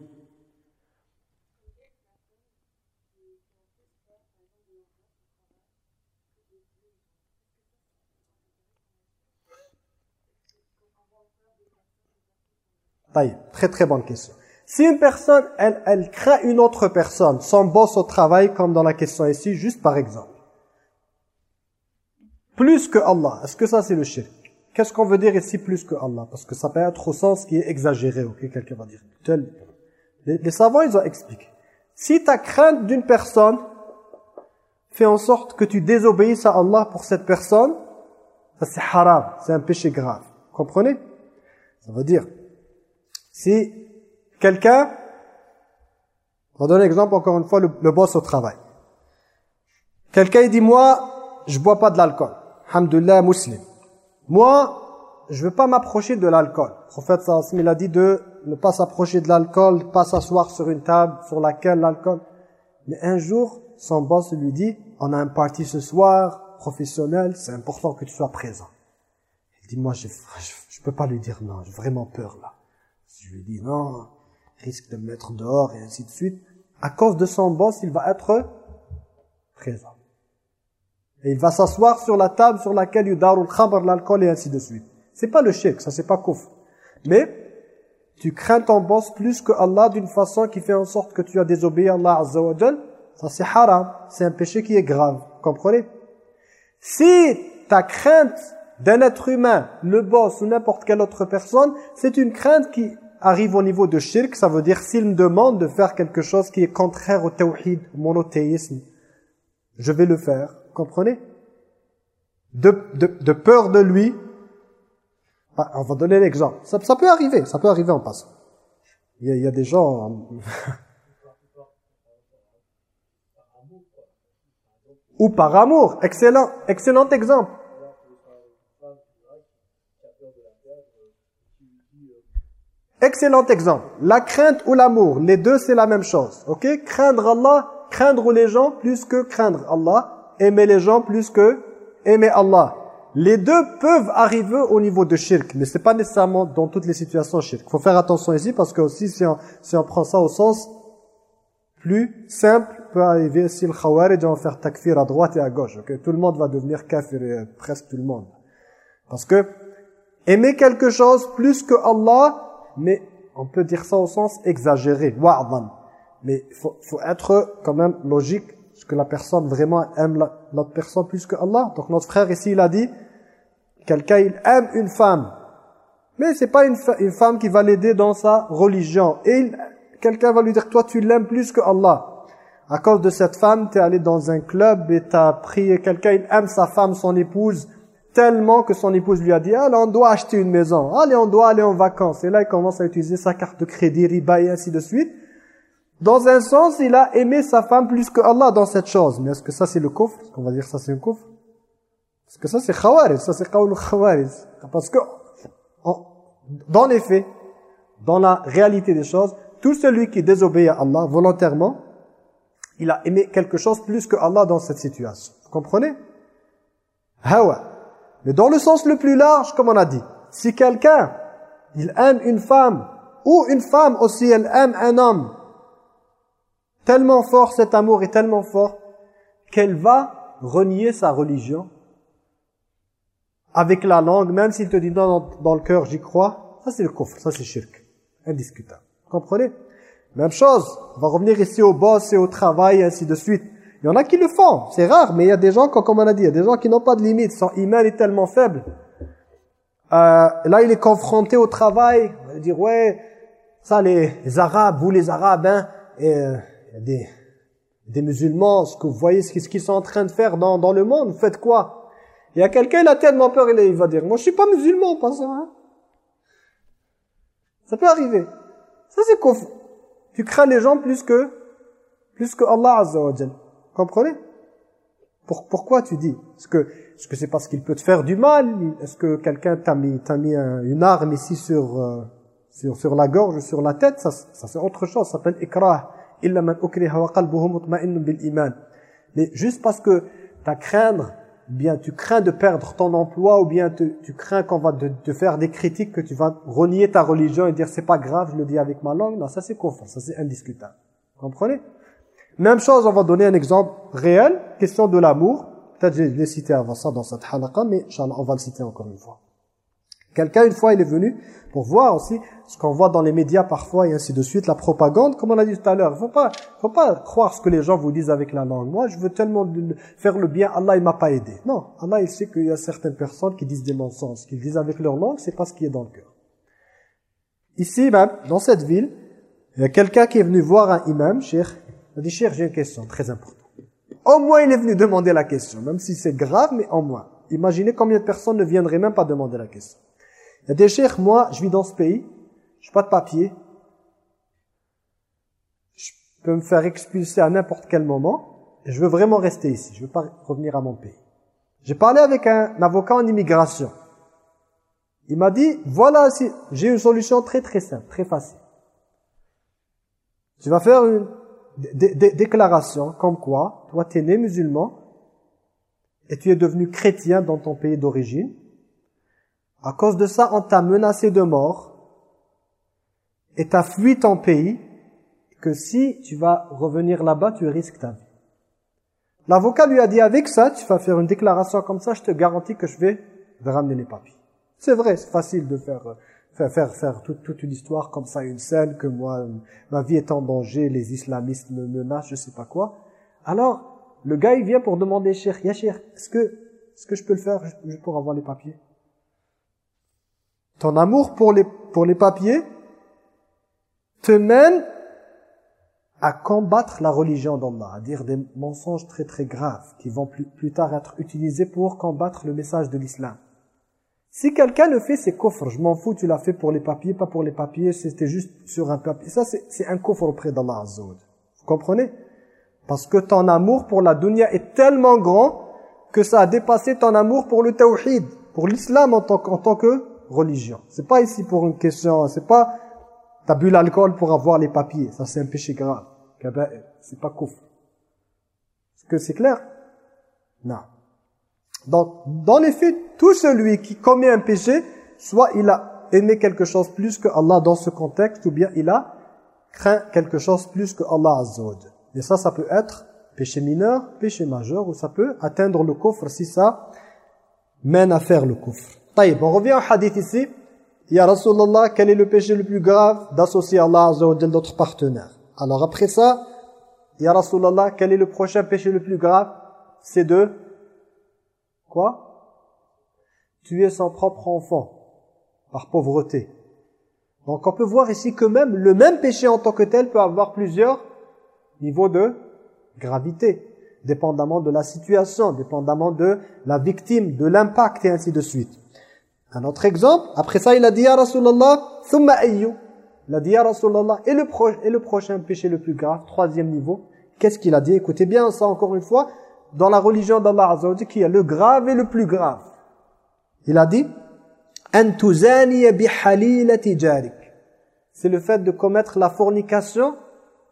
Très très bonne question. Si une personne, elle, elle crée une autre personne, son boss au travail, comme dans la question ici, juste par exemple plus que Allah. Est-ce que ça c'est le shirk? Qu'est-ce qu'on veut dire ici plus que Allah? Parce que ça peut être au sens qui est exagéré, ok? Quelqu'un va dire. Les, savants, ils ont expliqué. Si ta crainte d'une personne fait en sorte que tu désobéisses à Allah pour cette personne, ça c'est haram, c'est un péché grave. Comprenez? Ça veut dire, si quelqu'un, on va donner exemple encore une fois, le, boss au travail. Quelqu'un dit, moi, je bois pas de l'alcool. Alhamdulillah, musulman. Moi, je veux pas m'approcher de l'alcool. Le prophète sallallahu il a dit de ne pas s'approcher de l'alcool, pas s'asseoir sur une table sur laquelle l'alcool... Mais un jour, son boss lui dit, on a un party ce soir, professionnel, c'est important que tu sois présent. Il dit, moi, je ne peux pas lui dire non, j'ai vraiment peur là. Je lui dis non, risque de me mettre dehors et ainsi de suite. À cause de son boss, il va être présent. Et il va s'asseoir sur la table sur laquelle il le khamr, l'alcool et ainsi de suite. C'est pas le shirk, ça c'est pas kouf. Mais tu crains ton boss plus que Allah d'une façon qui fait en sorte que tu as désobéi à Allah Azza wa ça c'est haram, c'est un péché qui est grave, comprenez? Si ta crainte d'un être humain, le boss ou n'importe quelle autre personne, c'est une crainte qui arrive au niveau de shirk, ça veut dire s'il me demande de faire quelque chose qui est contraire au tawhid, au monothéisme, je vais le faire, comprenez? De, de peur de lui, ah, on va donner l'exemple. Ça, peut arriver, ça peut arriver en passant. Il y a, il y a des gens... Ou par amour. Excellent, excellent exemple. Excellent exemple. La crainte ou l'amour, les deux c'est la même chose. Ok? Craindre Allah, craindre les gens plus que craindre Allah. Aimer les gens plus que aimer Allah. Les deux peuvent arriver au niveau de shirk, mais c'est pas nécessairement dans toutes les situations shirk. Il faut faire attention ici parce que aussi si on, si on prend ça au sens plus simple, peut arriver si le khawarij va faire takfir à droite et à gauche. Okay? Tout le monde va devenir kafir, euh, presque tout le monde. Parce que aimer quelque chose plus que Allah, mais on peut dire ça au sens exagéré, wa'adhan. Mais il faut, faut être quand même logique, est-ce que la personne vraiment aime l'autre personne plus que Allah Donc notre frère ici, il a dit, Quelqu'un, il aime une femme. Mais c'est pas une, une, femme qui va l'aider dans sa religion. Et quelqu'un va lui dire, toi tu l'aimes plus que Allah. À cause de cette femme, tu es allé dans un club et tu as prié. Quelqu'un, il aime sa femme, son épouse, tellement que son épouse lui a dit, allez, on doit acheter une maison. Allez, on doit aller en vacances. Et là, il commence à utiliser sa carte de crédit, riba et ainsi de suite. Dans un sens, il a aimé sa femme plus que Allah dans cette chose. Mais est-ce que ça, c'est le coffre Est-ce qu'on va dire ça, c'est un coffre parce que ça c'est khawarij, ça c'est qawlu. Parce que dans les faits, dans la réalité des choses, tout celui qui désobéit à Allah volontairement, il a aimé quelque chose plus que Allah dans cette situation. Vous comprenez? Hawa. Mais dans le sens le plus large, comme on a dit, si quelqu'un, il aime une femme, ou une femme aussi, elle aime un homme, tellement fort, cet amour est tellement fort, qu'elle va renier sa religion avec la langue, même s'il te dit non, dans, le cœur, j'y crois, ça c'est le kufr, ça c'est shirk. Indiscutable. comprenez? Même chose, on va revenir ici au boss et au travail, ainsi de suite. Il y en a qui le font, c'est rare, mais il y a des gens, comme on a dit, il y a des gens qui n'ont pas de limite, son email est tellement faible. Euh, là, il est confronté au travail, on va dire, ouais, ça les, Arabes, vous les Arabes, hein, euh, des, des musulmans, ce que vous voyez, ce qu'ils sont en train de faire dans, dans le monde, vous faites quoi? Il y a quelqu'un, il a tellement peur, il va dire, moi je suis pas musulman, pas ça. Hein. Ça peut arriver. Ça c'est Tu crains les gens plus que plus que Allah Azza Comprenez? Pour, Pourquoi tu dis? Est-ce que est-ce c'est parce qu'il peut te faire du mal? Est-ce que quelqu'un t'a mis mis une arme ici sur euh, sur sur la gorge, sur la tête? Ça, ça c'est autre chose. Ça s'appelle ikrah. Illa man ukriha wa qalbuhu iman. Mais juste parce que t'as craindre bien tu crains de perdre ton emploi ou bien tu crains qu'on va te, faire des critiques que tu vas renier ta religion et dire c'est pas grave, je le dis avec ma langue. Non, ça c'est confort, ça c'est indiscutable. Comprenez? Même chose, on va donner un exemple réel, question de l'amour. Peut-être je l'ai cité avant ça dans cette halaqa, mais on va le citer encore une fois. Quelqu'un, une fois, il est venu pour voir aussi ce qu'on voit dans les médias parfois et ainsi de suite, la propagande, comme on a dit tout à l'heure. Il faut pas, faut pas croire ce que les gens vous disent avec la langue. Moi, je veux tellement faire le bien, Allah, il m'a pas aidé. Non, Allah, il sait qu'il y a certaines personnes qui disent des mensonges, qu'ils disent avec leur langue, c'est pas ce qui est dans le cœur. Ici, même, dans cette ville, il y a quelqu'un qui est venu voir un imam, cher. Il a dit, cher, j'ai une question très importante. Au moins, il est venu demander la question, même si c'est grave, mais au moins. Imaginez combien de personnes ne viendraient même pas demander la question. Il a des chers, moi, je vis dans ce pays, je n'ai pas de papier, je peux me faire expulser à n'importe quel moment, et je veux vraiment rester ici, je ne veux pas revenir à mon pays. J'ai parlé avec un avocat en immigration. Il m'a dit, voilà, j'ai une solution très très simple, très facile. Tu vas faire une déclaration comme quoi, toi tu es né musulman et tu es devenu chrétien dans ton pays d'origine. À cause de ça, on t'a menacé de mort et tu as fui ton pays que si tu vas revenir là-bas, tu risques ta vie. L'avocat lui a dit, avec ça, tu vas faire une déclaration comme ça, je te garantis que je vais ramener les papiers. C'est vrai, c'est facile de faire faire faire, toute, toute, une histoire comme ça, une scène que moi, ma vie est en danger, les islamistes me menacent, je sais pas quoi. Alors, le gars, il vient pour demander, cher, est-ce que, est-ce que je peux le faire pour avoir les papiers? Ton amour pour les, pour les papiers te mène à combattre la religion d'Allah, à dire des mensonges très très graves qui vont plus, plus tard être utilisés pour combattre le message de l'islam. Si quelqu'un le fait, c'est coffre. Je m'en fous, tu l'as fait pour les papiers, pas pour les papiers, c'était juste sur un papier. Ça, c'est un coffre auprès d'Allah Azza Vous comprenez? Parce que ton amour pour la dunya est tellement grand que ça a dépassé ton amour pour le tawhid, pour l'islam en tant, en tant que religion. C'est pas ici pour une question, c'est pas t'as bu l'alcool pour avoir les papiers. Ça, c'est un péché grave. C'est pas coffre. Est-ce que c'est clair? Non. Donc, dans les faits, tout celui qui commet un péché, soit il a aimé quelque chose plus que Allah dans ce contexte, ou bien il a craint quelque chose plus que Allah Azza Et ça, ça peut être péché mineur, péché majeur, ou ça peut atteindre le coffre si ça mène à faire le coffre. Taïb, on revient au hadith ici. Ya Rasulallah, quel est le péché le plus grave d'associer Allah Azza wa d'autres partenaires? Alors après ça, Ya Rasulallah, quel est le prochain péché le plus grave? C'est de Quoi Tuer son propre enfant par pauvreté. Donc on peut voir ici que même le même péché en tant que tel peut avoir plusieurs niveaux de gravité, dépendamment de la situation, dépendamment de la victime, de l'impact et ainsi de suite. Un autre exemple, après ça il a dit ya Rasulallah, thumma ayyu. Il a dit Rasulallah, et le, et le prochain péché le plus grave, troisième niveau, qu'est-ce qu'il a dit? Écoutez bien ça encore une fois, dans la religion d'Allah Azza wa qui est le grave et le plus grave. Il a dit C'est le fait de commettre la fornication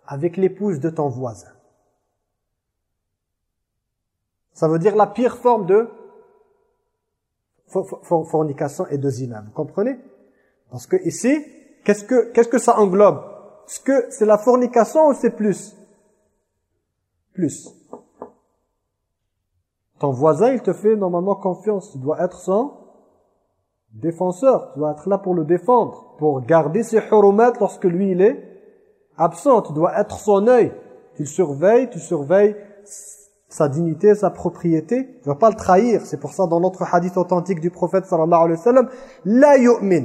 avec l'épouse de ton voisin. Ça veut dire la pire forme de fornication et de zina. Vous comprenez? Parce que ici, qu'est-ce que qu'est-ce que ça englobe? Est-ce que c'est la fornication ou c'est plus? Plus. Ton voisin, il te fait normalement confiance. Tu dois être son défenseur. Tu dois être là pour le défendre, pour garder ses hurumats lorsque lui, il est absent. Tu dois être son œil. Tu le surveilles, tu surveilles sa dignité, sa propriété. Tu ne vas pas le trahir. C'est pour ça, dans notre hadith authentique du prophète sallallahu alayhi wa sallam, « La yu'min »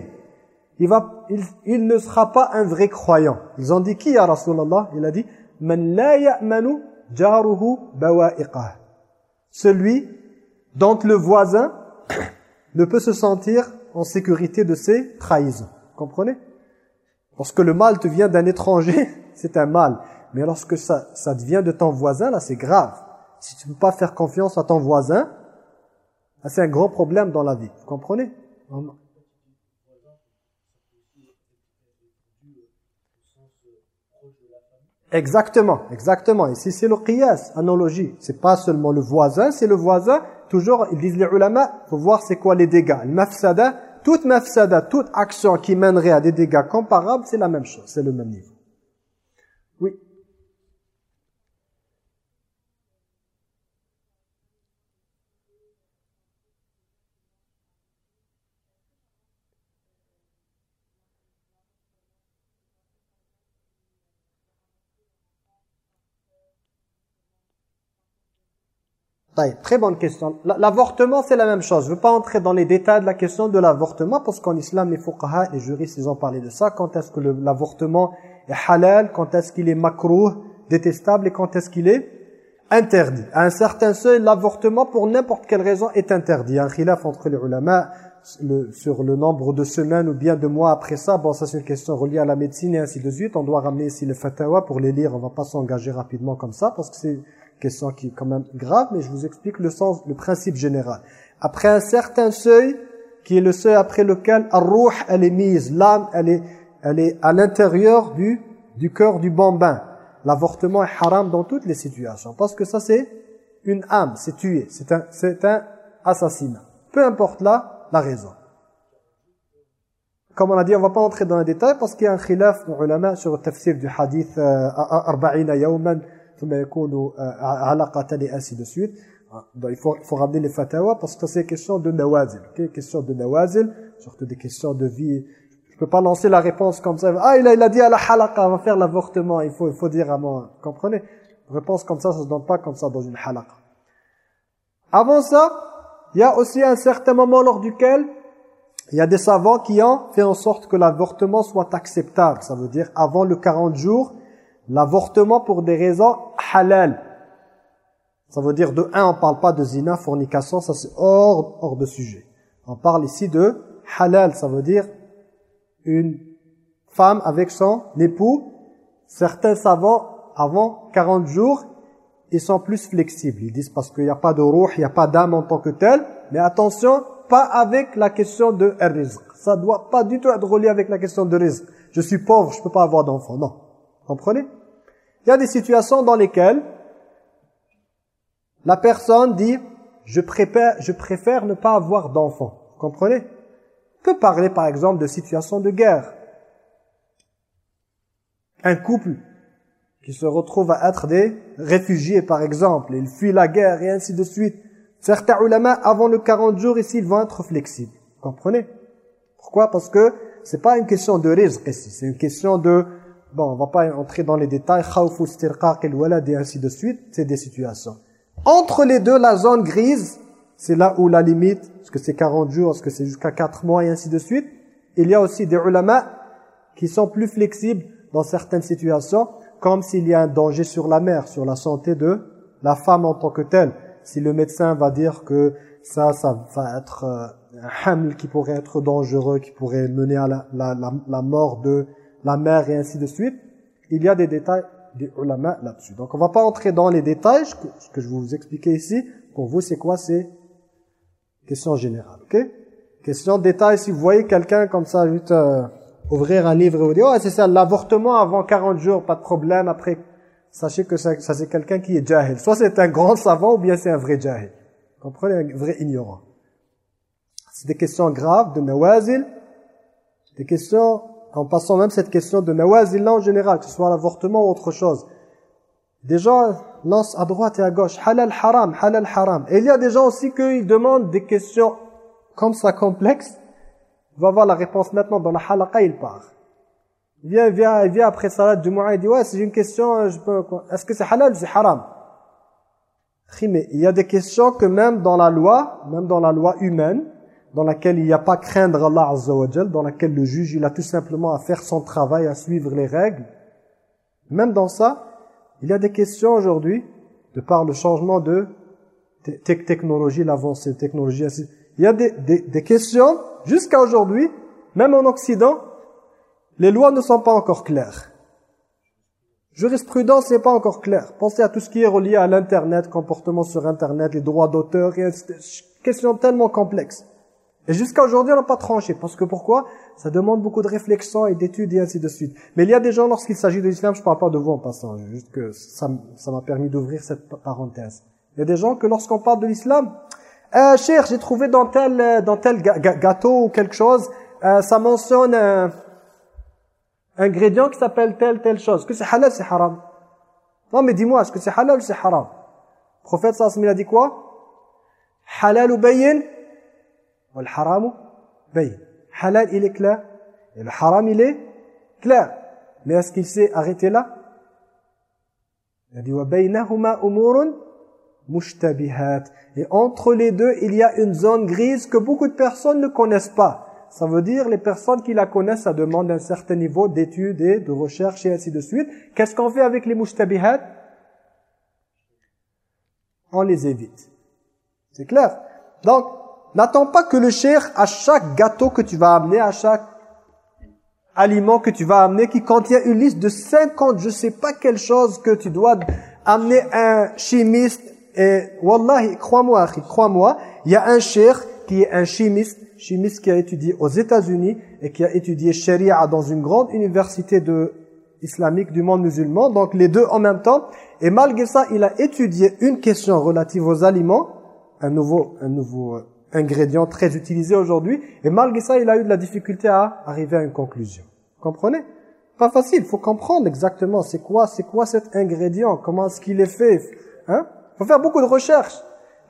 il, va, il, il, ne sera pas un vrai croyant. Ils ont dit qui, ya Rasulallah? Il a dit « Man la ya'manu jaruhu bawa'iqah » celui dont le voisin ne peut se sentir en sécurité de ses trahisons. Comprenez? Lorsque le mal te vient d'un étranger, c'est un mal. Mais lorsque ça, ça devient de ton voisin, là c'est grave. Si tu ne peux pas faire confiance à ton voisin, c'est un grand problème dans la vie. Vous comprenez? Exactement, exactement. Ici, c'est le qiyas, analogie. C'est pas seulement le voisin, c'est le voisin. Toujours, ils disent les ulama, faut voir c'est quoi les dégâts. Le mafsada, toute mafsada, toute action qui mènerait à des dégâts comparables, c'est la même chose, c'est le même niveau. Très bonne question. L'avortement, c'est la même chose. Je ne veux pas entrer dans les détails de la question de l'avortement, parce qu'en islam, les fuqaha, les juristes, ils ont parlé de ça. Quand est-ce que l'avortement est halal, quand est-ce qu'il est makruh, détestable, et quand est-ce qu'il est interdit. À un certain seuil, l'avortement, pour n'importe quelle raison, est interdit. Un khilaf entre les ulama sur le nombre de semaines ou bien de mois après ça. Bon, ça c'est une question reliée à la médecine et ainsi de suite. On doit ramener ici les fatawa pour les lire. On va pas s'engager rapidement comme ça, parce que c'est question qui est quand même grave, mais je vous explique le sens, le principe général. Après un certain seuil, qui est le seuil après lequel ar-ruh elle est mise, l'âme elle est, elle est à l'intérieur du, du cœur du bambin. L'avortement est haram dans toutes les situations parce que ça c'est une âme, c'est tuer, c'est un, un assassinat. Peu importe là la raison. Comme on a dit, on va pas entrer dans les détails parce qu'il y a un khilaf ulama sur le tafsir du hadith 40 yawman ثم يكون علاقة et ainsi de suite. Ah, il faut, il faut ramener les fatawa parce que c'est question de nawazil. Okay? Question de nawazil, surtout des questions de vie. Je peux pas lancer la réponse comme ça. Ah, il a, il a dit à la halaqa, on va faire l'avortement. Il faut, il faut dire à moi. Comprenez Réponse comme ça, ça se donne pas comme ça dans une halaqa. Avant ça, il y a aussi un certain moment lors duquel il y a des savants qui ont fait en sorte que l'avortement soit acceptable. Ça veut dire avant le 40 jours, l'avortement pour des raisons halal. Ça veut dire, de un, on parle pas de zina, fornication, ça c'est hors, hors de sujet. On parle ici de halal, ça veut dire une femme avec son époux. Certains savants, avant 40 jours, ils sont plus flexibles. Ils disent parce qu'il n'y a pas de roux, il n'y a pas d'âme en tant que tel. Mais attention, pas avec la question de rizq. Ça doit pas du tout être relié avec la question de rizq. Je suis pauvre, je peux pas avoir d'enfant. Non. Comprenez? Il y a des situations dans lesquelles la personne dit je préfère, ne pas avoir d'enfant. Vous comprenez? On peut parler par exemple de situations de guerre. Un couple qui se retrouve à être des réfugiés par exemple, ils fuient la guerre et ainsi de suite. Certains ulama, avant le 40 jours ici, ils vont être flexibles. Vous comprenez? Pourquoi? Parce que c'est pas une question de risque ici, c'est une question de... Bon, on va pas entrer dans les détails, et ainsi de suite, c'est des situations. Entre les deux, la zone grise, c'est là où la limite, est-ce que c'est 40 jours, est-ce que c'est jusqu'à 4 mois et ainsi de suite. Il y a aussi des ulama qui sont plus flexibles dans certaines situations, comme s'il y a un danger sur la mère, sur la santé de la femme en tant que telle. Si le médecin va dire que ça, ça va être euh, un haml qui pourrait être dangereux, qui pourrait mener à la mort de la mère et ainsi de suite, il y a des détails des ulama là-dessus. Donc on va pas entrer dans les détails, ce que je vais vous expliquer ici. Pour vous, c'est quoi? C'est question générale, ok? Question de détail, si vous voyez quelqu'un comme ça, juste euh, ouvrir un livre et vous dire « Oh, c'est ça, l'avortement avant 40 jours, pas de problème, après... » Sachez que ça, ça c'est quelqu'un qui est jahil. Soit c'est un grand savant ou bien c'est un vrai jahil. Comprenez? Un vrai ignorant. C'est des questions graves de nawazil, des questions en passant même cette question de nawazil là en général, que ce soit l'avortement ou autre chose. Des gens lancent à droite et à gauche, halal haram, halal haram. Et il y a des gens aussi qui demandent des questions comme ça complexes. Il va avoir la réponse maintenant dans la halaqa, il part. Il vient, il vient, vient après salat du mois, il dit, ouais, c'est une question, est-ce que c'est halal ou c'est haram? Mais il y a des questions que même dans la loi, même dans la loi humaine, dans laquelle il n'y a pas craindre Allah Azza dans laquelle le juge il a tout simplement à faire son travail, à suivre les règles. Même dans ça, il y a des questions aujourd'hui, de par le changement de technologie, l'avancée de technologie, il y a des, des, des questions, jusqu'à aujourd'hui, même en Occident, les lois ne sont pas encore claires. Jurisprudence n'est pas encore claire. Pensez à tout ce qui est relié à l'Internet, comportement sur Internet, les droits d'auteur, question tellement complexe. Et jusqu'à aujourd'hui, on n'a pas tranché. Parce que pourquoi? Ça demande beaucoup de réflexion et d'études et ainsi de suite. Mais il y a des gens, lorsqu'il s'agit de l'islam, je ne parle pas de vous en passant, juste que ça m'a permis d'ouvrir cette parenthèse. Il y a des gens que lorsqu'on parle de l'islam, euh, cher, j'ai trouvé dans tel, euh, dans tel gâteau ou quelque chose, euh, ça mentionne un ingrédient qui s'appelle telle, telle chose. Est-ce que c'est halal, c'est haram Non, mais dis-moi, est-ce que c'est halal ou c'est haram? Le prophète sallallahu a dit quoi Halal ou bayin le haram bayin. Halal, il est clair. Et le haram, il est clair. Mais est-ce qu'il s'est arrêté là Il a dit وَبَيْنَهُمَا أُمُورٌ مُشْتَبِهَاتٌ Et entre les deux, il y a une zone grise que beaucoup de personnes ne connaissent pas. Ça veut dire les personnes qui la connaissent, ça demande un certain niveau d'études et de recherche et ainsi de suite. Qu'est-ce qu'on fait avec les mushtabihat On les évite. C'est clair Donc, n'attends pas que le cher, à chaque gâteau que tu vas amener, à chaque aliment que tu vas amener, qui contient une liste de 50, je sais pas quelle chose que tu dois amener un chimiste. Et, wallahi, crois-moi, crois-moi, il y a un cher qui est un chimiste chimiste qui a étudié aux États-Unis et qui a étudié Sharia dans une grande université de islamique du monde musulman, donc les deux en même temps. Et malgré ça, il a étudié une question relative aux aliments, un nouveau, un nouveau euh, ingrédient très utilisé aujourd'hui, et malgré ça, il a eu de la difficulté à arriver à une conclusion. Comprenez? Pas facile, il faut comprendre exactement c'est quoi, c'est quoi cet ingrédient, comment est-ce qu'il est fait. Hein? Faut faire beaucoup de recherches.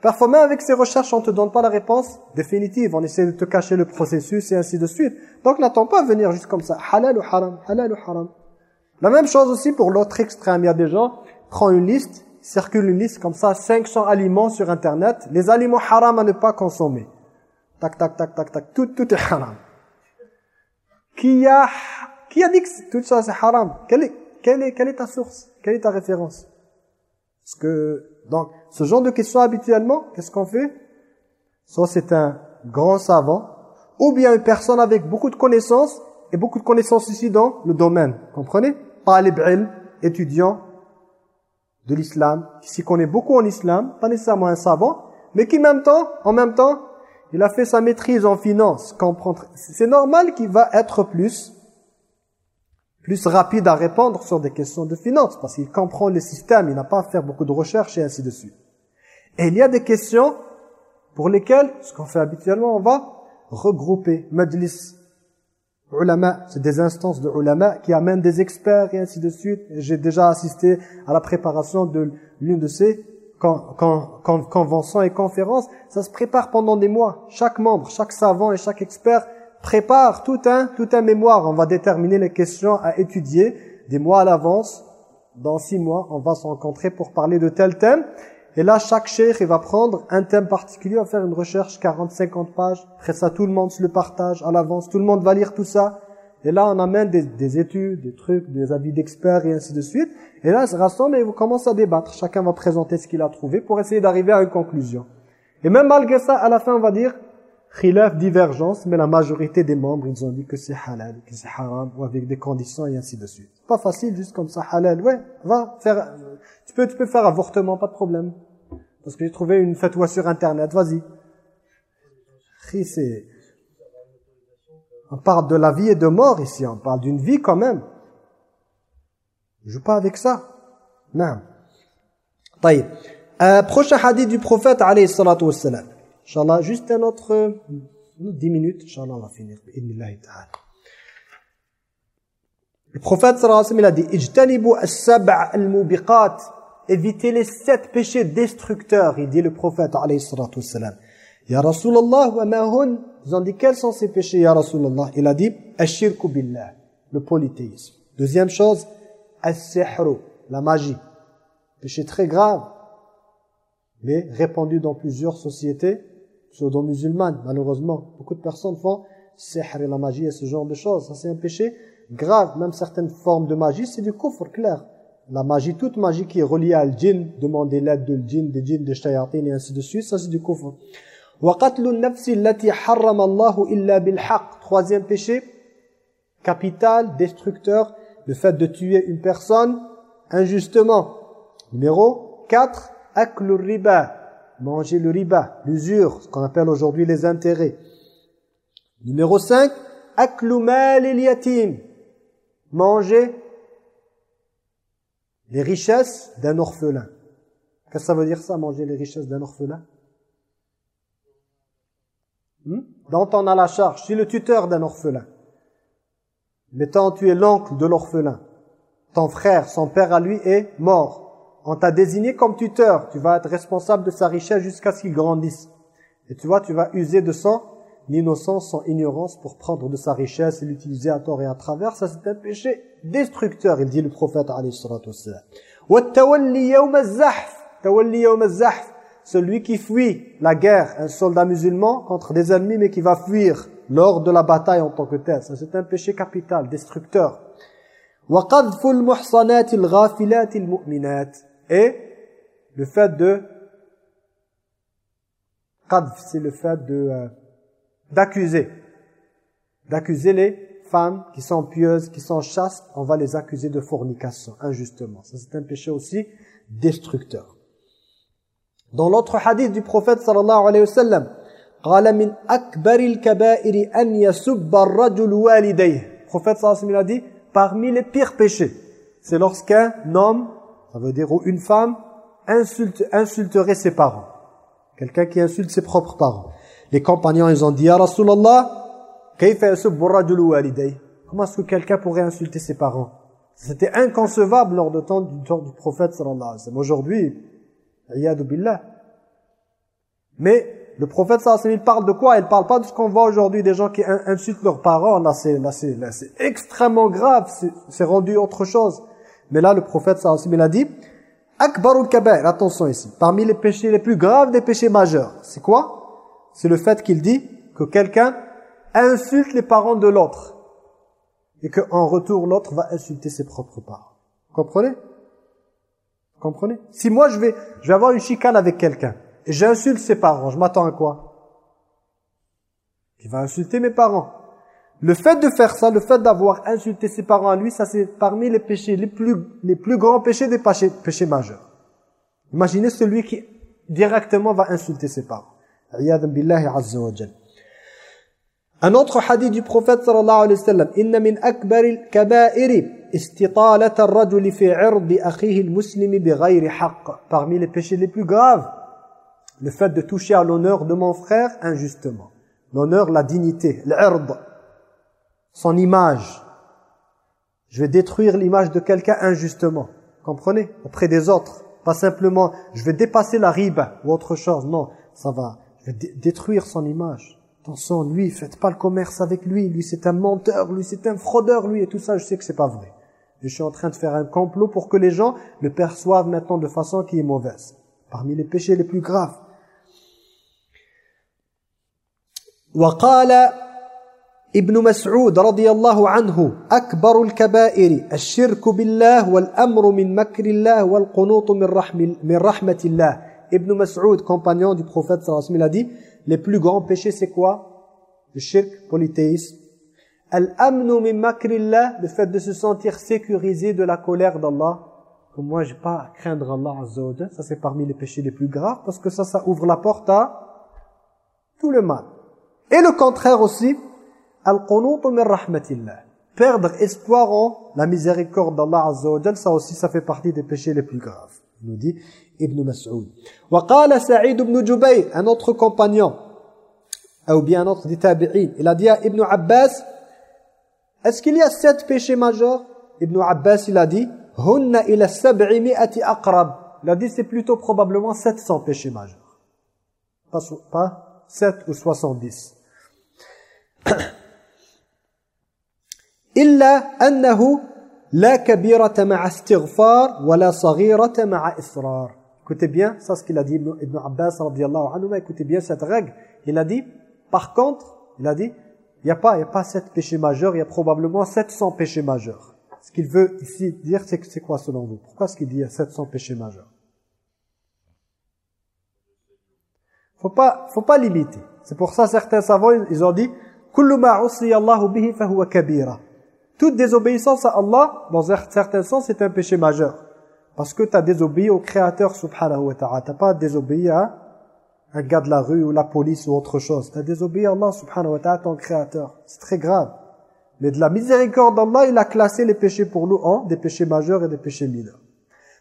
Parfois même avec ces recherches, on ne te donne pas la réponse définitive. On essaie de te cacher le processus et ainsi de suite. Donc n'attends pas à venir juste comme ça. Halal ou haram, halal ou haram? La même chose aussi pour l'autre extrême. Il y a des gens, prend une liste, circule une liste comme ça, 500 aliments sur Internet. Les aliments haram à ne pas consommer. Tac, tac, tac, tac, tac. Tout, tout est haram. Qui a, qui a dit que tout ça c'est haram? Quelle est, quelle, est, quelle est ta source? Quelle est ta référence? Parce que donc, ce genre de questions, habituellement, qu'est-ce qu'on fait? Soit c'est un grand savant, ou bien une personne avec beaucoup de connaissances, et beaucoup de connaissances ici dans le domaine. Comprenez? Talib ilm, étudiant de l'islam, qui s'y connaît beaucoup en islam, pas nécessairement un savant, mais qui même temps, en même temps, il a fait sa maîtrise en finance. C'est normal qu'il va être plus plus rapide à répondre sur des questions de finance, parce qu'il comprend le système, il n'a pas à faire beaucoup de recherches et ainsi de suite. Et il y a des questions pour lesquelles, ce qu'on fait habituellement, on va regrouper majlis, ulama, c'est des instances de ulama qui amènent des experts et ainsi de suite. J'ai déjà assisté à la préparation de l'une de ces conventions et conférences. Ça se prépare pendant des mois. Chaque membre, chaque savant et chaque expert prépare tout un, tout un mémoire. On va déterminer les questions à étudier des mois à l'avance. Dans six mois, on va se rencontrer pour parler de tel thème. Et là, chaque cheikh, il va prendre un thème particulier, va faire une recherche 40-50 pages. Après ça, tout le monde se le partage à l'avance. Tout le monde va lire tout ça. Et là, on amène des, des études, des trucs, des avis d'experts et ainsi de suite. Et là, ça se rassemble et vous commencez à débattre. Chacun va présenter ce qu'il a trouvé pour essayer d'arriver à une conclusion. Et même malgré ça, à la fin, on va dire, khilaf, divergence, mais la majorité des membres, ils ont dit que c'est halal, que c'est haram, ou avec des conditions et ainsi de suite. Pas facile, juste comme ça, halal. Ouais, va faire, tu peux, tu peux faire avortement, pas de problème. Parce que j'ai trouvé une fatwa sur internet, vas-y. on parle de la vie et de mort ici, on parle d'une vie quand même. Je joue pas avec ça. Non. Euh, prochain hadith du prophète, alayhi salatu wassalam. Inch'Allah, juste un autre 10 minutes, Inch'Allah, on va finir. Le prophète sallallahu alayhi wa sallam, il a dit as-sab'a al-mubiqat Évitez les sept péchés destructeurs, il dit le prophète alayhi salatu wa sallam. Ya Rasulallah wa mahun Ils ont dit quels sont ces péchés, Ya Rasulallah? Il a dit le polythéisme. Deuxième chose, as-sihru, la magie. Péché très grave, mais répandu dans plusieurs sociétés pseudo-musulmanes, malheureusement. Beaucoup de personnes font sihr et la magie et ce genre de choses. Ça, c'est un péché grave. Même certaines formes de magie, c'est du kufr, clair. La magie, toute magie qui est reliée à djinn, demander l'aide de djinn, des djinns, des shayatin et ainsi de suite, ça c'est du kufr. Troisième péché, capital, destructeur, le fait de tuer une personne injustement. Numéro 4, aklur riba, manger le riba, l'usure, ce qu'on appelle aujourd'hui les intérêts. Numéro 5, aklumal el yatim, manger les richesses d'un orphelin. Qu'est-ce que ça veut dire ça, manger les richesses d'un orphelin? Hmm? Dont on a la charge, si le tuteur d'un orphelin. Mettons, tu es l'oncle de l'orphelin. Ton frère, son père à lui est mort on t'a désigné comme tuteur, tu vas être responsable de sa richesse jusqu'à ce qu'il grandisse. Et tu vois, tu vas user de son l'innocence sans ignorance pour prendre de sa richesse et l'utiliser à tort et à travers, ça c'est un péché destructeur, il dit le prophète alayhi salatu celui qui fuit la guerre, un soldat musulman contre des ennemis mais qui va fuir lors de la bataille en tant que tel, ça c'est un péché capital, destructeur. Et le fait de c'est le fait de euh, d'accuser d'accuser les femmes qui sont pieuses, qui sont chastes, on va les accuser de fornication injustement. Ça c'est un péché aussi destructeur. Dans l'autre hadith du prophète sallallahu alayhi wa sallam, قال من أكبر الكبائر أن يسب الرجل والديه Le prophète sallallahu a dit parmi les pires péchés c'est lorsqu'un homme ça veut dire ou une femme insulte insulterait ses parents quelqu'un qui insulte ses propres parents Les compagnons, ils ont dit, « Ya Rasulallah, Comment est-ce que quelqu'un pourrait insulter ses parents? C'était inconcevable lors de temps du temps du prophète sallallahu alayhi wa sallam. Aujourd'hui, billah. Mais le prophète sallallahu alayhi wa sallam, parle de quoi? Il parle pas de ce qu'on voit aujourd'hui, des gens qui insultent leurs parents. Là, c'est extrêmement grave, c'est rendu autre chose. Mais là, le prophète sallallahu alayhi wa sallam, a dit, Akbarul kabair, attention ici, parmi les péchés les plus graves des péchés majeurs, c'est quoi? C'est le fait qu'il dit que quelqu'un insulte les parents de l'autre et qu'en retour, l'autre va insulter ses propres parents. Vous comprenez? Vous comprenez? Si moi, je vais, je vais avoir une chicane avec quelqu'un, et j'insulte ses parents, je m'attends à quoi? Il va insulter mes parents. Le fait de faire ça, le fait d'avoir insulté ses parents à lui, ça c'est parmi les péchés, les plus, les plus grands péchés des péchés, péchés majeurs. Imaginez celui qui directement va insulter ses parents. Un autre hadith du prophète sallallahu alayhi wa sallam, inna min akbaril akhihi haqq. Parmi les péchés les plus graves, le fait de toucher à l'honneur de mon frère injustement. L'honneur, la dignité, l'ird, son image. Je vais détruire l'image de quelqu'un injustement. Comprenez? Auprès des autres. Pas simplement, je vais dépasser la riba ou autre chose. Non, ça va. Je vais détruire son image. Attention, lui, faites pas le commerce avec lui. Lui, c'est un menteur. Lui, c'est un fraudeur. Lui, et tout ça, je sais que c'est pas vrai. je suis en train de faire un complot pour que les gens le perçoivent maintenant de façon qui est mauvaise. Parmi les péchés les plus graves. وقال ابن مسعود رضي الله عنه أكبر الكبائر الشرك بالله والأمر من مكر الله والقنوط من, رحم من رحمة الله Ibn Mas'ud, compagnon du prophète sallallahu a dit les plus grands péchés c'est quoi? Le shirk, polythéisme. Al-amnu min le fait de se sentir sécurisé de la colère d'Allah. Comme moi, j'ai pas à craindre Allah Azza Ça c'est parmi les péchés les plus graves parce que ça, ça ouvre la porte à tout le mal. Et le contraire aussi, al-qunut. Perdre espoir en la miséricorde d'Allah Azza ça aussi ça fait partie des péchés les plus graves. Il nous dit Ibn Mas'ud. Wa qala Sa'id ibn Jubayr, un autre compagnon ou bien un autre des tabi'in, il a dit à Ibn Abbas Est-ce qu'il y a sept péchés majeurs Ibn Abbas il a dit Hunna ila sab'imi'ati aqrab. Il a dit c'est plutôt probablement 700 péchés majeurs. Pas, pas 7 ou 70. إلا أنه لا كبيرة مع استغفار ولا صغيرة مع إصرار Écoutez bien, ça ce qu'il a dit Ibn, Abbas radiallahu anhu, écoutez bien cette règle. Il a dit, par contre, il a dit, il n'y a pas, a pas sept péchés majeurs, il y a probablement 700 péchés majeurs. Ce qu'il veut ici dire, c'est quoi selon vous? Pourquoi est-ce qu'il dit il y a 700 péchés majeurs? Faut pas, faut pas limiter. C'est pour ça certains savants, ils ont dit, toute désobéissance à Allah, dans un certain sens, c'est un péché majeur. Parce que tu as désobéi au Créateur subhanahu wa ta'ala. Tu pas désobéi à un gars de la rue ou la police ou autre chose. Tu as désobéi à Allah subhanahu wa ta'ala, ton Créateur. C'est très grave. Mais de la miséricorde d'Allah, il a classé les péchés pour nous en des péchés majeurs et des péchés mineurs.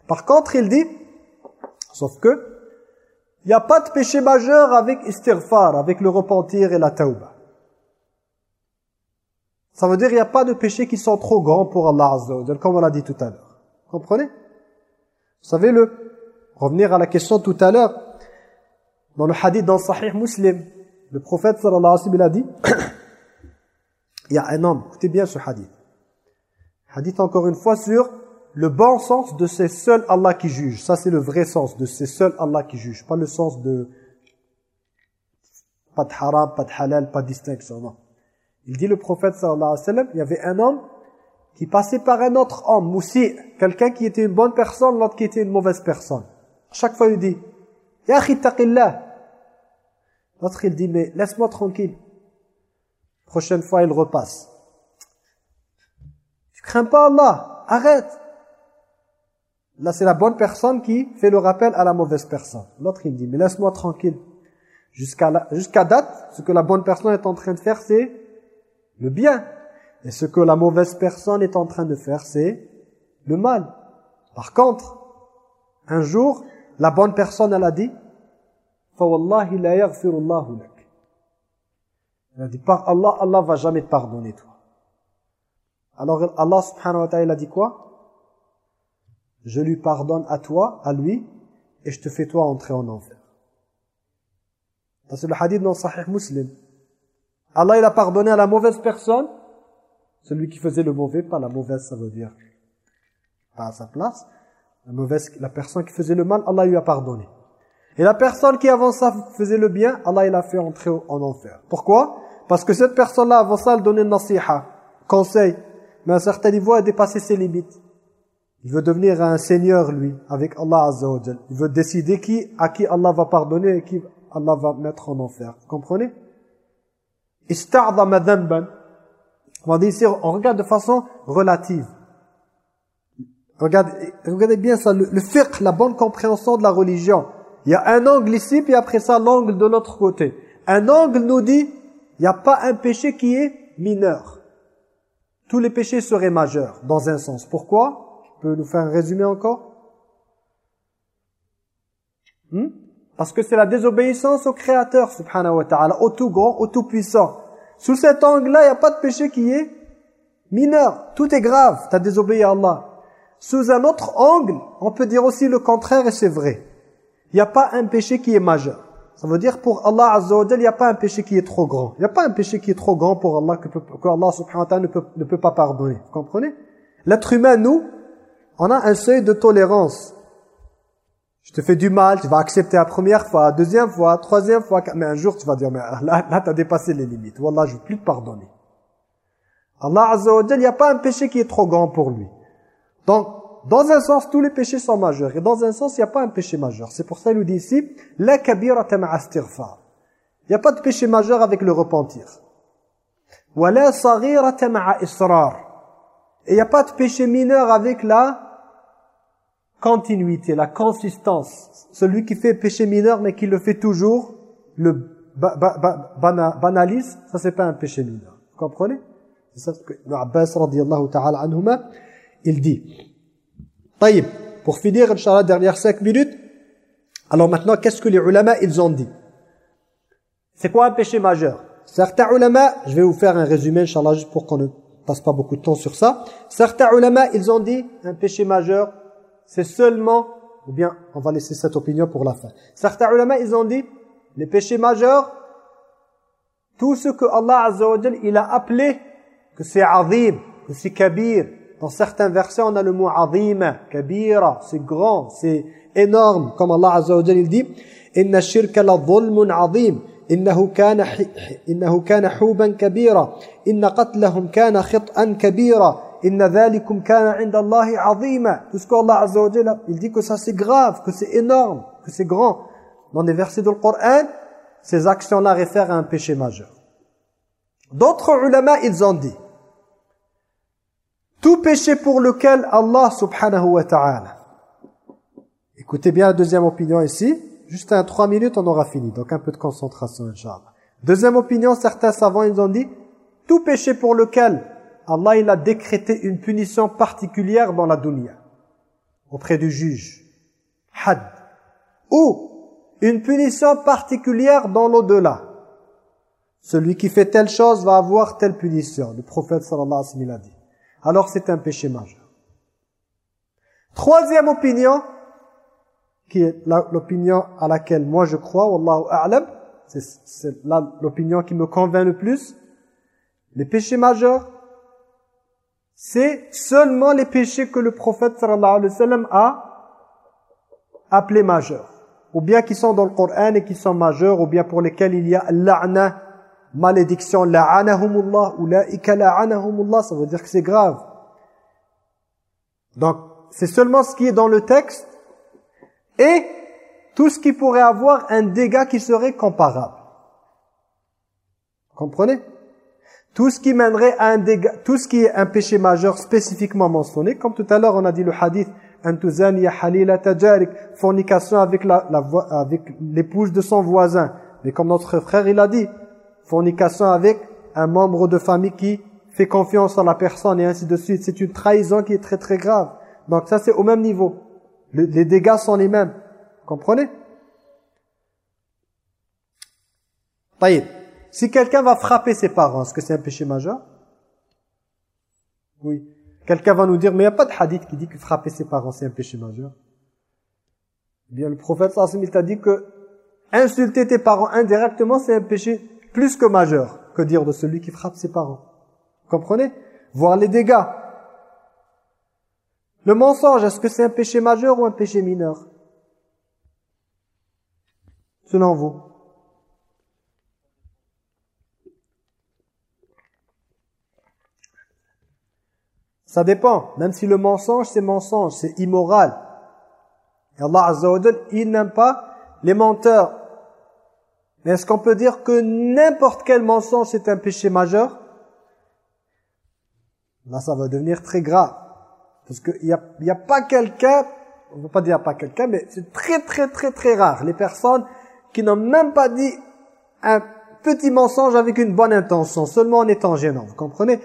Par contre, il dit, sauf que, il n'y a pas de péché majeur avec istighfar, avec le repentir et la tauba. Ça veut dire qu'il n'y a pas de péchés qui sont trop grands pour Allah comme on l'a dit tout à l'heure. Comprenez? Vous savez, le, revenir à la question tout à l'heure, dans le hadith dans Sahih Muslim, le prophète sallallahu alayhi wa sallam a dit, il y a un homme, écoutez bien ce hadith. Hadith encore une fois sur le bon sens de c'est seul Allah qui juge. Ça c'est le vrai sens de c'est seul Allah qui juge. Pas le sens de pas de haram, pas de halal, pas de distinction. Non. Il dit le prophète sallallahu alayhi wa sallam, il y avait un homme qui passait par un autre homme, moussi, quelqu'un qui était une bonne personne, l'autre qui était une mauvaise personne. chaque fois il dit, Ya taqillah. L'autre il dit, mais laisse-moi tranquille. Prochaine fois il repasse. Tu crains pas Allah, arrête. Là c'est la bonne personne qui fait le rappel à la mauvaise personne. L'autre il dit, mais laisse-moi tranquille. Jusqu'à jusqu'à date, ce que la bonne personne est en train de faire, c'est le bien. Et ce que la mauvaise personne est en train de faire, c'est le mal. Par contre, un jour, la bonne personne, elle a dit « Fawallahi la yaghfirullahu lak » Elle a dit « Par Allah, Allah va jamais te pardonner, toi. » Alors Allah subhanahu wa ta'ala a dit quoi? Je lui pardonne à toi, à lui, et je te fais toi entrer en enfer. Parce que le hadith dans le Sahih Muslim. Allah, il a pardonné à la mauvaise personne, celui qui faisait le mauvais, pas la mauvaise, ça veut dire pas à sa place. La mauvaise, la personne qui faisait le mal, Allah lui a pardonné. Et la personne qui avant ça faisait le bien, Allah il a fait entrer en enfer. Pourquoi? Parce que cette personne-là, avant ça, elle donnait nasiha, conseil. Mais à un certain niveau, elle a dépassé ses limites. Il veut devenir un seigneur, lui, avec Allah Azza Il veut décider qui, à qui Allah va pardonner et qui Allah va mettre en enfer. Vous comprenez? On dire ici, on regarde de façon relative. Regardez, bien ça, le, le la bonne compréhension de la religion. Il y a un angle ici, puis après ça, l'angle de l'autre côté. Un angle nous dit, il n'y a pas un péché qui est mineur. Tous les péchés seraient majeurs, dans un sens. Pourquoi? Tu peux nous faire un résumé encore? Hmm? Parce que c'est la désobéissance au Créateur, subhanahu wa ta'ala, au tout grand, au tout puissant. Sous cet angle-là, il n'y a pas de péché qui est mineur. Tout est grave, tu as désobéi à Allah. Sous un autre angle, on peut dire aussi le contraire et c'est vrai. Il n'y a pas un péché qui est majeur. Ça veut dire pour Allah Azza wa il n'y a pas un péché qui est trop grand. Il n'y a pas un péché qui est trop grand pour Allah que, Allah subhanahu wa ta'ala ne ne peut pas pardonner. Vous comprenez? L'être humain, nous, on a un seuil de tolérance. Je te fais du mal, tu vas accepter la première fois, la deuxième fois, la troisième fois, mais un jour tu vas dire, mais là, là tu as dépassé les limites. Wallah, je ne veux plus te pardonner. Allah Azza wa il n'y a pas un péché qui est trop grand pour lui. Donc, dans un sens, tous les péchés sont majeurs. Et dans un sens, il n'y a pas un péché majeur. C'est pour ça qu'il nous dit ici, la kabira istighfar. Il n'y a pas de péché majeur avec le repentir. Wala israr. Et il n'y a pas de péché mineur avec la continuité, la consistance. Celui qui fait péché mineur mais qui le fait toujours, le banalise, ça c'est pas un péché mineur. Vous comprenez? C'est ça que Abbas radiallahu ta'ala anhuma, il dit. Taïb, pour finir, Inch'Allah, dernière cinq minutes. Alors maintenant, qu'est-ce que les ulama, ils ont dit? C'est quoi un péché majeur? Certains ulama, je vais vous faire un résumé, Inch'Allah, juste pour qu'on ne passe pas beaucoup de temps sur ça. Certains ulama, ils ont dit, un péché majeur, c'est seulement, ou bien, on va laisser cette opinion pour la fin. Certains ulama, ils ont dit, les péchés majeurs, tout ce que Allah Azza wa il a appelé que c'est azim, que c'est kabir. Dans certains versets, on a le mot azim, kabira, c'est grand, c'est énorme. Comme Allah Azza wa il dit, inna shirka la dhulmun azim. إنه كان إنه كان حوبا كبيرا إن قتلهم كان خطأ كبيرا Kana azima. Tout ce qu'Allah Azza wa il dit que ça c'est grave, que c'est énorme, que c'est grand. Dans des versets du Coran, ces actions-là réfèrent à un péché majeur. D'autres ulama, ils ont dit tout péché pour lequel Allah subhanahu wa ta'ala écoutez bien la deuxième opinion ici juste un 3 minutes on aura fini donc un peu de concentration Inch'Allah deuxième opinion certains savants ils ont dit tout péché pour lequel Allah il a décrété une punition particulière dans la dunya. Auprès du juge had. Ou une punition particulière dans l'au-delà. Celui qui fait telle chose va avoir telle punition. Le prophète sallallahu alayhi wa sallam a dit. Alors c'est un péché majeur. Troisième opinion qui est l'opinion à laquelle moi je crois, Wallahu a'lam, c'est l'opinion qui me convainc le plus. Les péchés majeurs, c'est seulement les péchés que le prophète sallallahu alayhi wa sallam a appelés majeurs. Ou bien qui sont dans le Coran et qui sont majeurs, ou bien pour lesquels il y a la'na, malédiction, la'anahumullah, ou la'ika la'anahumullah, ça veut dire que c'est grave. Donc, c'est seulement ce qui est dans le texte et tout ce qui pourrait avoir un dégât qui serait comparable. Comprenez? Tout ce qui mènerait à un dégât, tout ce qui est un péché majeur spécifiquement mentionné, comme tout à l'heure on a dit le hadith fornication avec la, avec l'épouse de son voisin, Mais comme notre frère, il a dit, fornication avec un membre de famille qui fait confiance en la personne et ainsi de suite. C'est une trahison qui est très très grave. Donc ça, c'est au même niveau. les dégâts sont les mêmes. Comprenez? Si quelqu'un va frapper ses parents, est-ce que c'est un péché majeur? Oui. Quelqu'un va nous dire, mais il n'y a pas de hadith qui dit que frapper ses parents, c'est un péché majeur. Eh bien, le prophète sallallahu il t'a dit que insulter tes parents indirectement, c'est un péché plus que majeur que dire de celui qui frappe ses parents? Vous comprenez? Voir les dégâts. Le mensonge, est-ce que c'est un péché majeur ou un péché mineur? Selon vous Ça dépend. Même si le mensonge, c'est mensonge, c'est immoral. Et Allah Azza il n'aime pas les menteurs. Mais est-ce qu'on peut dire que n'importe quel mensonge c'est un péché majeur? Là, ça va devenir très grave. Parce qu'il n'y a, y a pas quelqu'un, on ne peut pas dire pas quelqu'un, mais c'est très très très très rare. Les personnes qui n'ont même pas dit un petit mensonge avec une bonne intention, seulement en étant gênant. Vous comprenez?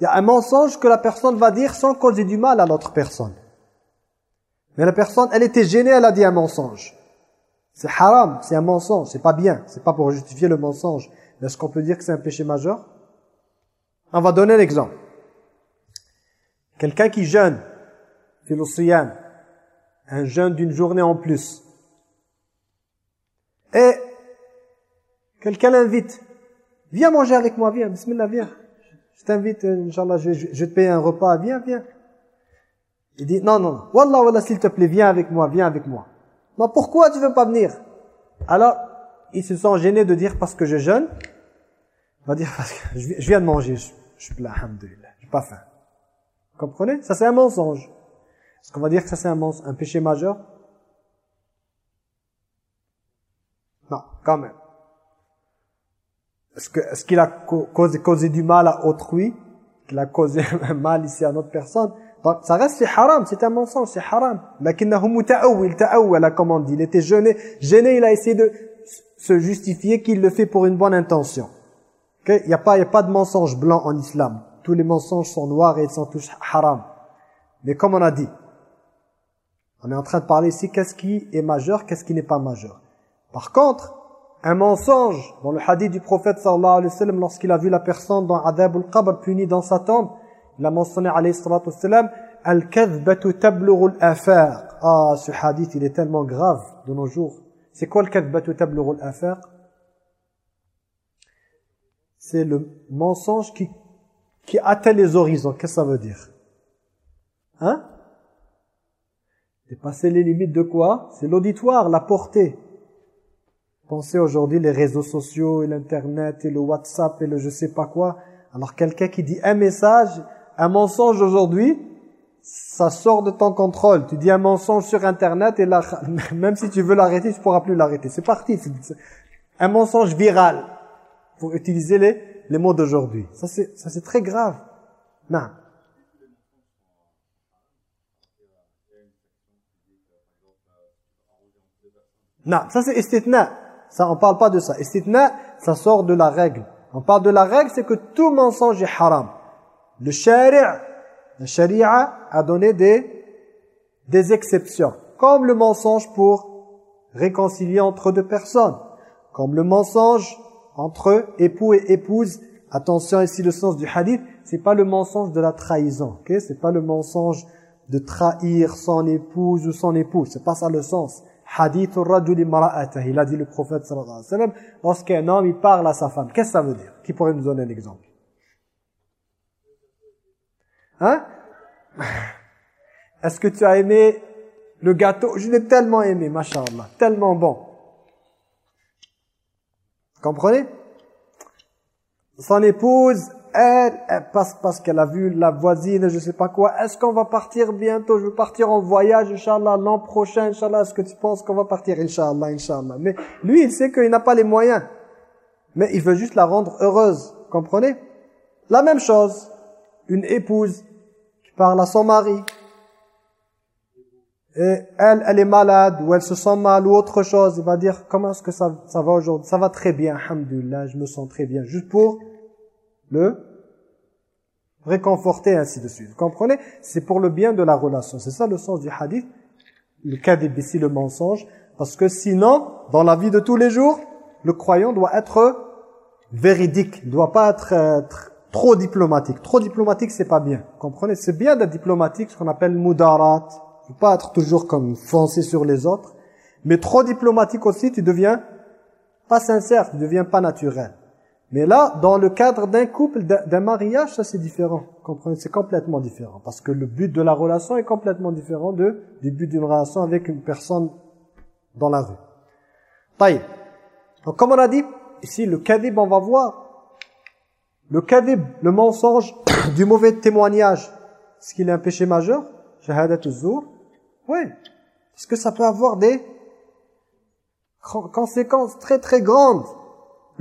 Il y a un mensonge que la personne va dire sans causer du mal à l'autre personne. Mais la personne, elle était gênée, elle a dit un mensonge. C'est haram, c'est un mensonge, c'est pas bien, c'est pas pour justifier le mensonge. Est-ce qu'on peut dire que c'est un péché majeur? On va donner l'exemple. Quelqu'un qui jeûne, philosophienne, un jeûne d'une journée en plus. Et quelqu'un l'invite. Viens manger avec moi, viens, bismillah, viens je t'invite, Inch'Allah, je, je, te paye un repas, viens, viens. Il dit, non, non, Wallah, Wallah, s'il te plaît, viens avec moi, viens avec moi. Non, pourquoi tu veux pas venir? Alors, ils se sont gênés de dire parce que je jeûne. On va dire parce que je, viens de manger, je, suis plein, alhamdoulilah, j'ai pas faim. Comprenez? Ça c'est un mensonge. Est-ce qu'on va dire que ça c'est un, un péché majeur? Non, quand même. Est-ce qu'il a causé, du mal à autrui Qu'il a causé un mal ici à notre personne Donc ça reste, c'est haram, c'est un mensonge, c'est haram. comme on dit. Il était gêné, gêné, il a essayé de se justifier qu'il le fait pour une bonne intention. Il n'y a, pas, a pas de mensonge blanc en islam. Tous les mensonges sont noirs et ils sont tous haram. Mais comme on a dit, on est en train de parler ici qu'est-ce qui est majeur, qu'est-ce qui n'est pas majeur. Par contre, un mensonge dans le hadith du prophète sallallahu alayhi wa lorsqu'il a vu la personne dans Adab al-Qabr punie dans sa tombe. Il a mentionné alayhi salatu sallam al-kadhbatu al-afaq ah ce hadith il est tellement grave de nos jours. C'est quoi al-kadhbatu tablughu al-afaq c'est le mensonge qui qui atteint les horizons. Qu'est-ce que ça veut dire? Hein? Dépasser les limites de quoi? C'est l'auditoire la portée Pensez aujourd'hui les réseaux sociaux et l'internet et le WhatsApp et le je sais pas quoi. Alors quelqu'un qui dit un message, un mensonge aujourd'hui, ça sort de ton contrôle. Tu dis un mensonge sur internet et là, même si tu veux l'arrêter, tu pourras plus l'arrêter. C'est parti. Un mensonge viral pour utiliser les, les mots d'aujourd'hui. Ça c'est ça c'est très grave. Non. Non, ça c'est istitna. Ça, on parle pas de ça. Istitna, ça sort de la règle. On parle de la règle, c'est que tout mensonge est haram. Le shari' la sharia a donné des, des exceptions. Comme le mensonge pour réconcilier entre deux personnes. Comme le mensonge entre époux et épouse. Attention ici le sens du hadith, c'est pas le mensonge de la trahison. ok? C'est pas le mensonge de trahir son épouse ou son époux. C'est pas ça le sens Il a dit le prophète sallallahu alayhi wa sallam, lorsqu'un homme il parle à sa femme, qu'est-ce que ça veut dire? Qui pourrait nous donner un exemple? Hein? Est-ce que tu as aimé le gâteau? Je l'ai tellement aimé, machallah, tellement bon. Comprenez? Son épouse, elle, parce, parce qu'elle a vu la voisine, je sais pas quoi, est-ce qu'on va partir bientôt? Je veux partir en voyage, Inch'Allah, l'an prochain, Inch'Allah, est-ce que tu penses qu'on va partir, Inch'Allah, Inch'Allah. Mais lui, il sait qu'il n'a pas les moyens. Mais il veut juste la rendre heureuse, comprenez? La même chose, une épouse qui parle à son mari. et elle, elle est malade ou elle se sent mal ou autre chose, il va dire comment est-ce que ça, ça va aujourd'hui? Ça va très bien, alhamdulillah, je me sens très bien. Juste pour le réconforter, ainsi de suite. Vous comprenez? C'est pour le bien de la relation. C'est ça le sens du hadith. Le kadib ici, le mensonge. Parce que sinon, dans la vie de tous les jours, le croyant doit être véridique, ne doit pas être, trop diplomatique. Trop diplomatique, c'est pas bien. Vous comprenez? C'est bien d'être diplomatique, ce qu'on appelle mudarat. Il faut pas être toujours comme foncé sur les autres. Mais trop diplomatique aussi, tu deviens pas sincère, tu deviens pas naturel. Mais là, dans le cadre d'un couple, d'un mariage, ça c'est différent. Comprenez C'est complètement différent. Parce que le but de la relation est complètement différent du but d'une relation avec une personne dans la rue. Taïb. Donc comme on a dit, ici le kadib, on va voir. Le kadib, le mensonge du mauvais témoignage, est-ce qu'il est un péché majeur Shahadat zour Oui. Est-ce que ça peut avoir des conséquences très très grandes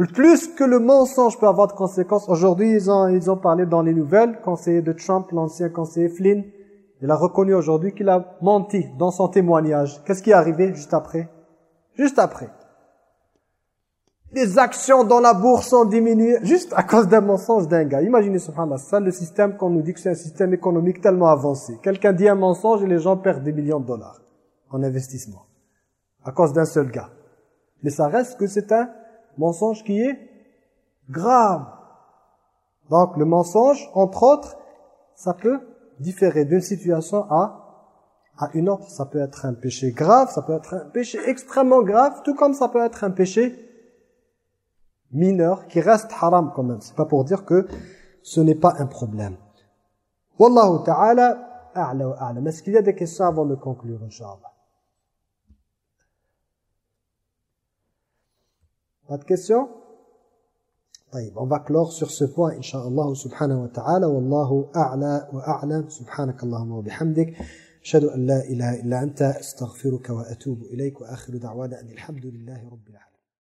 plus que le mensonge peut avoir de conséquences. Aujourd'hui, ils ont, parlé dans les nouvelles, conseiller de Trump, l'ancien conseiller Flynn, il a reconnu aujourd'hui qu'il a menti dans son témoignage. Qu'est-ce qui est arrivé juste après? Juste après. Les actions dans la bourse ont diminué juste à cause d'un mensonge d'un gars. Imaginez, subhanallah, ça le système qu'on nous dit que c'est un système économique tellement avancé. Quelqu'un dit un mensonge et les gens perdent des millions de dollars en investissement. À cause d'un seul gars. Mais ça reste que c'est un mensonge qui est grave. Donc le mensonge, entre autres, ça peut différer d'une situation à à une autre. Ça peut être un péché grave, ça peut être un péché extrêmement grave, tout comme ça peut être un péché mineur qui reste haram quand même. C'est pas pour dire que ce n'est pas un problème. Wallahu ta'ala a'la wa a'lam. Est-ce qu'il y a des questions avant de conclure, Inch'Allah? Pas de questions? طيب on va clore sur ce point إن شاء الله سبحانه وتعالى والله أعلى وأعلم سبحانك اللهم وبحمدك أشهد أن لا إله إلا أنت أستغفرك وأتوب إليك وآخر دعوانا أن الحمد لله رب العالمين